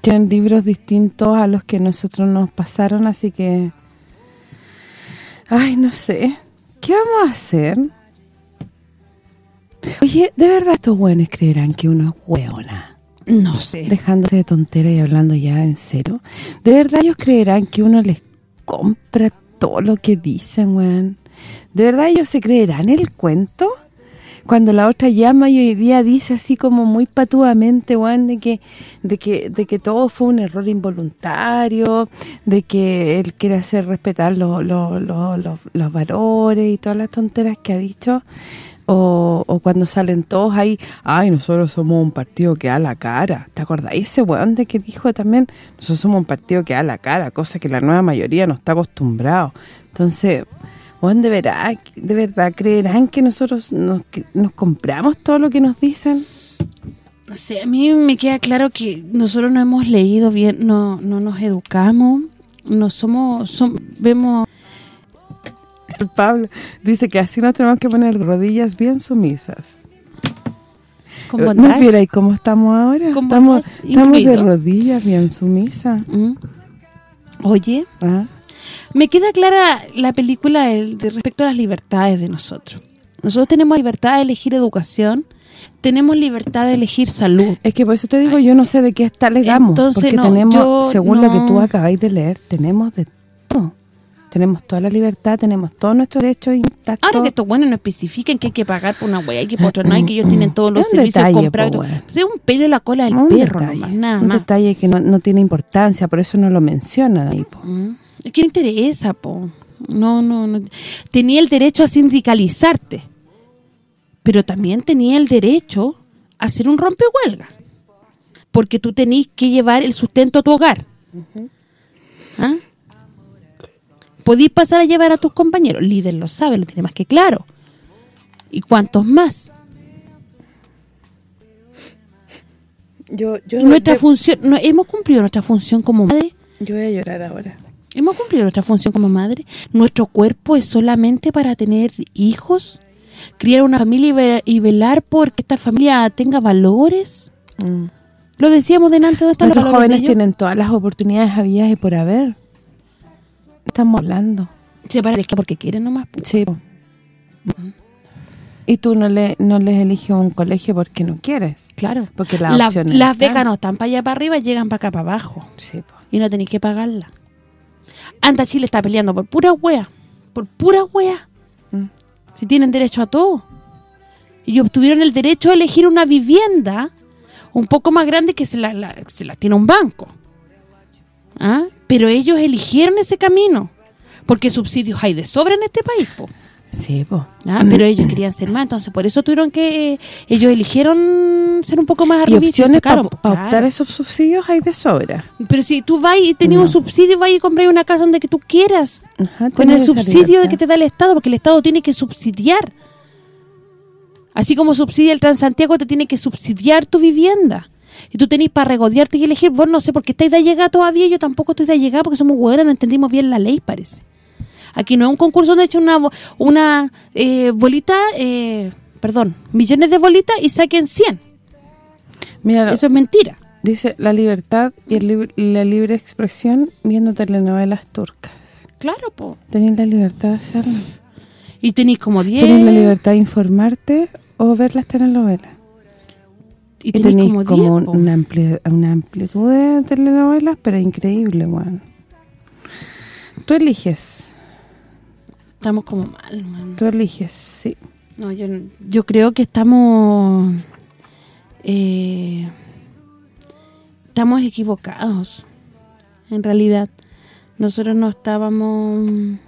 tienen libros distintos a los que nosotros nos pasaron, así que... Ay, no sé. ¿Qué vamos a hacer? Oye, ¿de verdad estos buenos creerán que uno es hueona? No sé. Dejándose de tontera y hablando ya en serio. ¿De verdad ellos creerán que uno les compra todo lo que dicen, weón? ¿De verdad ellos se creerán el cuento? Cuando la otra llama y hoy día dice así como muy patuamente, weón, de que, de que de que todo fue un error involuntario, de que él quiere hacer respetar los, los, los, los valores y todas las tonteras que ha dicho, o, o cuando salen todos ahí, ay, nosotros somos un partido que da la cara. ¿Te acordás? Ese weón de que dijo también, nosotros somos un partido que da la cara, cosa que la nueva mayoría no está acostumbrado. Entonces, weón, de verdad, de verdad creerán que nosotros nos, que nos compramos todo lo que nos dicen. No sé, a mí me queda claro que nosotros no hemos leído bien, no no nos educamos, no somos, som- vemos... Pablo dice que así nos tenemos que poner de rodillas bien sumisas. ¿No bondage. vierais cómo estamos ahora? Estamos, estamos de rodillas bien sumisas. ¿Mm? Oye, ¿Ah? me queda clara la película el- de respecto a las libertades de nosotros. Nosotros tenemos libertad de elegir educación, tenemos libertad de elegir salud. Es que por eso te digo, yo no sé de qué está legamos, Entonces, porque no, tenemos, según lo que tú acabáis de leer, tenemos de. Tenemos toda la libertad, tenemos todos nuestros derechos intactos. Ahora que estos buenos no especifican que hay que pagar por una hueá y que por otra no, y que ellos tienen todos los servicios detalle, comprados. po. Pues es un pelo en la cola del un perro detalle, nomás, nada un más. detalle que no, no tiene importancia, por eso no lo mencionan ahí. po. Mm. No interesa, po. No, no, no. Tenía el derecho a sindicalizarte, pero también tenía el derecho a hacer un rompehuelga. Porque tú tenés que llevar el sustento a tu hogar. ¿Ah? Podís pasar a llevar a tus compañeros. Líder lo sabe, lo tiene más que claro. ¿Y cuántos más? Yo, yo, nuestra yo- función, no, hemos cumplido nuestra función como madre. yo voy a llorar ahora. Hemos cumplido nuestra función como madre. Nuestro cuerpo es solamente para tener hijos. criar una familia y, ve- y velar por que esta familia tenga valores. Mm. Lo decíamos delante, ¿dónde están los Nuestros de jóvenes ellos? tienen todas las oportunidades habidas y por haber. Estamos hablando. Se paran que porque quieren nomás. Sí. Y tú no le no les eliges un colegio porque no quieres. Claro. Porque la La- opción las becas no están para allá para arriba, llegan para acá para abajo. Sí, po. Y no tenéis que pagarla. Anda Chile está peleando por pura wea. Por pura wea. Mm. Si tienen derecho a todo. Y obtuvieron el derecho a elegir una vivienda un poco más grande que se la, la- se la tiene un banco. ¿Ah? Pero ellos eligieron ese camino. Porque subsidios hay de sobra en este país, po. Sí, po. ¿Ah? Pero ellos querían ser más, entonces por eso tuvieron que... eh, ellos eligieron ser un poco más Y arriba y opciones para optar esos subsidios hay de sobra. Pero si tú vas y tenías un subsidio, vas y compras una casa donde que tú quieras. Ajá, Con tenés el subsidio de que te da el Estado, porque el Estado tiene que subsidiar. Así como subsidia el Transantiago, te tiene que subsidiar tu vivienda. Y tú tenés para regodearte y elegir, vos no sé, porque estáis de allegada todavía, yo tampoco estoy de allegada porque somos hueonas, no entendimos bien la ley, parece. Aquí no es un concurso donde echen una, una eh, bolita, eh, perdón, millones de bolitas y saquen 100. Mira, Eso es mentira. dice la libertad y el lib- la libre expresión viendo telenovelas turcas. Claro, po. Tenés la libertad de hacerlo. Y tenéis como 10. Tenés la libertad de informarte o ver las telenovelas. Y tenéis como como, 10, po. una, ampli- una amplitud de telenovelas, pero increíble, weón. Tú eliges, Estamos como mal, man. tú eliges, sí. No, yo, yo creo que estamos... eh, estamos equivocados, en realidad. Nosotros no estábamos...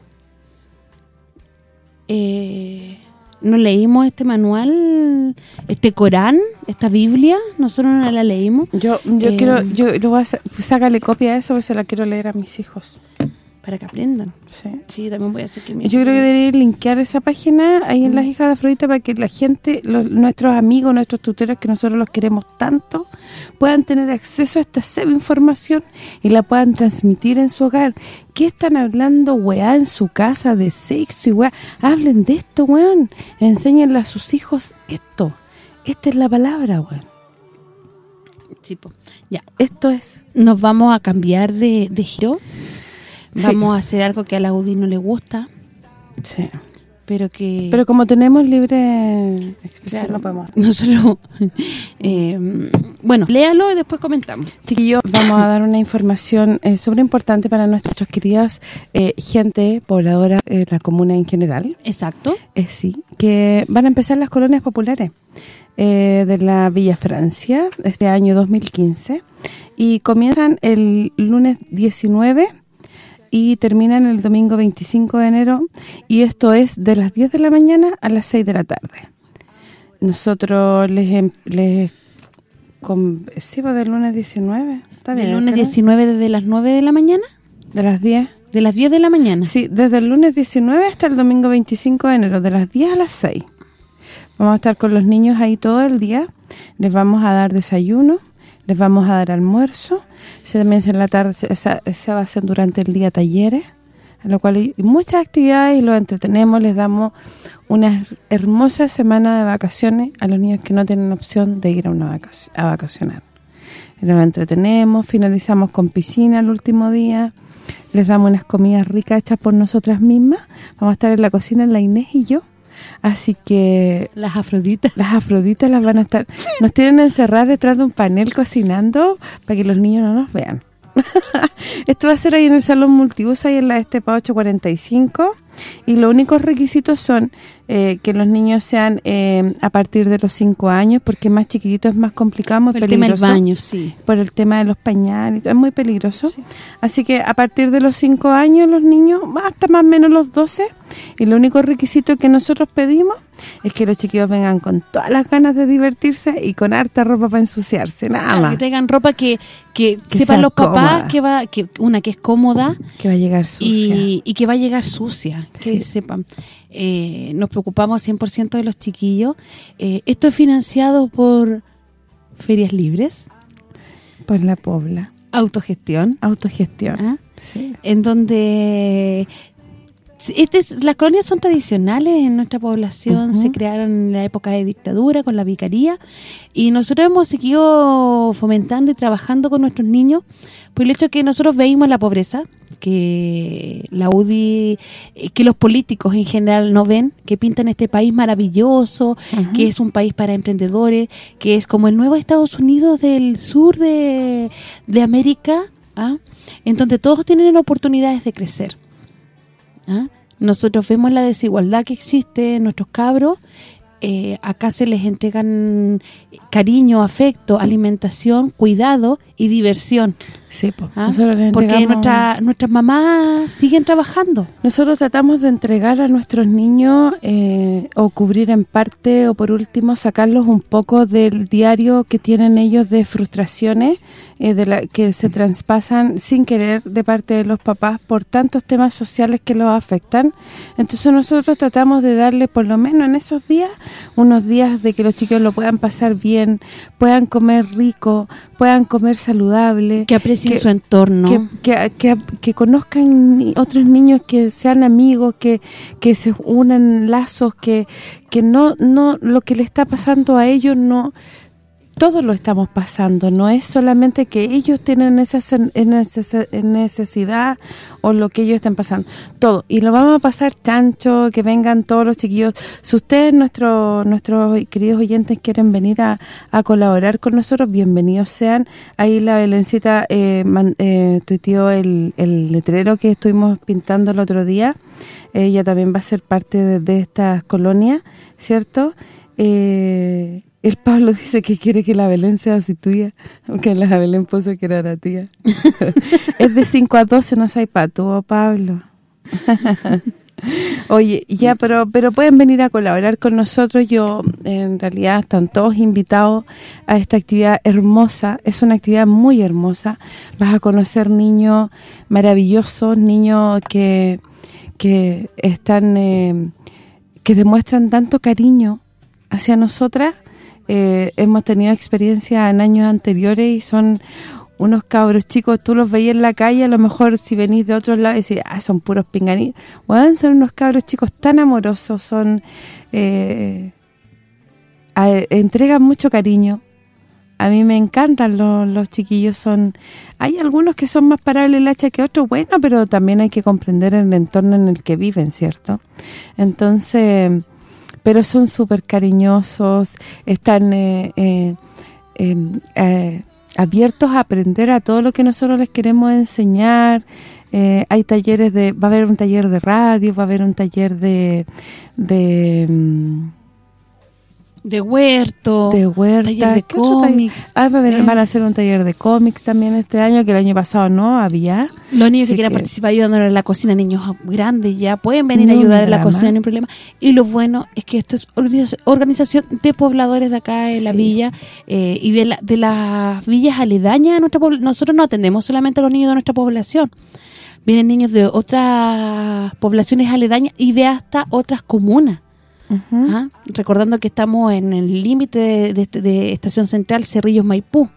Eh, no leímos este manual, este Corán, esta Biblia, nosotros no la leímos Yo yo Eh, quiero, yo lo voy a hacer, sácale copia de eso porque se la quiero leer a mis hijos. Para que aprendan. Sí. También voy a hacer que Yo creo que debería linkear esa página ahí en las hijas de Afrodita para que la gente, los- nuestros amigos, nuestros tutores que nosotros los queremos tanto, puedan tener acceso a esta información y la puedan transmitir en su hogar. ¿Qué están hablando, weá, en su casa de sexo y weá? Hablen de esto, weón. Enséñenle a sus hijos esto. Esta es la palabra, weón. Ya, Esto es. nos vamos a cambiar de, de giro. Sí. Vamos a hacer algo que a la Audi no le gusta, Sí. pero que... Pero como tenemos libre expresión, Claro, no podemos. Nosotros... eh, bueno, léalo y después comentamos. Chiquillos, vamos a dar una información eh, súper importante para nuestras queridas eh, gente pobladora de la comuna en general. Exacto. Eh, sí, que van a empezar las colonias populares eh, de la Villa Francia este año 2015 y comienzan el lunes 19 y terminan el domingo 25 de enero y esto es de las 10 de la mañana a las 6 de la tarde. Nosotros les em- les con, sí, pues del lunes 19, está bien. ¿El lunes ¿no? 19 desde las 9 de la mañana? De las 10. De las 10 de la mañana. Sí, desde el lunes 19 hasta el domingo 25 de enero, de las 10 a las 6. Vamos a estar con los niños ahí todo el día. Les vamos a dar desayuno, les vamos a dar almuerzo. Se también en la tarde se, se- va a hacer durante el día talleres, a lo cual hay muchas actividades y los entretenemos, les damos una hermosa semana de vacaciones a los niños que no tienen opción de ir a una vacac- a vacacionar. Nos entretenemos, finalizamos con piscina el último día, les damos unas comidas ricas hechas por nosotras mismas. Vamos a estar en la cocina, la Inés y yo. Así que Las afroditas. las afroditas las van a estar... Nos tienen encerradas detrás de un panel cocinando para que los niños no nos vean. Esto va a ser ahí en el Salón Multiuso, ahí en la Estepa 845. Y los únicos requisitos son eh, que los niños sean eh, a partir de los 5 años, porque más chiquitito es más complicado, muy el tema del peligroso baño, sí. por el tema de los pañales, y todo, es muy peligroso. Así que a partir de los 5 años los niños, hasta más o menos los 12, y lo único requisito que nosotros pedimos es que los chiquillos vengan con todas las ganas de divertirse y con harta ropa para ensuciarse, nada más. que tengan ropa que, que, Que sepan los papás cómoda. que va que una que es cómoda Que va a llegar sucia. y, y que va a llegar sucia, que Sí. sepan. Eh, nos preocupamos 100% de los chiquillos. Eh, esto es financiado por Ferias Libres, Por la pobla. autogestión, Autogestión. ¿ah? Sí. en donde este es- las colonias son tradicionales en nuestra población, se crearon en la época de dictadura con la vicaría y nosotros hemos seguido fomentando y trabajando con nuestros niños por el hecho que nosotros veíamos la pobreza, que la UDI, eh, que los políticos en general no ven, que pintan este país maravilloso, que es un país para emprendedores, que es como el nuevo Estados Unidos del sur de, de América, ¿ah? en donde todos tienen oportunidades de crecer. ¿Ah? Nosotros vemos la desigualdad que existe en nuestros cabros, eh, acá se les entregan cariño, afecto, alimentación, cuidado y diversión. Sí, po. ¿ah? Les Porque entregamos- nuestra, nuestras mamás siguen trabajando. Nosotros tratamos de entregar a nuestros niños eh, o cubrir en parte o por último sacarlos un poco del diario que tienen ellos de frustraciones eh, de la que se traspasan sin querer de parte de los papás por tantos temas sociales que los afectan. Entonces nosotros tratamos de darle por lo menos en esos días unos días de que los chicos lo puedan pasar bien, puedan comer rico, puedan comer saludable. Que aprecien su entorno. Que, que, que, que conozcan otros niños, que sean amigos, que, que se unan lazos, que, que no no lo que le está pasando a ellos no todos lo estamos pasando, no es solamente que ellos tienen esa necesidad o lo que ellos están pasando, todo. Y lo vamos a pasar chancho, que vengan todos los chiquillos. Si ustedes, nuestros nuestros queridos oyentes, quieren venir a, colaborar con nosotros, bienvenidos sean. Ahí la Belencita eh, man- eh, tuiteó el, el letrero que estuvimos pintando el otro día. Ella también va a ser parte de, de estas colonias, ¿cierto?, eh, el Pablo dice que quiere que la Belén sea así tuya, aunque la Belén puso que era la tía. es de 5 a 12, no hay pato, Pablo. Oye, ya, pero pero pueden venir a colaborar con nosotros. Yo, en realidad, están todos invitados a esta actividad hermosa. Es una actividad muy hermosa. Vas a conocer niños maravillosos, niños que, que están... eh, que demuestran tanto cariño hacia nosotras. Eh, hemos tenido experiencia en años anteriores y son unos cabros chicos, tú los veías en la calle, a lo mejor si venís de otros lados decís, ah, son puros pinganitos. Bueno, son unos cabros chicos tan amorosos, son eh, entregan mucho cariño. A mí me encantan los, los chiquillos, son hay algunos que son más parables el hacha que otros, bueno, pero también hay que comprender el entorno en el que viven, ¿cierto? Entonces, pero son súper cariñosos, están eh, eh, eh, eh, abiertos a aprender a todo lo que nosotros les queremos enseñar. Eh, hay talleres de, va a haber un taller de radio, va a haber un taller de de mm, De huerto, de huerta, taller de cómics. Ah, va a haber- Eh. van a hacer un taller de cómics también este año, que el año pasado no había. Los niños que quieran que- participar ayudando en la cocina, niños grandes ya, pueden venir a ayudar en la cocina, no hay problema. Y lo bueno es que esto es organiz- organización de pobladores de acá en la villa eh, y de, la- de las villas aledañas a nuestra pobl- Nosotros no atendemos solamente a los niños de nuestra población. Vienen niños de otras poblaciones aledañas y de hasta otras comunas. Ajá. Recordando que estamos en el límite de, de- de Estación Central, Cerrillos, Maipú.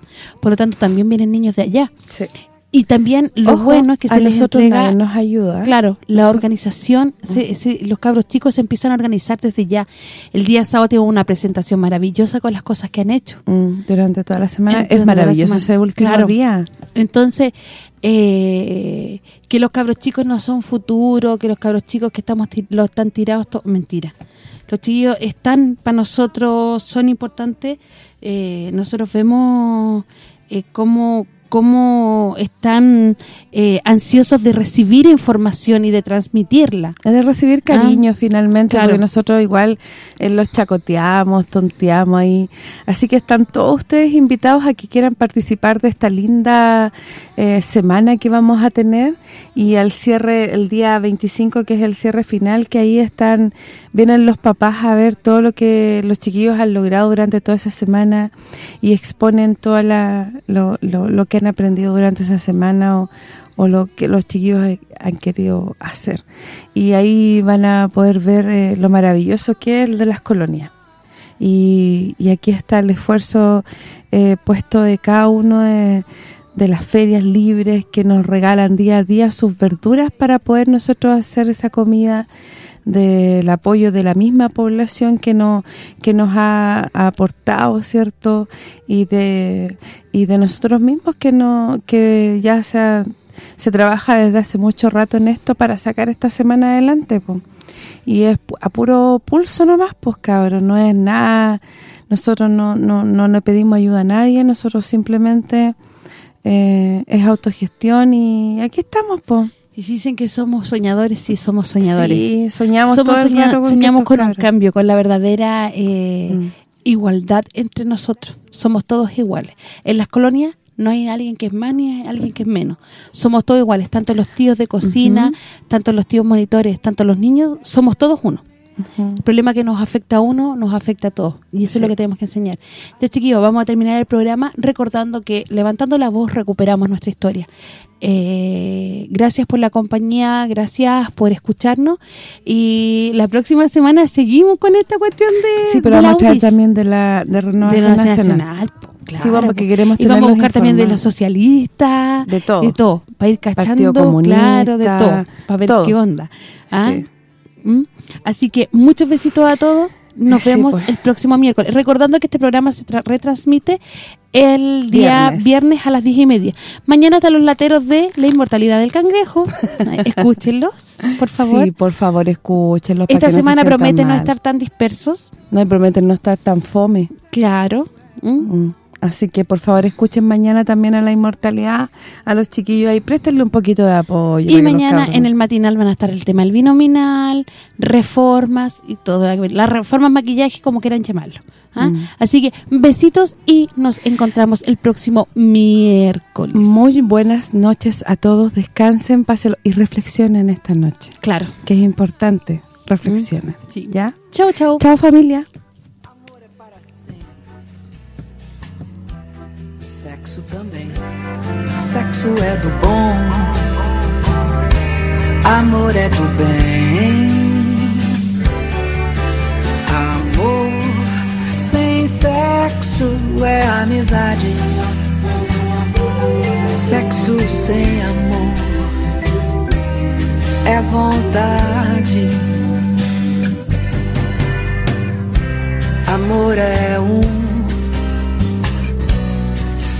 Por lo tanto, también vienen niños de allá. Sí. Y también lo Ojo, bueno es que se les entrega... nos ayuda. Claro, la organización, se- se- los cabros chicos se empiezan a organizar desde ya. El día sábado tengo una presentación maravillosa con las cosas que han hecho. Mm, durante toda la semana. Es maravilloso semana. ese último Claro. día. Entonces, eh, que los cabros chicos no son futuro, que los cabros chicos que estamos los están tirados, mentira. Los chiquillos están para nosotros, son importantes. eh, nosotros vemos eh, cómo, cómo están eh, ansiosos de recibir información y de transmitirla. Es de recibir cariño finalmente, Ah, claro. porque nosotros igual eh, los chacoteamos, tonteamos ahí. Así que están todos ustedes invitados a que quieran participar de esta linda eh, semana que vamos a tener y al cierre, el día 25, que es el cierre final, que ahí están, vienen los papás a ver todo lo que los chiquillos han logrado durante toda esa semana y exponen toda la, lo, lo, lo que han aprendido durante esa semana o, o lo que los chiquillos han querido hacer. Y ahí van a poder ver eh, lo maravilloso que es el de las colonias. Y, aquí está el esfuerzo eh, puesto de cada uno de las ferias libres que nos regalan día a día sus verduras para poder nosotros hacer esa comida del apoyo de la misma población que no que nos ha, aportado, ¿cierto? Y de y de nosotros mismos que no que ya se, se trabaja desde hace mucho rato en esto para sacar esta semana adelante, po. Y es a puro pulso nomás, pues cabrón, no es nada, nosotros no, no, no le pedimos ayuda a nadie, nosotros simplemente eh, es autogestión y aquí estamos, pues. Y si dicen que somos soñadores, sí somos soñadores. Sí, soñamos Somos todo el rato con soñamos con un cambio, con la verdadera eh, Mm. igualdad entre nosotros. Somos todos iguales. En las colonias no hay alguien que es más ni hay alguien que es menos. Somos todos iguales, tanto los tíos de cocina, tanto los tíos monitores, tanto los niños, somos todos uno. El problema que nos afecta a uno, nos afecta a todos. Y eso es lo que tenemos que enseñar. Entonces, chiquillos, vamos a terminar el programa recordando que levantando la voz recuperamos nuestra historia. Eh, gracias por la compañía, gracias por escucharnos. Y la próxima semana seguimos con esta cuestión de Sí, pero de la vamos a traer UDIS, también de la de Renovación Nacional. nacional. po, Claro, Sí, vamos, porque po. queremos Y vamos a buscar también de los socialistas. De todo. De todo. Para ir cachando, claro, de todo. Para ver todo. qué onda. ¿Ah? Sí. ¿Mm? Así que muchos besitos a todos. Nos Sí, vemos pues. el próximo miércoles. Recordando que este programa se tra- retransmite el día Viernes. viernes. a las diez y media. Mañana están los lateros de La Inmortalidad del Cangrejo. Escúchenlos, por favor. Sí, por favor, escúchenlos. Esta no semana sientan promete no estar tan dispersos. No, prometen no estar tan fome. Claro. ¿Mm? Mm. Así que, por favor, escuchen mañana también a la inmortalidad, a los chiquillos ahí, préstenle un poquito de apoyo. Y mañana en el matinal van a estar el tema del binominal, reformas y todo. Las reformas maquillaje, como quieran llamarlo. ¿ah? Mm. Así que besitos y nos encontramos el próximo miércoles. Muy buenas noches a todos, descansen, pásenlo y reflexionen esta noche, Claro. que es importante, reflexionen. Sí. ¿Ya? Chau, chau. Chao, familia. Sexo também. Sexo é do bom. Amor é do bem. Amor sem sexo é amizade. Sexo sem amor é vontade. Amor é um.